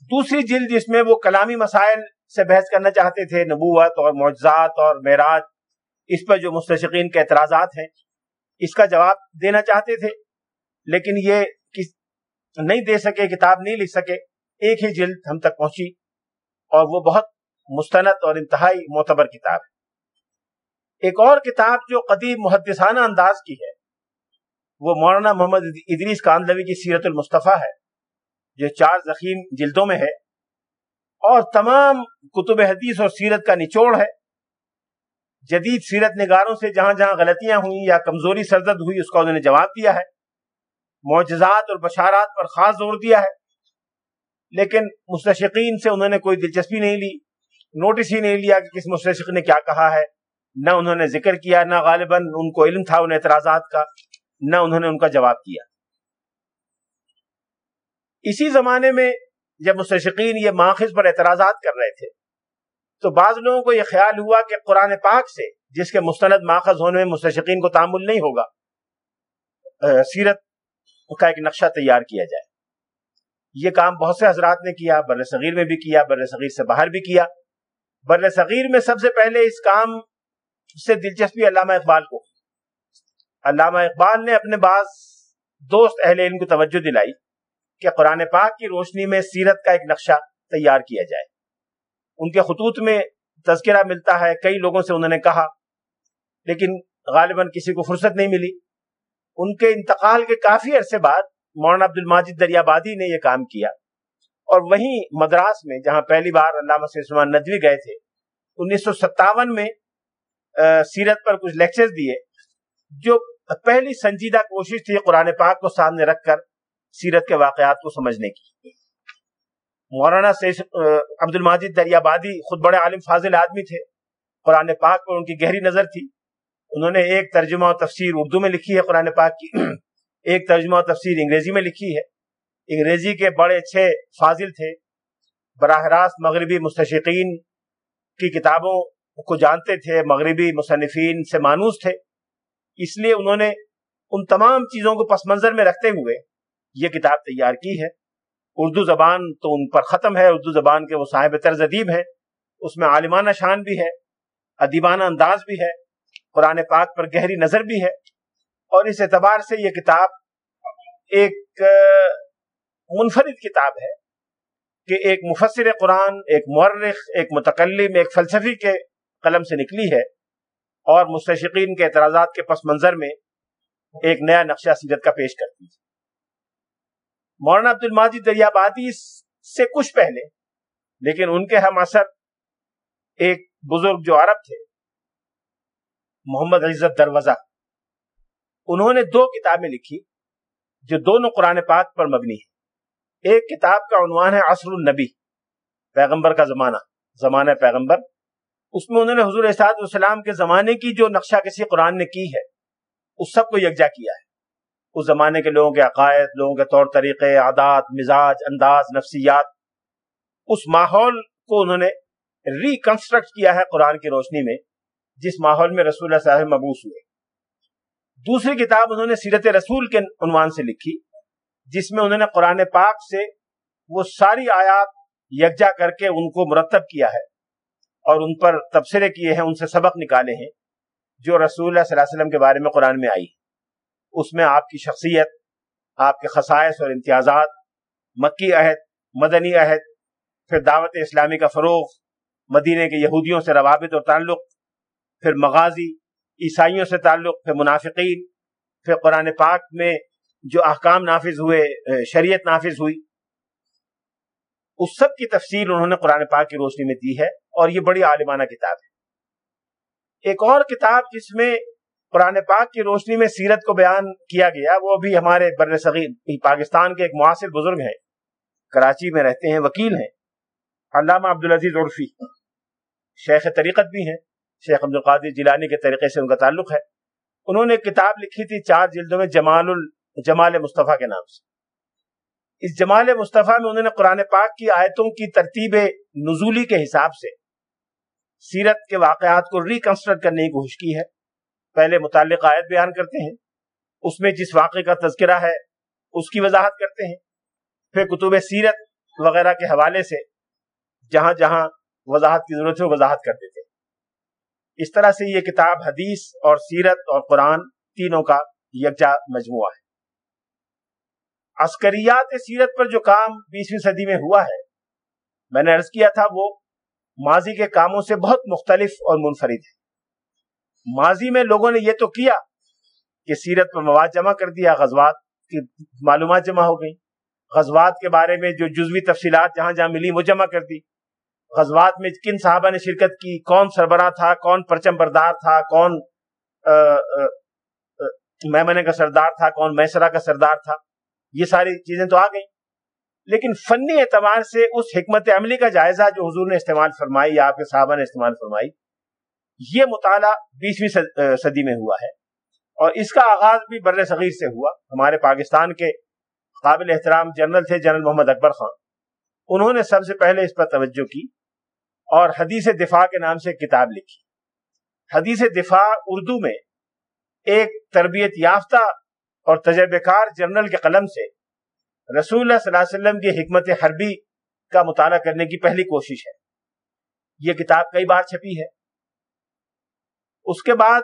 دوسری جلد جس میں وہ کلامی مسائل سے بحث کرنا چاہتے تھے، نبوت اور معجزات اور معراج، اس پر جو مستشقین کے اعتراضات ہیں، اس کا جواب دینا چاہتے تھے۔ لیکن یہ نہیں دے سکے، کتاب نہیں لکھ سکے، ایک ہی جلد ہم تک پہنچی اور وہ بہت مستند اور انتہائی معتبر کتاب ہے۔ ایک اور کتاب جو قدیم محدثانہ انداز کی ہے، وہ مولانا محمد ادریس کاندلوی کی سیرت المصطفیٰ ہے، جو چار زخیم جلدوں میں ہے اور تمام کتب حدیث اور سیرت کا نچوڑ ہے۔ جدید سیرت نگاروں سے جہاں جہاں غلطیاں ہوئیں یا کمزوری سرزد ہوئی، اس کا انہوں نے جواب دیا ہے۔ معجزات اور بشارات پر خاص زور دیا ہے۔ لیکن مستشقین سے انہوں نے کوئی دلچسپی نہیں لی، نوٹس ہی نہیں لیا کہ کس مستشق نے کیا کہا ہے۔ نہ انہوں نے ذکر کیا، نہ غالباً ان کو علم تھا، ان اعتراضات کا، نہ انہوں نے ان کا جواب کیا۔ اسی زمانے میں جب مستشقین یہ ماخذ پر اعتراضات کر رہے تھے، تو بعض لوگوں کو یہ خیال ہوا کہ قرآن پاک سے جس کے مستند ماخذ ہونے میں مستشقین کو تعمل نہیں ہوگا سیرت کا ایک نقشہ تیار کیا جائے۔ یہ کام بہت سے حضرات نے کیا، بر صغیر میں بھی کیا، بر صغیر سے باہر بھی کیا۔ بر صغیر میں سب سے پہلے اس کام سے دلچسپی علامہ اقبال کو۔ علامہ اقبال نے اپنے بعض دوست اہل علم کو توجہ دلائی کہ قرآن پاک کی روشنی میں سیرت کا ایک نقشہ تیار کیا جائے۔ ان کے خطوط میں تذکرہ ملتا ہے، کئی لوگوں سے انہوں نے کہا، لیکن غالباً کسی کو فرصت نہیں ملی۔ ان کے انتقال کے کافی عرصے بعد مولانا عبد الماجد دریابادی نے یہ کام کیا۔ اور وہیں مدراس میں جہاں پہلی بار علامہ عثمان ندوی گئے تھے، انیس سو ستاون میں سیرت پر کچھ لیکچر دیے، جو پہلی سنجیدہ کوشش تھی قرآن پاک کو سامنے رکھ کر سیرت کے واقعات کو سمجھنے کی۔ مولانا عبد الماجد دریابادی خود بڑے عالم، فاضل آدمی تھے۔ قرآن پاک پر ان کی گہری نظر تھی۔ انہوں نے ایک ترجمہ و تفسیر اردو میں لکھی ہے، قرآن پاک کی۔ ایک ترجمہ و تفسیر انگریزی میں لکھی ہے۔ انگریزی کے بڑے اچھے فاضل تھے۔ براہ راست مغربی مستشقین کی کتابوں کو جانتے تھے، مغربی مصنفین سے مانوس تھے۔ اس لیے انہوں نے ان تمام چیزوں کو پس منظر میں رکھتے ہوئے یہ کتاب تیار کی ہے۔ اردو زبان تو ان پر ختم ہے، اردو زبان کے وہ صاحب طرز ادیب ہیں۔ اس میں عالمانہ شان بھی ہے، ادیبانہ انداز بھی ہے۔ قرآن پاک پر گہری نظر بھی ہے اور اس اعتبار سے یہ کتاب ایک منفرد کتاب ہے کہ ایک مفسر قرآن، ایک مورخ، ایک متکلم، ایک فلسفی کے قلم سے نکلی ہے اور مستشقین کے اعتراضات کے پس منظر میں ایک نیا نقشہ سیرت کا پیش کرتی ہے۔ مولانا عبد الماجد دریابادی سے کچھ پہلے، لیکن ان کے ہم اثر ایک بزرگ جو عرب تھے محمد عزت دروازہ۔ انہوں نے دو کتابیں لکھی جو دونوں قرآن پاک پر مبنی ہیں۔ ایک کتاب کا عنوان ہے عصر النبی، پیغمبر کا زمانہ زمانہ پیغمبر۔ اس میں انہوں نے حضور احساط والسلام کے زمانے کی جو نقشہ کسی قرآن نے کی ہے، اس سب کو یکجا کیا ہے۔ اس زمانے کے لوگوں کے عقائد، لوگوں کے طور طریقے، عادات، مزاج، انداز، نفسیات، اس ماحول کو انہوں نے ریکنسٹرکٹ کیا ہے قرآن کی روشنی میں۔ جس ماحول میں رسول اللہ صاحب مبوس ہوئے۔ دوسری کتاب انہوں نے سیرت رسول کے عنوان سے لکھی، جس میں انہوں نے قرآن پاک سے وہ ساری آیات یکجا کر کے ان کو مرتب کیا ہے اور ان پر تبصرے کیے ہیں، ان سے سبق نکالے ہیں، جو رسول اللہ صلی اللہ علیہ وسلم کے بارے میں قرآن میں آئی۔ اس میں آپ کی شخصیت، آپ کے خصائص اور امتیازات، مکی عہد، مدنی عہد، پھر دعوت اسلامی کا فروغ مدینے کے یہودیوں سے روابط اور تعلق پھر مغازی عیسائیوں سے تعلق، پھر منافقین، پھر قرآن پاک میں جو احکام نافذ ہوئے شریعت نافذ ہوئی۔ اس سب کی تفصیل انہوں نے قرآن پاک کی روشنی میں دی ہے اور یہ بڑی عالمانہ کتاب ہے۔ ایک اور کتاب جس میں قرآن پاک کی روشنی میں سیرت کو بیان کیا گیا، وہ بھی ہمارے بر صغیر یعنی پاکستان کے ایک معاصر بزرگ ہیں۔ کراچی میں رہتے ہیں، وکیل ہیں۔ علامہ عبدالعزیز عرفی، شیخ طریقت بھی ہیں۔ شیخ عبد القادر جیلانی کے طریقے سے ان کا تعلق ہے۔ انہوں نے کتاب لکھی تھی چار جلدوں میں جمال الجمال مصطفیٰ کے نام سے۔ اس جمال مصطفیٰ میں انہوں نے قرآن پاک کی آیتوں کی ترتیب نزولی کے حساب سے سیرت کے واقعات کو ریکنسٹرکٹ کرنے کی کوشش کی ہے۔ پہلے متعلق آیت بیان کرتے ہیں۔ اس میں جس واقعے کا تذکرہ ہے، اس کی وضاحت کرتے ہیں۔ پھر کتب سیرت وغیرہ کے حوالے سے جہاں جہاں وضاحت کی ضرورت ہے وضاحت کر دیتے اس طرح سے یہ کتاب، حدیث اور سیرت اور قرآن تینوں کا یکجا مجموعہ ہے۔ عسکریات سیرت پر جو کام بیسویں صدی میں ہوا ہے، میں نے عرض کیا تھا، وہ ماضی کے کاموں سے بہت مختلف اور منفرد ہے۔ ماضی میں لوگوں نے یہ تو کیا کہ سیرت پر مواد جمع کر دیا، غزوات کی معلومات جمع ہو گئی غزوات کے بارے میں جو جزوی تفصیلات جہاں جہاں ملی، وہ جمع کر دی۔ غزوات میں کن صحابہ نے شرکت کی؟ کون سربراہ تھا؟ کون پرچم بردار تھا؟ کون میمنے کا سردار تھا؟ کون میسرا کا سردار تھا؟ یہ ساری چیزیں تو آ گئیں۔ لیکن فنی اعتبار سے اس حکمت عملی کا جائزہ جو حضور نے استعمال فرمائی، یا آپ کے صحابہ نے استعمال فرمائی، یہ مطالعہ بیسویں صدی میں ہوا ہے۔ اور اس کا آغاز بھی بر صغیر سے ہوا۔ ہمارے پاکستان کے قابل احترام جنرل تھے جنرل محمد اکبر خان۔ انہوں نے سب سے پہلے اس پر توجہ کی۔ اور حدیث دفاع کے نام سے کتاب لکھی۔ حدیث دفاع اردو میں ایک تربیت یافتہ اور تجربہ کار جنرل کے قلم سے رسول اللہ صلی اللہ علیہ وسلم کی حکمت حربی کا مطالعہ کرنے کی پہلی کوشش ہے۔ یہ کتاب کئی بار چھپی ہے۔ اس کے بعد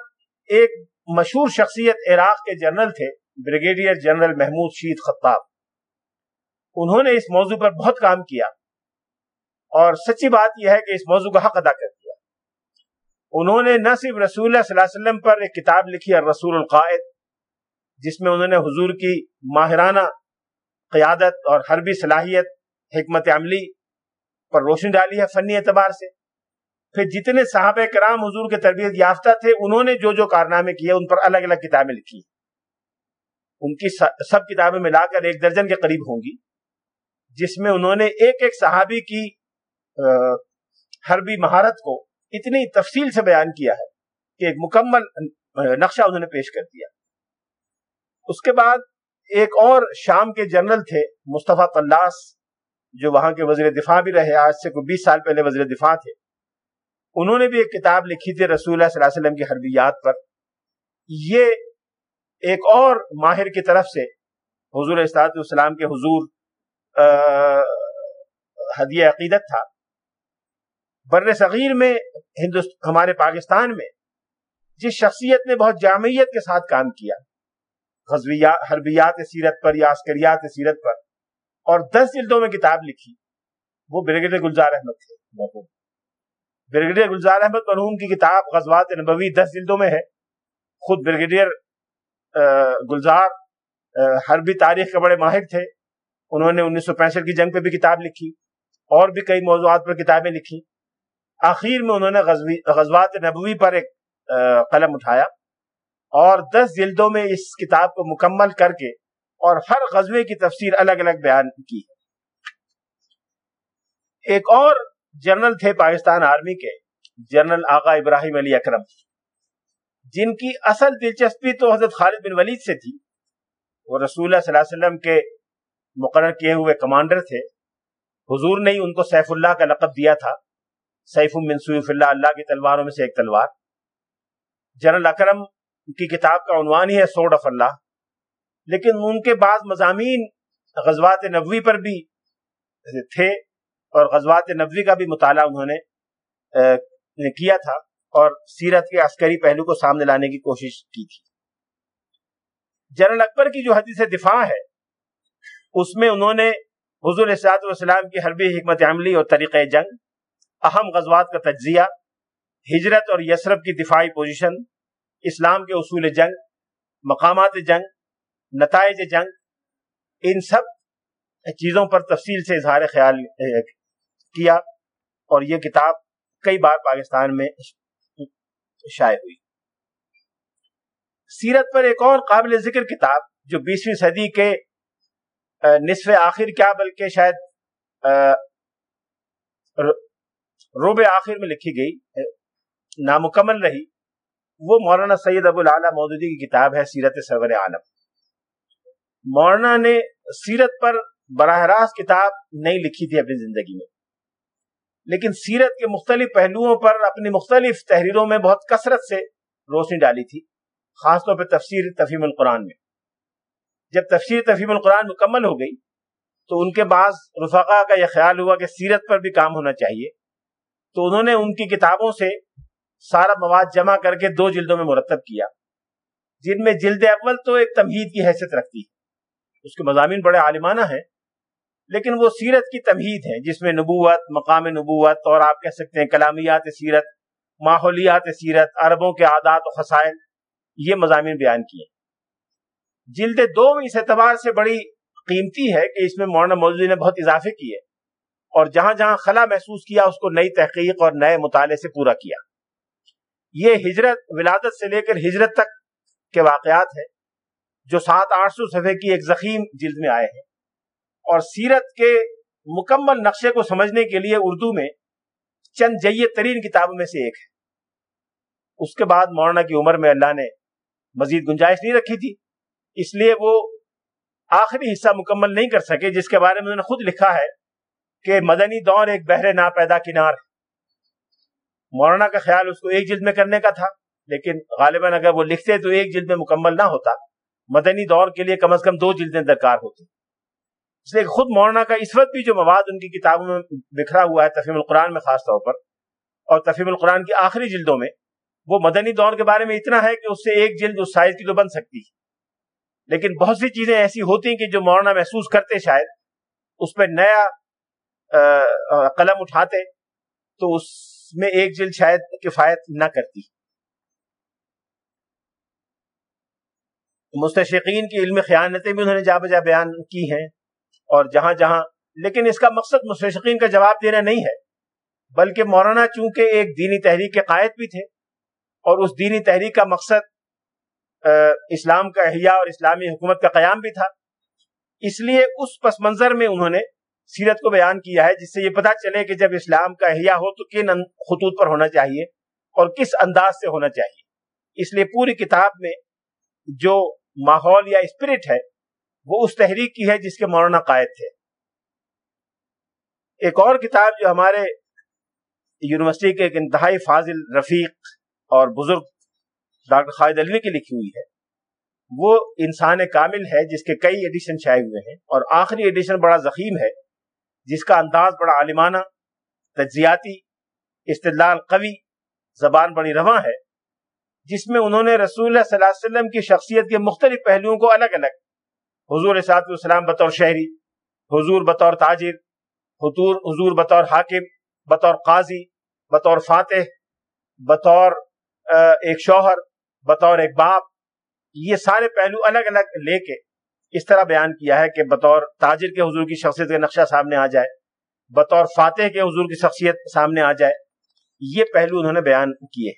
ایک مشہور شخصیت عراق کے جنرل تھے بریگیڈیئر جنرل محمود شید خطاب۔ انہوں نے اس موضوع پر بہت کام کیا۔ اور سچی بات یہ ہے کہ اس موضوع کا حق ادا کر دیا۔ انہوں نے نہ صرف رسول اللہ صلی اللہ علیہ وسلم پر ایک کتاب لکھی، الرسول القائد، جس میں انہوں نے حضور کی ماہرانہ قیادت اور حربی صلاحیت، حکمت عملی پر روشنی ڈالی ہے فنی اعتبار سے۔ پھر جتنے صحابہ کرام حضور کے تربیت یافتہ تھے، انہوں نے جو جو کارنامے کیے، ان پر الگ الگ کتابیں لکھی۔ ان کی سب کتابیں ملا کر ایک درجن کے قریب ہوں گی، جس میں انہوں نے ایک ایک صحابی کی حربی مہارت کو اتنی تفصیل سے بیان کیا ہے کہ ایک مکمل نقشہ انہوں نے پیش کر دیا۔ اس کے بعد ایک اور شام کے جنرل تھے، مصطفیٰ قلاس، جو وہاں کے وزیر دفاع بھی رہے، آج سے کوئی بیس سال پہلے وزیر دفاع تھے۔ انہوں نے بھی ایک کتاب لکھی تھی رسول اللہ صلی اللہ علیہ وسلم کی حربیات پر۔ یہ ایک اور ماہر کی طرف سے حضور استاد کے حضور ہدیہ عقیدت تھا۔ بر صغیر میں، ہندوست، ہمارے پاکستان میں، جس شخصیت نے بہت جامعیت کے ساتھ کام کیا حربیات سیرت پر یا عسکریات سیرت پر، اور دس جلدوں میں کتاب لکھی، وہ بریگیڈیئر گلزار احمد تھے بریگیڈیئر گلزار احمد مرحوم کی کتاب غزوات نبوی دس جلدوں میں ہے، خود بریگیڈیئر گلزار حربی تاریخ کے بڑے ماہر تھے، انہوں نے انیس سو پینسٹھ کی جنگ پہ بھی کتاب لکھی، اور بھی کئی موضوعات پر کتابیں لکھی۔ آخر میں انہوں نے غزوات نبوی پر ایک قلم اٹھایا اور دس جلدوں میں اس کتاب کو مکمل کر کے اور ہر غزوے کی تفسیر الگ الگ بیان کی۔ ایک اور جنرل تھے پاکستان آرمی کے، جنرل آغا ابراہیم علی اکرم۔ جن کی اصل دلچسپی تو حضرت خالد بن ولید سے تھی۔ وہ رسول اللہ صلی اللہ علیہ وسلم کے مقرر کیے ہوئے کمانڈر تھے۔ حضور نے ہی ان کو سیف اللہ کا لقب دیا تھا۔ سیف من سیف اللہ اللہ کی تلواروں میں سے ایک تلوار۔ جنرل اکرم کی کتاب کا عنوان ہی ہے سوڈ آف اللہ۔ لیکن ان کے بعض مضامین غزوات نبوی پر بھی تھے اور غزوات نبوی کا بھی مطالعہ انہوں نے کیا تھا اور سیرت کے عسکری پہلو کو سامنے لانے کی کوشش کی تھی۔ جنرل اکبر کی جو حدیث دفاع ہے، اس میں انہوں نے حضور صلاحت والسلام کی حربی حکمت عملی اور طریقہ جنگ اہم غزوات کا تجزیہ، ہجرت اور یسرف کی دفاعی پوزیشن، اسلام کے اصول جنگ، مقامات جنگ، نتائج جنگ، ان سب چیزوں پر تفصیل سے اظہار خیال کیا اور یہ کتاب کئی بار پاکستان میں شائع ہوئی۔ سیرت پر ایک اور قابل ذکر کتاب جو بیسویں صدی کے نصف آخر کیا بلکہ شاید روب آخر میں لکھی گئی، نامکمل رہی۔ وہ مولانا سید ابو العلیٰ مودودی کی کتاب ہے، سیرت سور عالم۔ مولانا نے سیرت پر براہ راست کتاب نہیں لکھی تھی اپنی زندگی میں۔ لیکن سیرت کے مختلف پہلوؤں پر اپنی مختلف تحریروں میں بہت کثرت سے روشنی ڈالی تھی، خاص طور پہ تفسیر تفہیم القرآن میں۔ جب تفسیر تفہیم القرآن مکمل ہو گئی، تو ان کے بعض رفقا کا یہ خیال ہوا کہ سیرت پر بھی کام ہونا چاہیے۔ تو انہوں نے ان کی کتابوں سے سارا مواد جمع کر کے دو جلدوں میں مرتب کیا۔ جن میں جلد اول تو ایک تمہید کی حیثیت رکھتی ہے۔ اس کے مضامین بڑے عالمانہ ہیں، لیکن وہ سیرت کی تمہید ہے جس میں نبوت، مقام نبوت اور آپ کہہ سکتے ہیں کلامیات سیرت، ماحولیات سیرت، عربوں کے عادات و خسائل، یہ مضامین بیان کیے جلد دو میں اس اعتبار سے بڑی قیمتی ہے کہ اس میں مولانا مولوی نے بہت اضافے کیے۔ اور جہاں جہاں خلا محسوس کیا، اس کو نئی تحقیق اور نئے مطالعے سے پورا کیا۔ یہ ہجرت، ولادت سے لے کر ہجرت تک کے واقعات ہیں، جو سات آٹھ سو صفحے کی ایک زخیم جلد میں آئے ہیں۔ اور سیرت کے مکمل نقشے کو سمجھنے کے لیے اردو میں چند جیت ترین کتابوں میں سے ایک ہے۔ اس کے بعد مولانا کی عمر میں اللہ نے مزید گنجائش نہیں رکھی تھی، اس لیے وہ آخری حصہ مکمل نہیں کر سکے، جس کے بارے میں انہوں نے خود لکھا ہے۔ کہ مدنی دور ایک بہرے نا پیدا کنار مولانا کا خیال اس کو ایک جلد میں کرنے کا تھا، لیکن غالباً اگر وہ لکھتے تو ایک جلد میں مکمل نہ ہوتا۔ مدنی دور کے لیے کم از کم دو جلدیں درکار ہوتی۔ اس لیے خود مولانا کا اس وقت بھی جو مواد ان کی کتابوں میں بکھرا ہوا ہے تفیم القرآن میں خاص طور پر، اور تفیم القرآن کی آخری جلدوں میں، وہ مدنی دور کے بارے میں اتنا ہے کہ اس سے ایک جلد اس سائز کی تو بن سکتی لیکن بہت سی چیزیں ایسی ہوتی ہیں کہ جو مولانا محسوس کرتے شاید، اس پہ نیا قلم اٹھاتے تو اس میں ایک جلد شاید کفایت نہ کرتی۔ مستشقین کی علم خیانتیں بھی انہوں نے جا بجا بیان کی ہیں اور جہاں جہاں، لیکن اس کا مقصد مستشقین کا جواب دینا نہیں ہے، بلکہ مولانا چونکہ ایک دینی تحریک کے قائد بھی تھے اور اس دینی تحریک کا مقصد اسلام کا احیاء اور اسلامی حکومت کا قیام بھی تھا، اس لیے اس پس منظر میں انہوں نے سیرت کو بیان کیا ہے، جس سے یہ پتا چلے کہ جب اسلام کا احیاء ہو تو کن خطوط پر ہونا چاہیے اور کس انداز سے ہونا چاہیے۔ اس لیے پوری کتاب میں جو ماحول یا اسپرٹ ہے، وہ اس تحریک کی ہے جس کے مولانا قائد تھے۔ ایک اور کتاب جو ہمارے یونیورسٹی کے ایک انتہائی فاضل، رفیق اور بزرگ ڈاکٹر خالد علوی کی لکھی ہوئی ہے۔ وہ انسان کامل ہے جس کے کئی ایڈیشن شائع ہوئے ہیں اور آخری ایڈیشن بڑا ضخیم ہے۔ جس کا انداز بڑا عالمانہ، تجزیاتی، استدلال قوی، زبان بڑی رواں ہے، جس میں انہوں نے رسول اللہ صلی اللہ علیہ وسلم کی شخصیت کے مختلف پہلوؤں کو الگ الگ، حضور صاحب السلام بطور شہری، حضور بطور تاجر، حضور حضور بطور حاکم، بطور قاضی، بطور فاتح، بطور ایک شوہر، بطور ایک باپ، یہ سارے پہلو الگ الگ لے کے اس طرح بیان کیا ہے کہ بطور تاجر کے حضور کی شخصیت کا نقشہ سامنے آ جائے، بطور فاتح کے حضور کی شخصیت سامنے آ جائے، یہ پہلو انہوں نے بیان کیے۔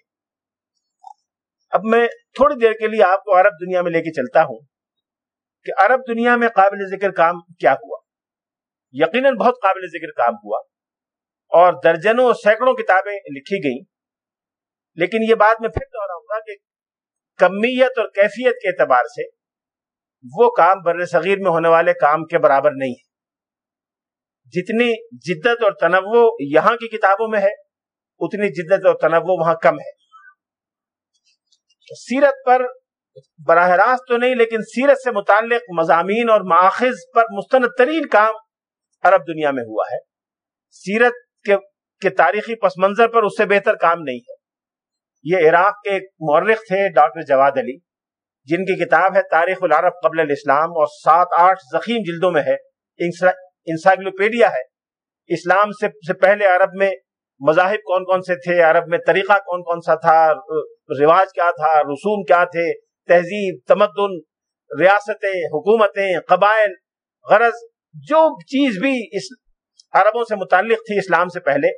اب میں تھوڑی دیر کے لیے آپ کو عرب دنیا میں لے کے چلتا ہوں کہ عرب دنیا میں قابل ذکر کام کیا ہوا۔ یقیناً بہت قابل ذکر کام ہوا۔ اور درجنوں سینکڑوں کتابیں لکھی گئیں۔ لیکن یہ بات میں پھر دوہراؤں گا کہ کمیت اور کیفیت کے اعتبار سے وہ کام بر صغیر میں ہونے والے کام کے برابر نہیں ہے۔ جتنی جدت اور تنوع یہاں کی کتابوں میں ہے، اتنی جدت اور تنوع وہاں کم ہے۔ سیرت پر براہ راست تو نہیں، لیکن سیرت سے متعلق مضامین اور ماخذ پر مستند ترین کام عرب دنیا میں ہوا ہے۔ سیرت کے تاریخی پس منظر پر اس سے بہتر کام نہیں ہے۔ یہ عراق کے ایک مورخ تھے، ڈاکٹر جواد علی۔ جن کی کتاب ہے تاریخ العرب قبل الاسلام اور سات آٹھ زخیم جلدوں میں ہے۔ انسائکلوپیڈیا ہے۔ اسلام سے سے پہلے عرب میں مذاہب کون کون سے تھے؟ عرب میں طریقہ کون کون سا تھا؟ رواج کیا تھا؟ رسوم کیا تھے؟ تہذیب، تمدن، ریاستیں، حکومتیں، قبائل، غرض، جو چیز بھی اس عربوں سے متعلق تھی اسلام سے پہلے،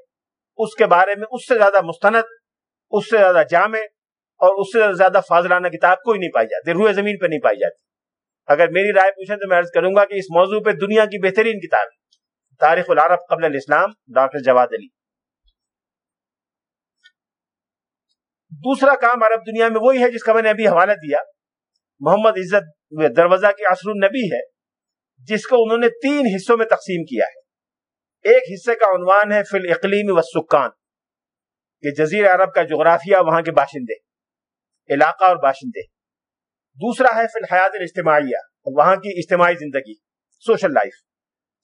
اس کے بارے میں اس سے زیادہ مستند، اس سے زیادہ جامع اور اس سے زیادہ فاضلانہ کتاب کوئی نہیں پائی جاتی، روئے زمین پہ نہیں پائی جاتی۔ اگر میری رائے پوچھیں تو میں عرض کروں گا کہ اس موضوع پہ دنیا کی بہترین کتاب، تاریخ العرب قبل الاسلام، ڈاکٹر جواد علی۔ دوسرا کام عرب دنیا میں وہی ہے جس کا میں نے ابھی حوالہ دیا۔ محمد عزت دروازہ کی عصر النبی ہے، جس کو انہوں نے تین حصوں میں تقسیم کیا ہے۔ ایک حصے کا عنوان ہے فی الاقلیم والسکان، کہ جزیر عرب کا جغرافیہ وہاں کے باشندے۔ علاقہ اور باشندے۔ دوسرا ہے فی الحیات الاجتماعیہ، وہاں کی اجتماعی زندگی، سوشل لائف۔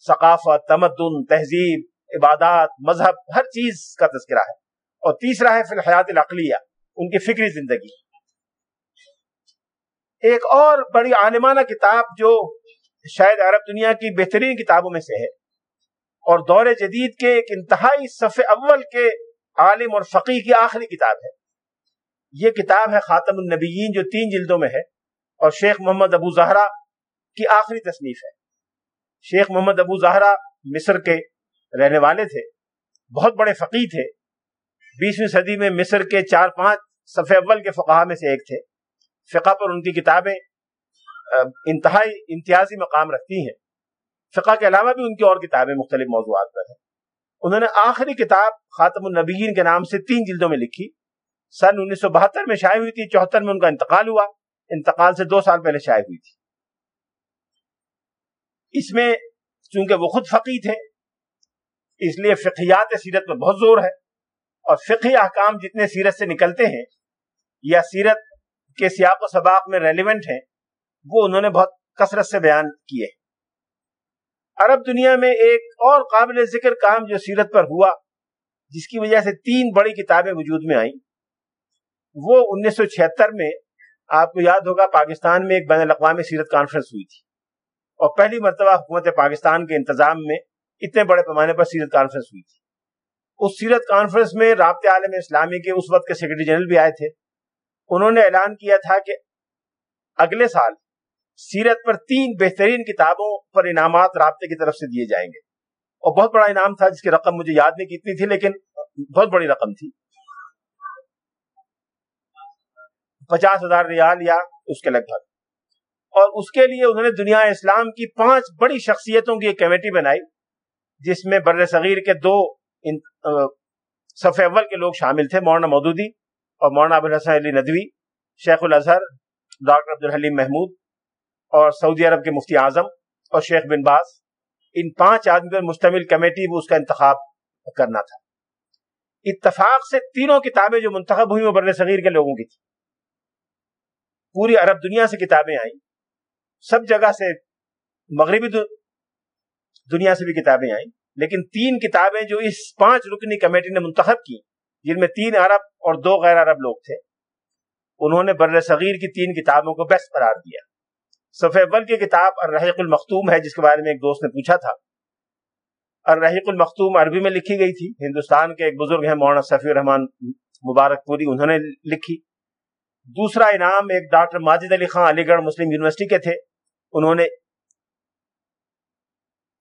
ثقافت، تمدن، تہذیب، عبادات، مذہب، ہر چیز کا تذکرہ ہے۔ اور تیسرا ہے فی الحیات العقلیہ ان کی فکری زندگی۔ ایک اور بڑی عالمانہ کتاب جو شاید عرب دنیا کی بہترین کتابوں میں سے ہے، اور دور جدید کے ایک انتہائی صفحے اول کے عالم اور فقی کی آخری کتاب ہے۔ یہ کتاب ہے خاتم النبیین جو تین جلدوں میں ہے اور شیخ محمد ابو زہرا کی آخری تصنیف ہے۔ شیخ محمد ابو زہرا مصر کے رہنے والے تھے، بہت بڑے فقی تھے۔ بیسویں صدی میں مصر کے چار پانچ صفحے اول کے فقہ میں سے ایک تھے۔ فقہ پر ان کی کتابیں انتہائی امتیازی مقام رکھتی ہیں۔ فقہ کے علاوہ بھی ان کی اور کتابیں مختلف موضوعات پر ہیں۔ انہوں نے آخری کتاب خاتم النبیین کے نام سے تین جلدوں میں لکھی۔ سن انیس سو بہتر میں شائع ہوئی تھی، چوہتر میں ان کا انتقال ہوا۔ انتقال سے دو سال پہلے شائع ہوئی تھی۔ اس میں چونکہ وہ خود فقی تھے، اس لیے فقیات سیرت میں بہت زور ہے۔ اور فقی احکام جتنے سیرت سے نکلتے ہیں، یا سیرت کے سیاق و سباق میں ریلیونٹ ہیں، وہ انہوں نے بہت کثرت سے بیان کیے۔ عرب دنیا میں ایک اور قابل ذکر کام جو سیرت پر ہوا، جس کی وجہ سے تین بڑی کتابیں وجود میں آئیں۔ وہ انیس سو چھہتر میں آپ کو یاد ہوگا پاکستان میں ایک بین الاقوامی سیرت کانفرنس ہوئی تھی۔ اور پہلی مرتبہ حکومت پاکستان کے انتظام میں اتنے بڑے پیمانے پر سیرت کانفرنس ہوئی تھی۔ اس سیرت کانفرنس میں رابطے عالم اسلامی کے اس وقت کے سیکرٹری جنرل بھی آئے تھے۔ انہوں نے اعلان کیا تھا کہ اگلے سال سیرت پر تین بہترین کتابوں پر انعامات رابطے کی طرف سے دیے جائیں گے۔ اور بہت بڑا انعام تھا جس کی رقم مجھے یاد نہیں کتنی تھی، لیکن بہت بڑی رقم تھی۔ پچاس ہزار ریال یا اس کے لگ بھگ۔ اور اس کے لیے انہوں نے دنیا اسلام کی پانچ بڑی شخصیتوں کی ایک کمیٹی بنائی، جس میں بر صغیر کے دو صف اول کے لوگ شامل تھے، مولانا مودودی اور مولانا ابوالحسن علی ندوی، شیخ الازہر ڈاکٹر عبدالحلیم محمود اور سعودی عرب کے مفتی اعظم اور شیخ بن باز۔ ان پانچ آدمی پر مشتمل کمیٹی میں اس کا انتخاب کرنا تھا۔ اتفاق سے تینوں کتابیں جو منتخب ہوئی وہ بر صغیر کے لوگوں کی تھی پوری عرب دنیا سے کتابیں آئیں۔ سب جگہ سے مغربی دنیا سے بھی کتابیں آئیں۔ لیکن تین کتابیں جو اس پانچ رکنی کمیٹی نے منتخب کی جن میں تین عرب اور دو غیر عرب لوگ تھے، انہوں نے بر صغیر کی تین کتابوں کو بیسٹ قرار دیا۔ صفح اول کی کتاب الرحیق المختوم ہے، جس کے بارے میں ایک دوست نے پوچھا تھا۔ الرحیق المختوم عربی میں لکھی گئی تھی، ہندوستان کے ایک بزرگ ہیں، مولانا صفی الرحمان مبارک پوری، انہوں نے لکھی۔ دوسرا انعام ایک doctor Majid Ali Khan Aligarh Muslim university کے تھے۔ انہوں نے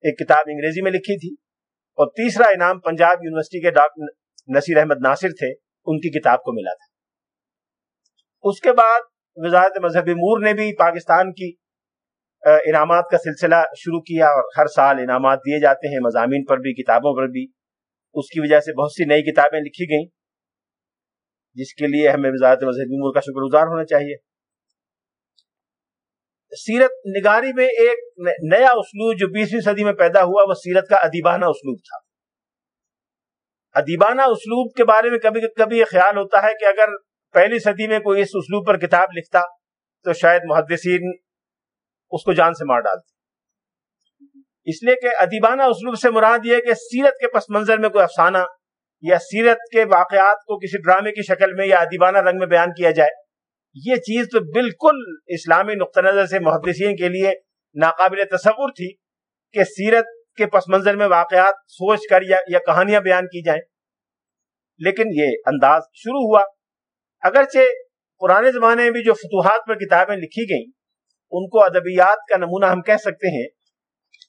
ایک کتاب انگریزی میں لکھی تھی۔ اور تیسرا انعام پنجاب یونیورسٹی کے ڈاکٹر نصیر احمد ناصر تھے۔ ان کی کتاب کو ملا تھا۔ اس کے بعد وزارت مذہبی مور نے بھی پاکستان کی انعامات کا سلسلہ شروع کیا اور ہر سال انعامات دیے جاتے ہیں۔ مضامین پر بھی، کتابوں پر بھی۔ اس کی وجہ سے بہت سی نئی کتابیں لکھی گئیں۔ جس کے لیے ہمیں وزارت مذہبی مور کا شکر گزار ہونا چاہیے۔ سیرت نگاری میں ایک نیا اسلوب جو بیسویں صدی میں پیدا ہوا، وہ سیرت کا ادیبانہ اسلوب تھا۔ ادیبانہ اسلوب کے بارے میں کبھی کبھی یہ خیال ہوتا ہے کہ اگر پہلی صدی میں کوئی اس اسلوب پر کتاب لکھتا تو شاید محدثین اس کو جان سے مار ڈالتے۔ اس لیے کہ ادیبانہ اسلوب سے مراد یہ کہ سیرت کے پس منظر میں کوئی افسانہ یا سیرت کے واقعات کو کسی ڈرامے کی شکل میں یا ادیبانہ رنگ میں بیان کیا جائے، یہ چیز تو بالکل اسلامی نقطہ نظر سے محدثین کے لیے ناقابل تصور تھی کہ سیرت کے پس منظر میں واقعات سوچ کر یا یا کہانیاں بیان کی جائیں۔ لیکن یہ انداز شروع ہوا۔ اگرچہ پرانے زمانے میں بھی جو فتوحات پر کتابیں لکھی گئیں، ان کو ادبیات کا نمونہ ہم کہہ سکتے ہیں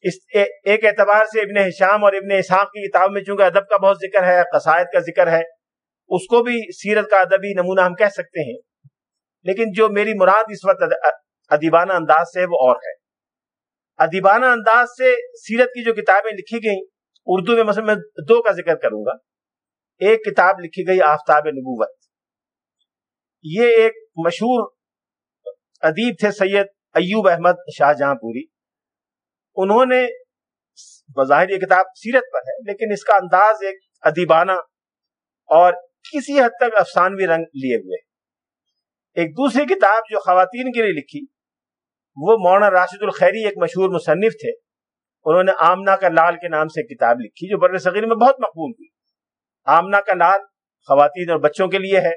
اس ایک اعتبار سے ابن حشام اور ابن اسحاق کی کتاب میں چونکہ ادب کا بہت ذکر ہے، قصائد کا ذکر ہے، اس کو بھی سیرت کا ادبی نمونہ ہم کہہ سکتے ہیں۔ لیکن جو میری مراد اس وقت ادیبانہ انداز سے وہ اور ہے۔ ادیبانہ انداز سے سیرت کی جو کتابیں لکھی گئیں، اردو میں مثلا میں دو کا ذکر کروں گا۔ ایک کتاب لکھی گئی آفتاب نبوت۔ یہ ایک مشہور ادیب تھے، سید ایوب احمد شاہ جہاں پوری۔ انہوں نے بظاہر یہ کتاب سیرت پر ہے، لیکن اس کا انداز ایک ادیبانہ اور کسی حد تک افسانوی رنگ لیے ہوئے ایک دوسری کتاب جو خواتین کے لیے لکھی، وہ مولانا راشد الخیری ایک مشہور مصنف تھے۔ انہوں نے آمنا کا لال کے نام سے کتاب لکھی جو بر صغیر میں بہت مقبول ہوئی۔ آمنا کا لال خواتین اور بچوں کے لیے ہے۔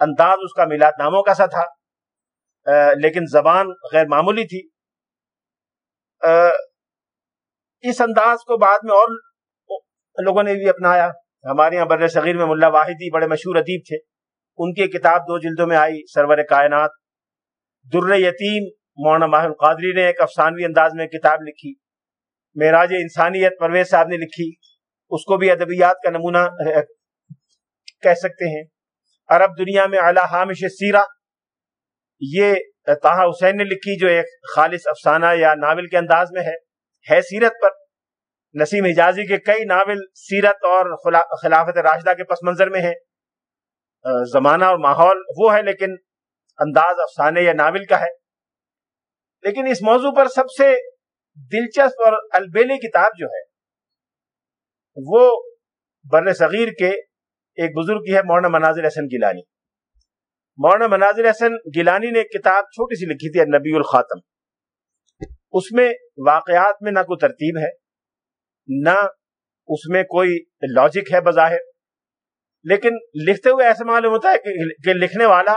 انداز اس کا میلاد ناموں کا سا تھا لیکن زبان غیر معمولی تھی۔ اس انداز کو بعد میں اور لوگوں نے بھی اپنایا۔ ہمارے یہاں بر صغیر میں ملا واحدی بڑے مشہور ادیب تھے۔ ان کی کتاب دو جلدوں میں آئی، سرور کائنات۔ در یتیم مولانا ماہر القادری نے ایک افسانوی انداز میں کتاب لکھی۔ معراج انسانیت پرویز صاحب نے لکھی۔ اس کو بھی ادبیات کا نمونہ کہہ سکتے ہیں۔ عرب دنیا میں اعلیٰ حامش سیرہ یہ تاہا حسین نے لکھی جو ایک خالص افسانہ یا ناول کے انداز میں ہے ہے سیرت پر۔ نسیم حجازی کے کئی ناول سیرت اور خلافت راشدہ کے پس منظر میں ہیں۔ زمانہ اور ماحول وہ ہے، لیکن انداز افسانے یا ناول کا ہے۔ لیکن اس موضوع پر سب سے دلچسپ اور البیلی کتاب جو ہے، وہ بر صغیر کے ایک بزرگ کی ہے، مولانا مناظر حسن گیلانی۔ مولانا مناظر حسن گیلانی نے ایک کتاب چھوٹی سی لکھی تھی نبی الخاتم۔ اس میں واقعات میں نہ کوئی ترتیب ہے، نہ اس میں کوئی لاجک ہے بظاہر۔ لیکن لکھتے ہوئے ایسا معلوم ہوتا ہے کہ لکھنے والا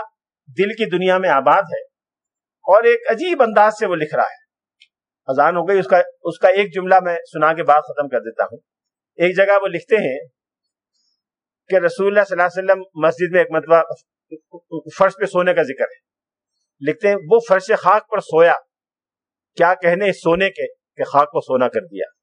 دل کی دنیا میں آباد ہے اور ایک عجیب انداز سے وہ لکھ رہا ہے۔ اذان ہو گئی، اس کا اس کا ایک جملہ میں سنا کے بعد ختم کر دیتا ہوں۔ ایک جگہ وہ لکھتے ہیں کہ رسول اللہ صلی اللہ علیہ وسلم مسجد میں ایک مرتبہ فرش پہ سونے کا ذکر ہے۔ لکھتے ہیں، وہ فرش خاک پر سویا۔ کیا کہنے سونے کے کہ خاک کو سونا کر دیا۔